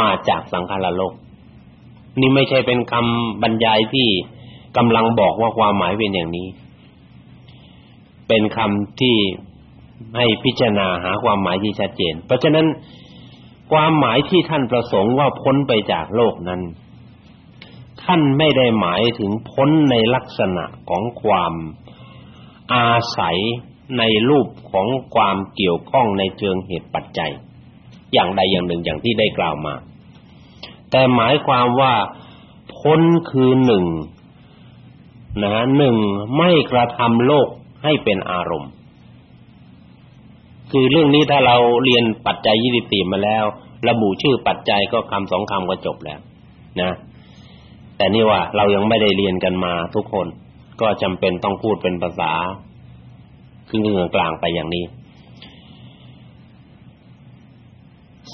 มาจากสังขารโลก นี่ไม่ใช่เป็นคำบรรยายที่กำลังบอกว่าความหมายเป็นอย่างนี้ เป็นคำที่ให้พิจารณาหาความหมายที่ชัดเจน เพราะฉะนั้น ความหมายที่ท่านประสงค์ว่าพ้นไปจากโลกนั้น ท่านไม่ได้หมายถึงพ้นในลักษณะของความอาศัยในรูปของความเกี่ยวข้องในเชิงเหตุปัจจัย อย่างใดอย่างหนึ่งอย่างที่ได้กล่าวมา แต่หมายความว่าพ้นคือหนึ่งนะหนึ่งไม่กระทำโลกให้เป็นอารมณ์ คือเรื่องนี้ถ้าเราเรียนปัจจัยยี่สิบสี่มาแล้ว ระบุชื่อปัจจัยก็คำสองคำก็จบแล้ว นะ แต่นี่ว่าเรายังไม่ได้เรียนกันมาทุกคน ก็จำเป็นต้องพูดเป็นภาษาครึ่งกลางไปอย่างนี้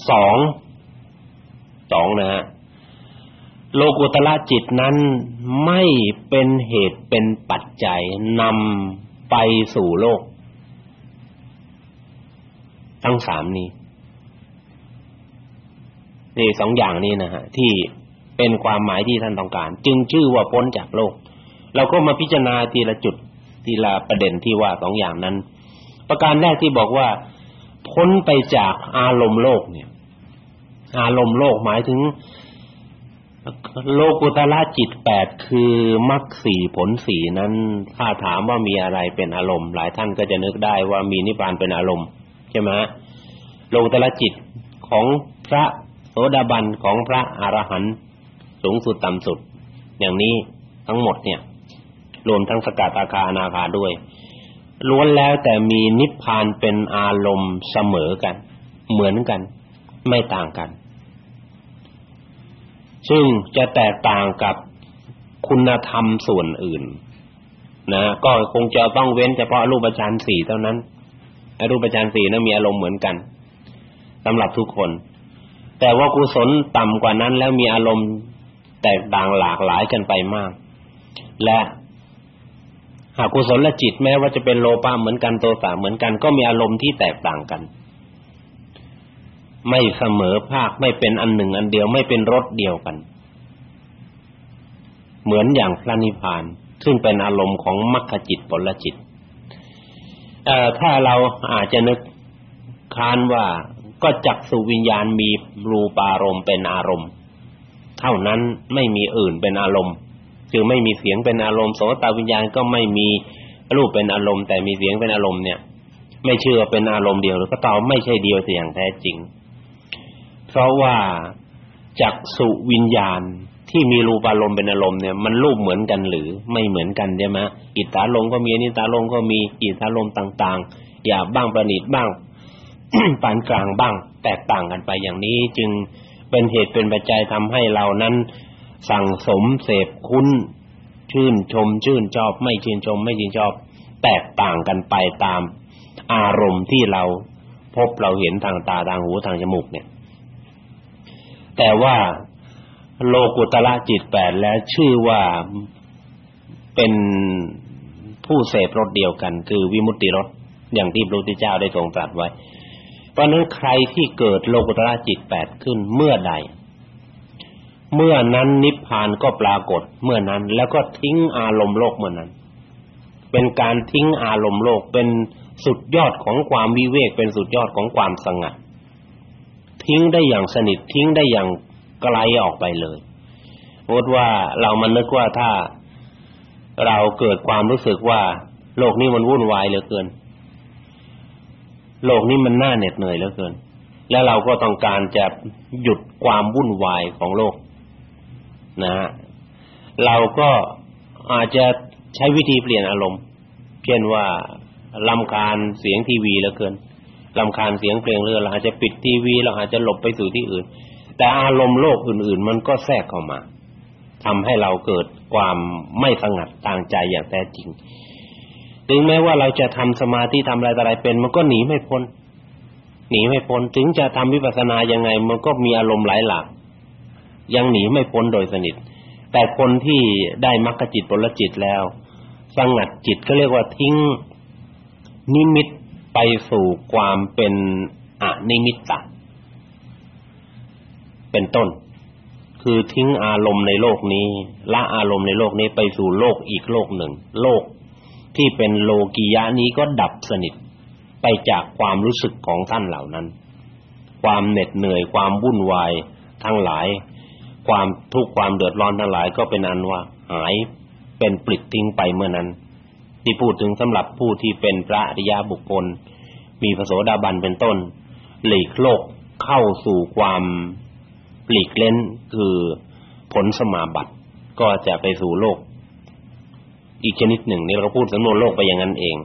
สองสองนะฮะโลกุตละจิตนั้นไม่เป็นเหตุเป็นปัจจัยนำไปสู่โลก ทั้งสามนี้ นี่สองอย่างนี้นะฮะที่เป็นความหมายที่ท่านต้องการ จึงชื่อว่าพ้นจากโลก เราก็มาพิจารณาทีละจุดทีละประเด็นที่ว่าสองอย่างนั้น ประการแรกที่บอกว่า พ้นไปจากอารมณ์โลกเนี่ย อารมณ์โลกหมายถึง โลกุตละจิตแปดคือมรรคสี่ผลสี่นั้นถ้าถามว่ามีอะไรเป็นอารมณ์ หลายท่านก็จะนึกได้ว่ามีนิพพานเป็นอารมณ์ ใช่ไหมโลกุตละจิตของพระโสดาบันของพระอรหันต์สูงสุดต่ำสุด อย่างนี้ทั้งหมดเนี่ย รวมทั้งสกัดอาคาอนาคาด้วย ล้วนแล้วแต่มีนิพพานเป็นอารมณ์เสมอกัน เหมือนกัน ไม่ต่างกัน ซึ่งจะแตกต่างกับคุณธรรมส่วนอื่น นะ ก็คงจะต้องเว้นเฉพาะรูปฌานสี่เท่านั้น รูปฌานสี่นั้นมีอารมณ์เหมือนกันสำหรับทุกคน แต่ว่ากุศลต่ำกว่านั้นแล้วมีอารมณ์แตกต่างหลากหลายกันไปมาก และหากกุศลและจิตแม้ว่าจะเป็นโลภะเหมือนกันโทสะเหมือนกันก็มีอารมณ์ที่แตกต่างกัน ไม่เสมอภาคไม่เป็นอันหนึ่งอันเดียวไม่เป็นรสเดียวกัน เหมือนอย่างพระนิพพานซึ่งเป็นอารมณ์ของมรรคจิตผลจิต ถ้าเราอาจจะนึกค้านว่าก็จักสุวิญญาณมีรูปารมณ์เป็นอารมณ์ เท่านั้นไม่มีอื่นเป็นอารมณ์จึงไม่มีเสียงเป็นอารมณ์โสตวิญญาณก็ไม่มีรูปเป็นอารมณ์ แต่มีเสียงเป็นอารมณ์เนี่ย ไม่เชื่อเป็นอารมณ์เดียวหรือก็ตอบไม่ใช่เดียวแต่อย่างแท้จริง เพราะว่าจักสุวิญญาณ ที่มีรูปอารมณ์เป็นอารมณ์เนี่ยมันรูปเหมือนกันหรือไม่เหมือนกันใช่ไหมอิทธาลมก็มีอนิตาลมก็มีอิทธาลมต่างๆหยาบบ้างประณีตบ้างปานกลางบ้าง แตกต่างกันไปอย่างนี้จึงเป็นเหตุเป็นปัจจัยทำให้เรานั้น สั่งสมเสพคุ้น ชื่นชมชื่นชอบ ไม่ชื่นชมไม่ชื่นชอบ แตกต่างกันไปตามอารมณ์ที่เราพบเราเห็นทางตาทางหูทางจมูกเนี่ย แต่ว่า โลกุตละจิตแปดแล้วชื่อว่าเป็นผู้เสพรสเดียวกัน คือวิมุตติรสอย่างที่พระพุทธเจ้าได้ทรงตรัสไว้ เพราะนั้นใครที่เกิดโลกุตละจิตแปดขึ้นเมื่อใด เมื่อนั้นนิพพานก็ปรากฏเมื่อนั้นแล้วก็ทิ้งอารมณ์โลกเมื่อนั้น เป็นการทิ้งอารมณ์โลกเป็นสุดยอดของความวิเวกเป็นสุดยอดของความสงัดทิ้งได้อย่างสนิททิ้งได้อย่าง ก็ไกลออกไปเลยสมมติว่าเรามานึกว่าถ้าเราเกิดความรู้สึกว่า โลกนี้มันวุ่นวายเหลือเกิน โลกนี้มันน่าเหน็ดเหนื่อยเหลือเกิน แล้วเราก็ต้องการจะหยุดความวุ่นวายของโลก นะฮะเราก็อาจจะใช้วิธีเปลี่ยนอารมณ์ เช่นว่าลำคาญเสียงทีวีเหลือเกินลำคาญเสียงเพลงเรือเราอาจจะปิดทีวีเราอาจจะหลบไปสู่ที่อื่น แต่อารมณ์โลกอื่น ๆ มันก็แทรกเข้ามาทำให้เราเกิดความไม่สงัดทางใจอย่างแท้จริง ถึงแม้ว่าเราจะทำสมาธิทำอะไรอะไรเป็น มันก็หนีไม่พ้น หนีไม่พ้น ถึงจะทำวิปัสสนายังไง มันก็มีอารมณ์หลายหลากยังหนีไม่พ้นโดยสนิท แต่คนที่ได้มรรคจิตผลจิตแล้วสงัดจิตก็เรียกว่าทิ้งนิมิตไปสู่ความเป็นอนิมิตตะ เป็นต้น คือทิ้งอารมณ์ในโลกนี้ละอารมณ์ในโลกนี้ไปสู่โลกอีกโลกหนึ่ง โลกที่เป็นโลกียะนี้ก็ดับสนิทไปจากความรู้สึกของท่านเหล่านั้น ความเหน็ดเหนื่อยความวุ่นวายทั้งหลาย ความทุกข์ความเดือดร้อนทั้งหลายก็เป็นอันว่าหายเป็นปลิดทิ้งไปเมื่อนั้น ที่พูดถึงสำหรับผู้ที่เป็นพระอริยบุคคล มีพระโสดาบันเป็นต้น หลีกโลกเข้าสู่ความ หลีกเล่นคือผลสมาบัติก็จะไปสู่โลก อีกชนิดหนึ่งนี่เราพูดสำนวนโลกไปอย่างนั้นเอง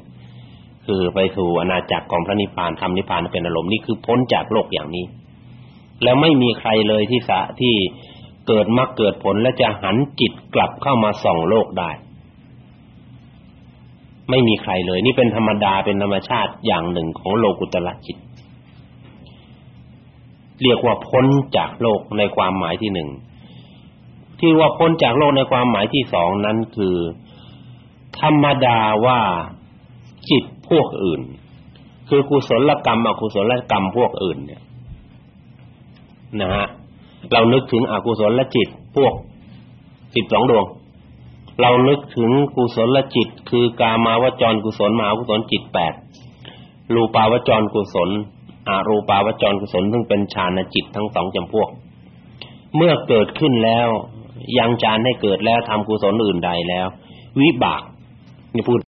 คือไปสู่อาณาจักรของพระนิพพานทำนิพพานเป็นอารมณ์นี่คือพ้นจากโลกอย่างนี้ แล้วไม่มีใครเลยที่สะที่เกิดมรรคเกิดผลและจะหันจิตกลับเข้ามาส่องโลกได้ ไม่มีใครเลย นี่เป็นธรรมดาเป็นธรรมชาติอย่างหนึ่งของโลกุตละจิต เรียกว่าพ้นจากโลกในความหมายที่หนึ่งที่ว่าพ้นจากโลกในความหมายที่สองนั้นคือ ธรรมดาว่าจิตพวกอื่น คือกุศลกรรมอกุศลกรรมพวกอื่นเนี่ยนะฮะเรานึกถึงอกุศลจิตพวกสิบสองดวง เรานึกถึงกุศลจิต คือกามาวจรกุศลมหากุศลจิตแปดรูปาวจรกุศล อารูปาวจรกุศลซึ่งเป็นฌานจิตทั้งสองจำพวก เมื่อเกิดขึ้นแล้วยังฌานให้เกิดแล้วทำกุศลอื่นใดแล้ว วิบากนี่พูด